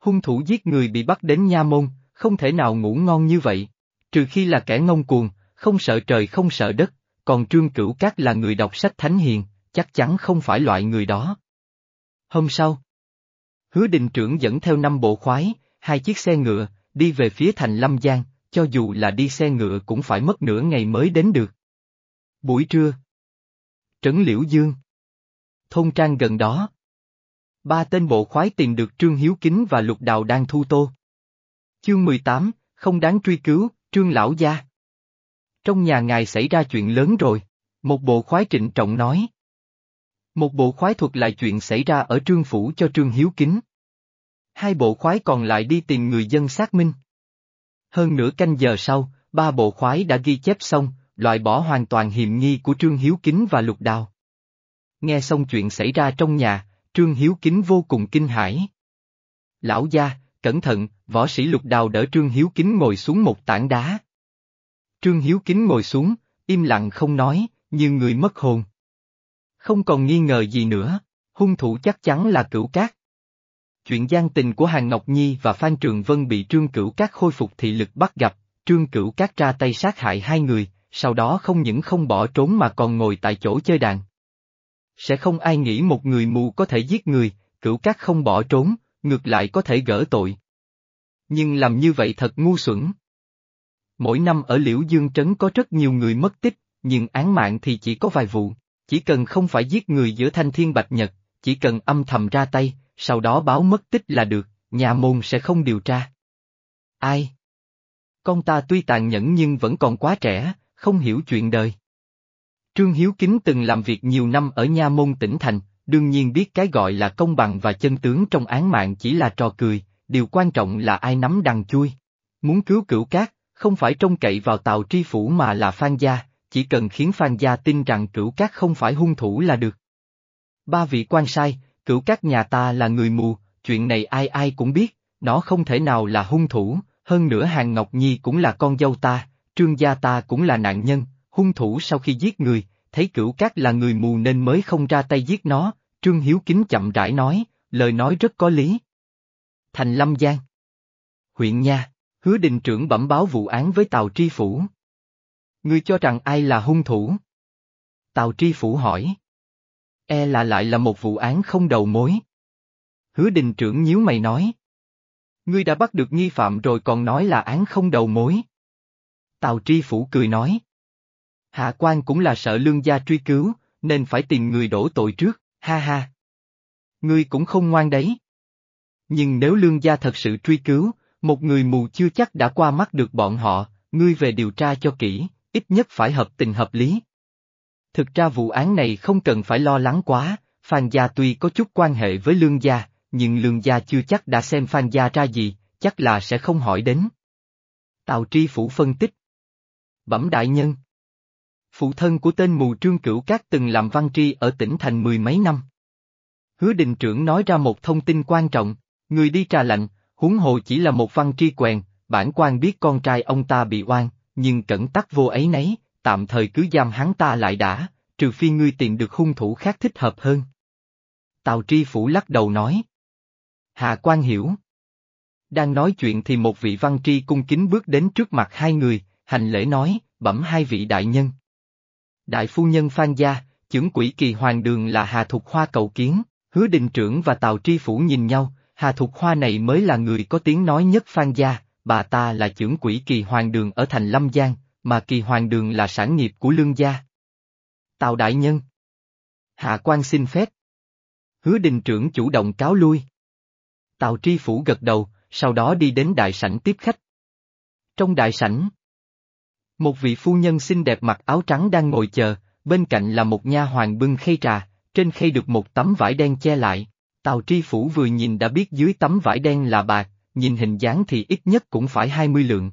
[SPEAKER 1] Hung thủ giết người bị bắt đến nha môn, không thể nào ngủ ngon như vậy. Trừ khi là kẻ ngông cuồng, không sợ trời không sợ đất, còn Trương Cửu Cát là người đọc sách thánh hiền, chắc chắn không phải loại người đó. Hôm sau, hứa đình trưởng dẫn theo năm bộ khoái, hai chiếc xe ngựa, đi về phía thành Lâm Giang, cho dù là đi xe ngựa cũng phải mất nửa ngày mới đến được. Buổi trưa. Trấn Liễu Dương. Thôn trang gần đó. Ba tên bộ khoái tìm được Trương Hiếu Kính và Lục Đào đang thu tô. Chương 18, không đáng truy cứu, Trương Lão Gia. Trong nhà ngài xảy ra chuyện lớn rồi. Một bộ khoái trịnh trọng nói. Một bộ khoái thuật lại chuyện xảy ra ở trương phủ cho trương hiếu kính. Hai bộ khoái còn lại đi tìm người dân xác minh. Hơn nửa canh giờ sau, ba bộ khoái đã ghi chép xong, loại bỏ hoàn toàn hiểm nghi của Trương Hiếu Kính và Lục Đào. Nghe xong chuyện xảy ra trong nhà, Trương Hiếu Kính vô cùng kinh hãi. Lão gia, cẩn thận, võ sĩ Lục Đào đỡ Trương Hiếu Kính ngồi xuống một tảng đá. Trương Hiếu Kính ngồi xuống, im lặng không nói, như người mất hồn. Không còn nghi ngờ gì nữa, hung thủ chắc chắn là cửu cát. Chuyện gian tình của Hàng Ngọc Nhi và Phan Trường Vân bị Trương Cửu Cát khôi phục thị lực bắt gặp, Trương Cửu Cát ra tay sát hại hai người, sau đó không những không bỏ trốn mà còn ngồi tại chỗ chơi đàn. Sẽ không ai nghĩ một người mù có thể giết người, Cửu Cát không bỏ trốn, ngược lại có thể gỡ tội. Nhưng làm như vậy thật ngu xuẩn. Mỗi năm ở Liễu Dương Trấn có rất nhiều người mất tích, nhưng án mạng thì chỉ có vài vụ, chỉ cần không phải giết người giữa thanh thiên bạch nhật, chỉ cần âm thầm ra tay, sau đó báo mất tích là được, nhà môn sẽ không điều tra. Ai? Con ta tuy tàn nhẫn nhưng vẫn còn quá trẻ, không hiểu chuyện đời. Trương Hiếu Kính từng làm việc nhiều năm ở nha môn tỉnh thành, đương nhiên biết cái gọi là công bằng và chân tướng trong án mạng chỉ là trò cười, điều quan trọng là ai nắm đằng chui. Muốn cứu cửu cát, không phải trông cậy vào tàu tri phủ mà là Phan Gia, chỉ cần khiến Phan Gia tin rằng cửu cát không phải hung thủ là được. Ba vị quan sai, cửu cát nhà ta là người mù, chuyện này ai ai cũng biết, nó không thể nào là hung thủ, hơn nữa Hàng Ngọc Nhi cũng là con dâu ta, trương gia ta cũng là nạn nhân, hung thủ sau khi giết người, thấy cửu cát là người mù nên mới không ra tay giết nó, trương hiếu kính chậm rãi nói, lời nói rất có lý. Thành Lâm Giang Huyện Nha, hứa đình trưởng bẩm báo vụ án với Tào Tri Phủ. Ngươi cho rằng ai là hung thủ? Tào Tri Phủ hỏi. E là lại là một vụ án không đầu mối. Hứa đình trưởng nhíu mày nói. Ngươi đã bắt được nghi phạm rồi còn nói là án không đầu mối. Tào Tri Phủ cười nói. Hạ quan cũng là sợ lương gia truy cứu, nên phải tìm người đổ tội trước, ha ha. Ngươi cũng không ngoan đấy. Nhưng nếu lương gia thật sự truy cứu, một người mù chưa chắc đã qua mắt được bọn họ, ngươi về điều tra cho kỹ, ít nhất phải hợp tình hợp lý. Thực ra vụ án này không cần phải lo lắng quá, Phan Gia tuy có chút quan hệ với Lương Gia, nhưng Lương Gia chưa chắc đã xem Phan Gia ra gì, chắc là sẽ không hỏi đến. Tào Tri Phủ phân tích. Bẩm đại nhân. Phụ thân của tên mù trương cửu cát từng làm văn tri ở tỉnh thành mười mấy năm. Hứa đình trưởng nói ra một thông tin quan trọng, người đi trà lạnh, huống hồ chỉ là một văn tri quèn, bản quan biết con trai ông ta bị oan, nhưng cẩn tắc vô ấy nấy, tạm thời cứ giam hắn ta lại đã, trừ phi ngươi tìm được hung thủ khác thích hợp hơn. Tào Tri Phủ lắc đầu nói. Hạ quan hiểu. Đang nói chuyện thì một vị văn tri cung kính bước đến trước mặt hai người, hành lễ nói, bẩm hai vị đại nhân. Đại phu nhân Phan Gia, chưởng quỷ kỳ hoàng đường là Hà Thục Hoa cầu kiến, hứa đình trưởng và Tào Tri Phủ nhìn nhau, Hà Thục Hoa này mới là người có tiếng nói nhất Phan Gia, bà ta là trưởng quỹ kỳ hoàng đường ở thành Lâm Giang, mà kỳ hoàng đường là sản nghiệp của lương gia. Tào Đại Nhân Hạ quan xin phép. Hứa đình trưởng chủ động cáo lui. Tào Tri Phủ gật đầu, sau đó đi đến đại sảnh tiếp khách. Trong đại sảnh, một vị phu nhân xinh đẹp mặc áo trắng đang ngồi chờ, bên cạnh là một nha hoàng bưng khay trà, trên khay được một tấm vải đen che lại. Tào Tri Phủ vừa nhìn đã biết dưới tấm vải đen là bạc, nhìn hình dáng thì ít nhất cũng phải 20 lượng.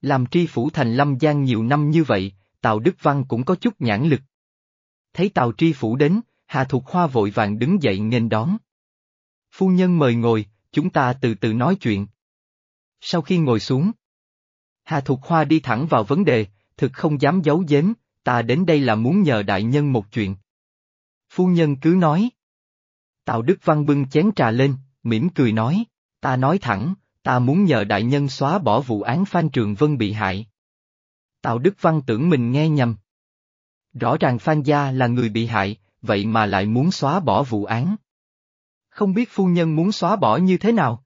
[SPEAKER 1] Làm Tri Phủ thành Lâm Giang nhiều năm như vậy, Tào Đức Văn cũng có chút nhãn lực. Thấy Tào Tri Phủ đến, Hà Thục Hoa vội vàng đứng dậy nghênh đón. Phu nhân mời ngồi, chúng ta từ từ nói chuyện. Sau khi ngồi xuống, Hà Thục Hoa đi thẳng vào vấn đề, thực không dám giấu giếm, ta đến đây là muốn nhờ đại nhân một chuyện. Phu nhân cứ nói. Tào Đức Văn bưng chén trà lên, mỉm cười nói, ta nói thẳng, ta muốn nhờ đại nhân xóa bỏ vụ án Phan Trường Vân bị hại. Tào Đức Văn tưởng mình nghe nhầm. Rõ ràng Phan Gia là người bị hại, vậy mà lại muốn xóa bỏ vụ án. Không biết phu nhân muốn xóa bỏ như thế nào?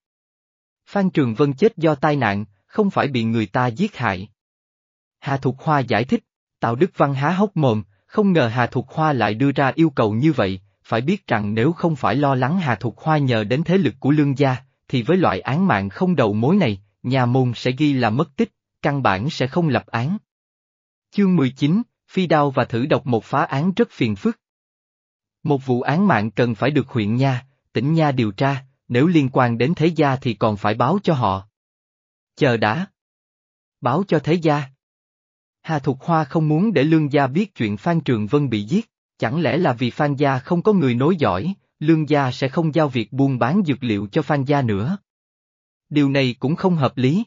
[SPEAKER 1] Phan Trường Vân chết do tai nạn, không phải bị người ta giết hại. Hà Thục Hoa giải thích, Tào Đức Văn há hốc mồm, không ngờ Hà Thục Hoa lại đưa ra yêu cầu như vậy, phải biết rằng nếu không phải lo lắng Hà Thục Hoa nhờ đến thế lực của lương gia, thì với loại án mạng không đầu mối này, nhà môn sẽ ghi là mất tích, căn bản sẽ không lập án. Chương 19, Phi đao và thử độc một phá án rất phiền phức. Một vụ án mạng cần phải được huyện nha, tỉnh nha điều tra, nếu liên quan đến thế gia thì còn phải báo cho họ. Chờ đã. Báo cho thế gia. Hà Thục Hoa không muốn để Lương Gia biết chuyện Phan Trường Vân bị giết, chẳng lẽ là vì Phan Gia không có người nối giỏi, Lương Gia sẽ không giao việc buôn bán dược liệu cho Phan Gia nữa. Điều này cũng không hợp lý.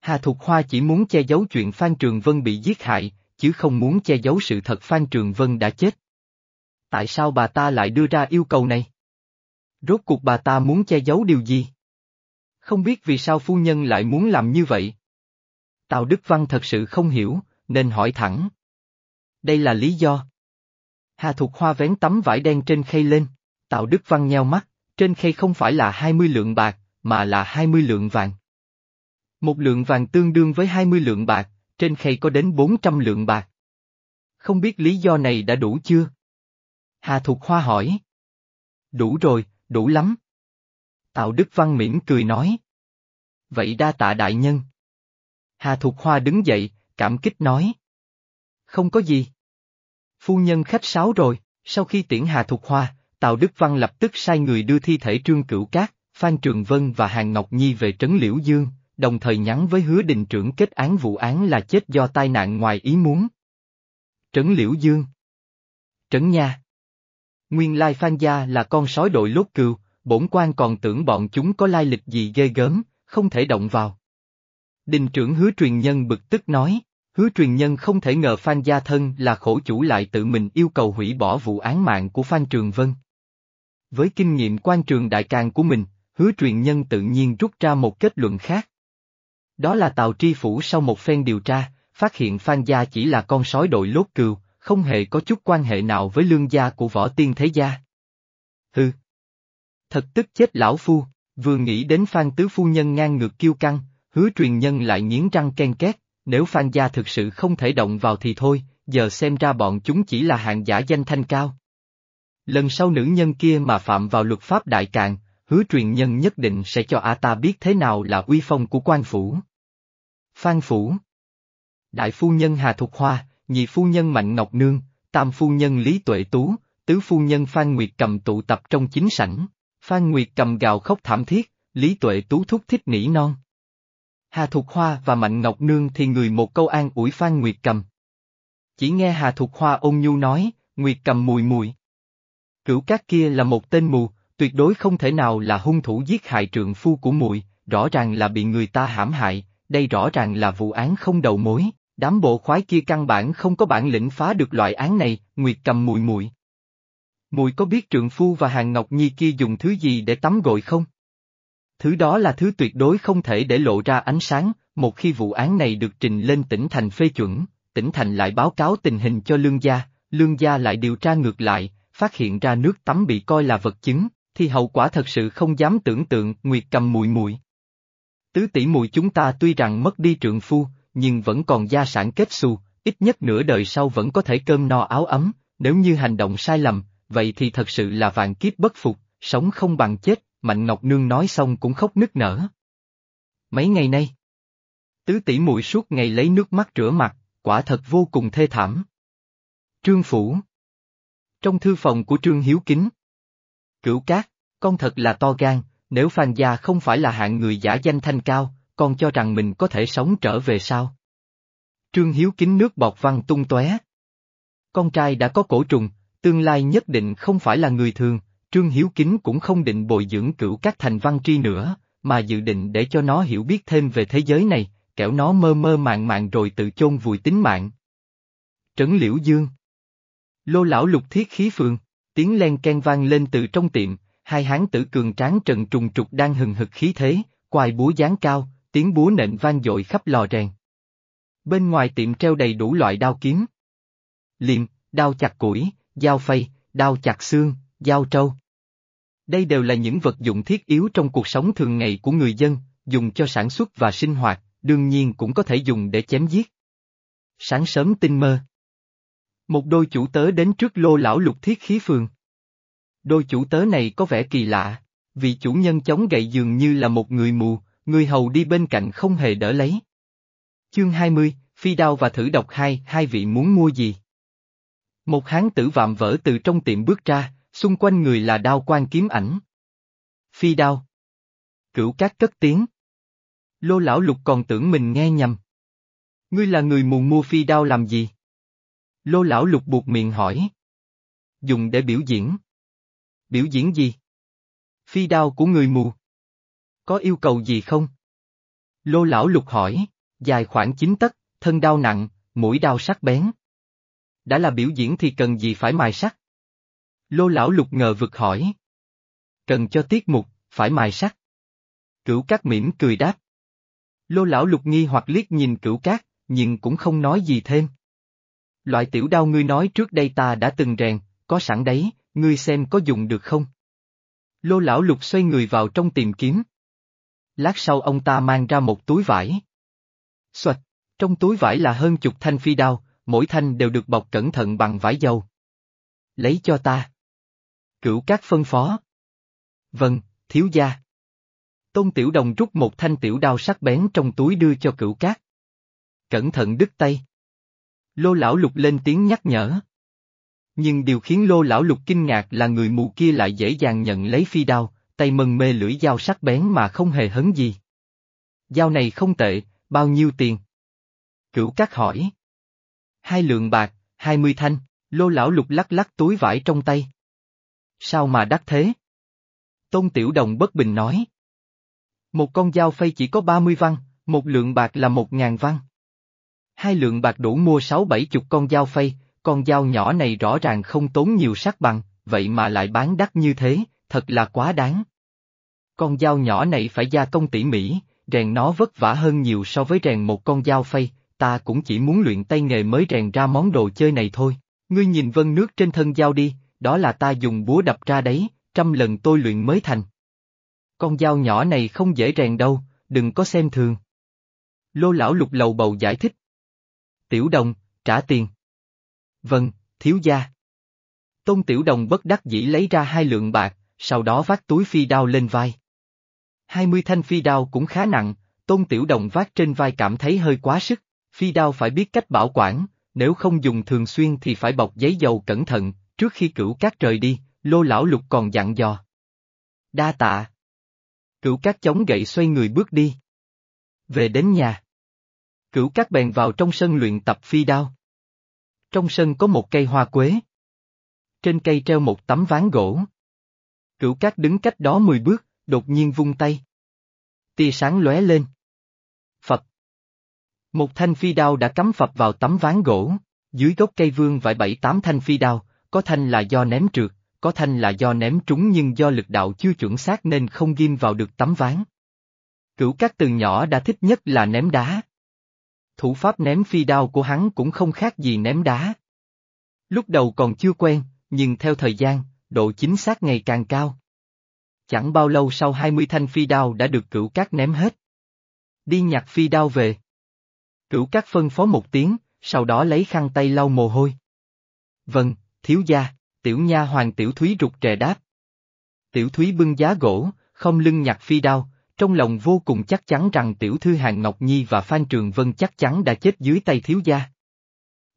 [SPEAKER 1] Hà Thục Hoa chỉ muốn che giấu chuyện Phan Trường Vân bị giết hại, chứ không muốn che giấu sự thật Phan Trường Vân đã chết. Tại sao bà ta lại đưa ra yêu cầu này? Rốt cuộc bà ta muốn che giấu điều gì? Không biết vì sao phu nhân lại muốn làm như vậy. Tào Đức Văn thật sự không hiểu, nên hỏi thẳng. Đây là lý do. Hà Thục Hoa vén tấm vải đen trên khay lên, Tào Đức Văn nheo mắt, trên khay không phải là 20 lượng bạc, mà là 20 lượng vàng. Một lượng vàng tương đương với 20 lượng bạc, trên khay có đến 400 lượng bạc. Không biết lý do này đã đủ chưa? Hà Thục Hoa hỏi. Đủ rồi, đủ lắm. Tạo Đức Văn mỉm cười nói. Vậy đa tạ đại nhân. Hà Thục Hoa đứng dậy, cảm kích nói. Không có gì. Phu nhân khách sáo rồi, sau khi tiễn Hà Thục Hoa, Tào Đức Văn lập tức sai người đưa thi thể Trương Cửu Cát, Phan Trường Vân và Hàng Ngọc Nhi về Trấn Liễu Dương, đồng thời nhắn với hứa đình trưởng kết án vụ án là chết do tai nạn ngoài ý muốn. Trấn Liễu Dương Trấn Nha Nguyên lai Phan Gia là con sói đội lốt cừu, bổn quan còn tưởng bọn chúng có lai lịch gì ghê gớm, không thể động vào. Đình trưởng hứa truyền nhân bực tức nói, hứa truyền nhân không thể ngờ Phan Gia Thân là khổ chủ lại tự mình yêu cầu hủy bỏ vụ án mạng của Phan Trường Vân. Với kinh nghiệm quan trường đại càng của mình, hứa truyền nhân tự nhiên rút ra một kết luận khác. Đó là Tào Tri Phủ sau một phen điều tra, phát hiện Phan Gia chỉ là con sói đội lốt cừu, không hề có chút quan hệ nào với lương gia của võ tiên thế gia. Hừ. Thật tức chết lão phu, vừa nghĩ đến Phan Tứ Phu Nhân ngang ngược kiêu căng, hứa truyền nhân lại nghiến răng ken két, nếu Phan gia thực sự không thể động vào thì thôi, giờ xem ra bọn chúng chỉ là hạng giả danh thanh cao. Lần sau nữ nhân kia mà phạm vào luật pháp đại càng, hứa truyền nhân nhất định sẽ cho A ta biết thế nào là uy phong của quan phủ. Phan Phủ Đại phu nhân Hà Thục Hoa, nhị phu nhân Mạnh Ngọc Nương, tam phu nhân Lý Tuệ Tú, tứ phu nhân Phan Nguyệt cầm tụ tập trong chính sảnh, Phan Nguyệt cầm gào khóc thảm thiết, Lý Tuệ Tú thúc thích nỉ non. Hà Thục Hoa và Mạnh Ngọc Nương thì người một câu an ủi Phan Nguyệt cầm. Chỉ nghe Hà Thục Hoa ôn nhu nói, Nguyệt cầm mùi mùi. Cửu Cát kia là một tên mù, tuyệt đối không thể nào là hung thủ giết hại trượng phu của muội, rõ ràng là bị người ta hãm hại, đây rõ ràng là vụ án không đầu mối, đám bộ khoái kia căn bản không có bản lĩnh phá được loại án này, Nguyệt cầm mùi mùi. Mùi có biết trượng phu và hàng ngọc nhi kia dùng thứ gì để tắm gội không? Thứ đó là thứ tuyệt đối không thể để lộ ra ánh sáng, một khi vụ án này được trình lên tỉnh thành phê chuẩn, tỉnh thành lại báo cáo tình hình cho lương gia, lương gia lại điều tra ngược lại, phát hiện ra nước tắm bị coi là vật chứng, thì hậu quả thật sự không dám tưởng tượng, Nguyệt cầm mùi mùi. Tứ tỷ mùi chúng ta tuy rằng mất đi trượng phu, nhưng vẫn còn gia sản kết xu, ít nhất nửa đời sau vẫn có thể cơm no áo ấm, nếu như hành động sai lầm, vậy thì thật sự là vạn kiếp bất phục, sống không bằng chết, Mạnh Ngọc Nương nói xong cũng khóc nức nở. Mấy ngày nay, tứ tỷ muội suốt ngày lấy nước mắt rửa mặt, quả thật vô cùng thê thảm. Trương Phủ Trong thư phòng của Trương Hiếu Kính Cửu Cát, con thật là to gan, nếu Phan Gia không phải là hạng người giả danh thanh cao, con cho rằng mình có thể sống trở về sao? Trương Hiếu kính nước bọt văng tung tóe. Con trai đã có cổ trùng, tương lai nhất định không phải là người thường, Trương Hiếu kính cũng không định bồi dưỡng cửu các thành văn tri nữa, mà dự định để cho nó hiểu biết thêm về thế giới này, kẻo nó mơ mơ màng màng rồi tự chôn vùi tính mạng. Trấn Liễu Dương Lô lão lục thiết khí phường, tiếng len ken vang lên từ trong tiệm, hai hán tử cường tráng trần trùng trục đang hừng hực khí thế, quài búa dáng cao, tiếng búa nện vang dội khắp lò rèn. Bên ngoài tiệm treo đầy đủ loại đao kiếm. Liềm, đao chặt củi, dao phay, đao chặt xương, dao trâu. Đây đều là những vật dụng thiết yếu trong cuộc sống thường ngày của người dân, dùng cho sản xuất và sinh hoạt, đương nhiên cũng có thể dùng để chém giết. Sáng sớm tinh mơ. Một đôi chủ tớ đến trước lô lão lục thiết khí phường. Đôi chủ tớ này có vẻ kỳ lạ, vì chủ nhân chống gậy dường như là một người mù, người hầu đi bên cạnh không hề đỡ lấy. Chương 20, Phi đao và thử độc hai, hai vị muốn mua gì? Một hán tử vạm vỡ từ trong tiệm bước ra, xung quanh người là đao quan kiếm ảnh. Phi đao. Cửu cát cất tiếng. Lô lão lục còn tưởng mình nghe nhầm. Ngươi là người mù mua phi đao làm gì? Lô lão lục buộc miệng hỏi. Dùng để biểu diễn. Biểu diễn gì? Phi đao của người mù. Có yêu cầu gì không? Lô lão lục hỏi, dài khoảng 9 tấc, thân đao nặng, mũi đao sắc bén. Đã là biểu diễn thì cần gì phải mài sắt? Lô lão lục ngờ vực hỏi. Cần cho tiết mục, phải mài sắt. Cửu cát mỉm cười đáp. Lô lão lục nghi hoặc liếc nhìn cửu cát, nhưng cũng không nói gì thêm. Loại tiểu đao ngươi nói trước đây ta đã từng rèn, có sẵn đấy, ngươi xem có dùng được không? Lô lão lục xoay người vào trong tìm kiếm. Lát sau ông ta mang ra một túi vải. Xoạch, trong túi vải là hơn chục thanh phi đao, mỗi thanh đều được bọc cẩn thận bằng vải dầu. Lấy cho ta. Cửu các phân phó. Vâng, thiếu gia. Tôn Tiểu Đồng rút một thanh tiểu đao sắc bén trong túi đưa cho cửu cát. Cẩn thận đứt tay. Lô lão lục lên tiếng nhắc nhở. Nhưng điều khiến lô lão lục kinh ngạc là người mù kia lại dễ dàng nhận lấy phi đao, tay mần mê lưỡi dao sắc bén mà không hề hấn gì. Dao này không tệ, bao nhiêu tiền? Cửu cát hỏi. Hai lượng bạc, hai mươi thanh, lô lão lục lắc lắc túi vải trong tay. Sao mà đắt thế? Tôn Tiểu Đồng bất bình nói. Một con dao phay chỉ có ba mươi văn, một lượng bạc là một ngàn văn. Hai lượng bạc đủ mua sáu bảy chục con dao phay, con dao nhỏ này rõ ràng không tốn nhiều sắc bằng, vậy mà lại bán đắt như thế, thật là quá đáng. Con dao nhỏ này phải gia công tỉ mỉ, rèn nó vất vả hơn nhiều so với rèn một con dao phay, ta cũng chỉ muốn luyện tay nghề mới rèn ra món đồ chơi này thôi. Ngươi nhìn vân nước trên thân dao đi, đó là ta dùng búa đập ra đấy, trăm lần tôi luyện mới thành. Con dao nhỏ này không dễ rèn đâu, đừng có xem thường. Lô lão lục lầu bầu giải thích. Tiểu đồng, trả tiền. Vâng, thiếu gia. Tôn Tiểu Đồng bất đắc dĩ lấy ra hai lượng bạc, sau đó vác túi phi đao lên vai. Hai mươi thanh phi đao cũng khá nặng, Tôn Tiểu Đồng vác trên vai cảm thấy hơi quá sức, phi đao phải biết cách bảo quản, nếu không dùng thường xuyên thì phải bọc giấy dầu cẩn thận, trước khi cửu cát rời đi, lô lão lục còn dặn dò. Đa tạ. Cửu cát chống gậy xoay người bước đi. Về đến nhà. Cửu cát bèn vào trong sân luyện tập phi đao. Trong sân có một cây hoa quế. Trên cây treo một tấm ván gỗ. Cửu cát đứng cách đó mười bước, đột nhiên vung tay. Tia sáng lóe lên. Phật. Một thanh phi đao đã cắm phập vào tấm ván gỗ, dưới gốc cây vương vải bảy tám thanh phi đao, có thanh là do ném trượt, có thanh là do ném trúng nhưng do lực đạo chưa chuẩn xác nên không ghim vào được tấm ván. Cửu các từ nhỏ đã thích nhất là ném đá. Thủ pháp ném phi đao của hắn cũng không khác gì ném đá. Lúc đầu còn chưa quen, nhưng theo thời gian, độ chính xác ngày càng cao. Chẳng bao lâu sau 20 thanh phi đao đã được cửu các ném hết. Đi nhặt phi đao về. Cửu các phân phó một tiếng, sau đó lấy khăn tay lau mồ hôi. Vâng, thiếu gia, tiểu nha hoàng tiểu thúy rụt rè đáp. Tiểu thúy bưng giá gỗ, không lưng nhặt phi đao, trong lòng vô cùng chắc chắn rằng tiểu thư Hàng Ngọc Nhi và Phan Trường Vân chắc chắn đã chết dưới tay thiếu gia.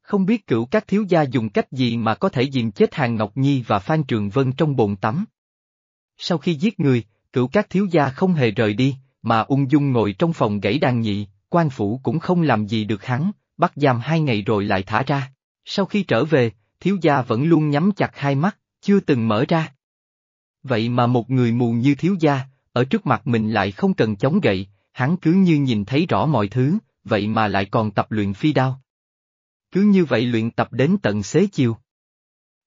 [SPEAKER 1] Không biết cửu các thiếu gia dùng cách gì mà có thể diệm chết Hàng Ngọc Nhi và Phan Trường Vân trong bồn tắm. Sau khi giết người, cửu các thiếu gia không hề rời đi, mà ung dung ngồi trong phòng gãy đàn nhị, quan phủ cũng không làm gì được hắn, bắt giam hai ngày rồi lại thả ra. Sau khi trở về, thiếu gia vẫn luôn nhắm chặt hai mắt, chưa từng mở ra. Vậy mà một người mù như thiếu gia, ở trước mặt mình lại không cần chống gậy, hắn cứ như nhìn thấy rõ mọi thứ, vậy mà lại còn tập luyện phi đao. Cứ như vậy luyện tập đến tận xế chiều.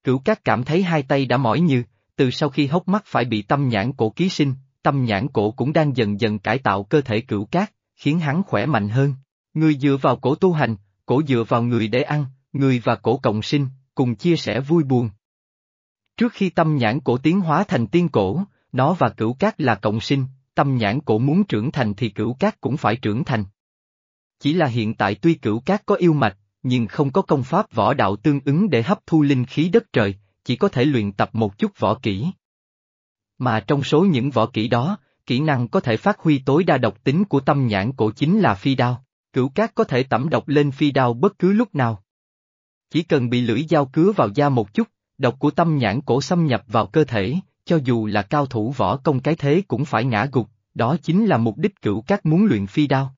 [SPEAKER 1] Cửu các cảm thấy hai tay đã mỏi như, từ sau khi hốc mắt phải bị tâm nhãn cổ ký sinh, tâm nhãn cổ cũng đang dần dần cải tạo cơ thể cửu cát, khiến hắn khỏe mạnh hơn. Người dựa vào cổ tu hành, cổ dựa vào người để ăn, người và cổ cộng sinh, cùng chia sẻ vui buồn. Trước khi tâm nhãn cổ tiến hóa thành tiên cổ, nó và cửu cát là cộng sinh, tâm nhãn cổ muốn trưởng thành thì cửu cát cũng phải trưởng thành. Chỉ là hiện tại tuy cửu cát có yêu mạch, nhưng không có công pháp võ đạo tương ứng để hấp thu linh khí đất trời, chỉ có thể luyện tập một chút võ kỹ. Mà trong số những võ kỹ đó, kỹ năng có thể phát huy tối đa độc tính của tâm nhãn cổ chính là phi đao. cửu cát có thể tẩm độc lên phi đao bất cứ lúc nào. Chỉ cần bị lưỡi dao cứa vào da một chút, độc của tâm nhãn cổ xâm nhập vào cơ thể, cho dù là cao thủ võ công cái thế cũng phải ngã gục, đó chính là mục đích cửu các muốn luyện phi đao.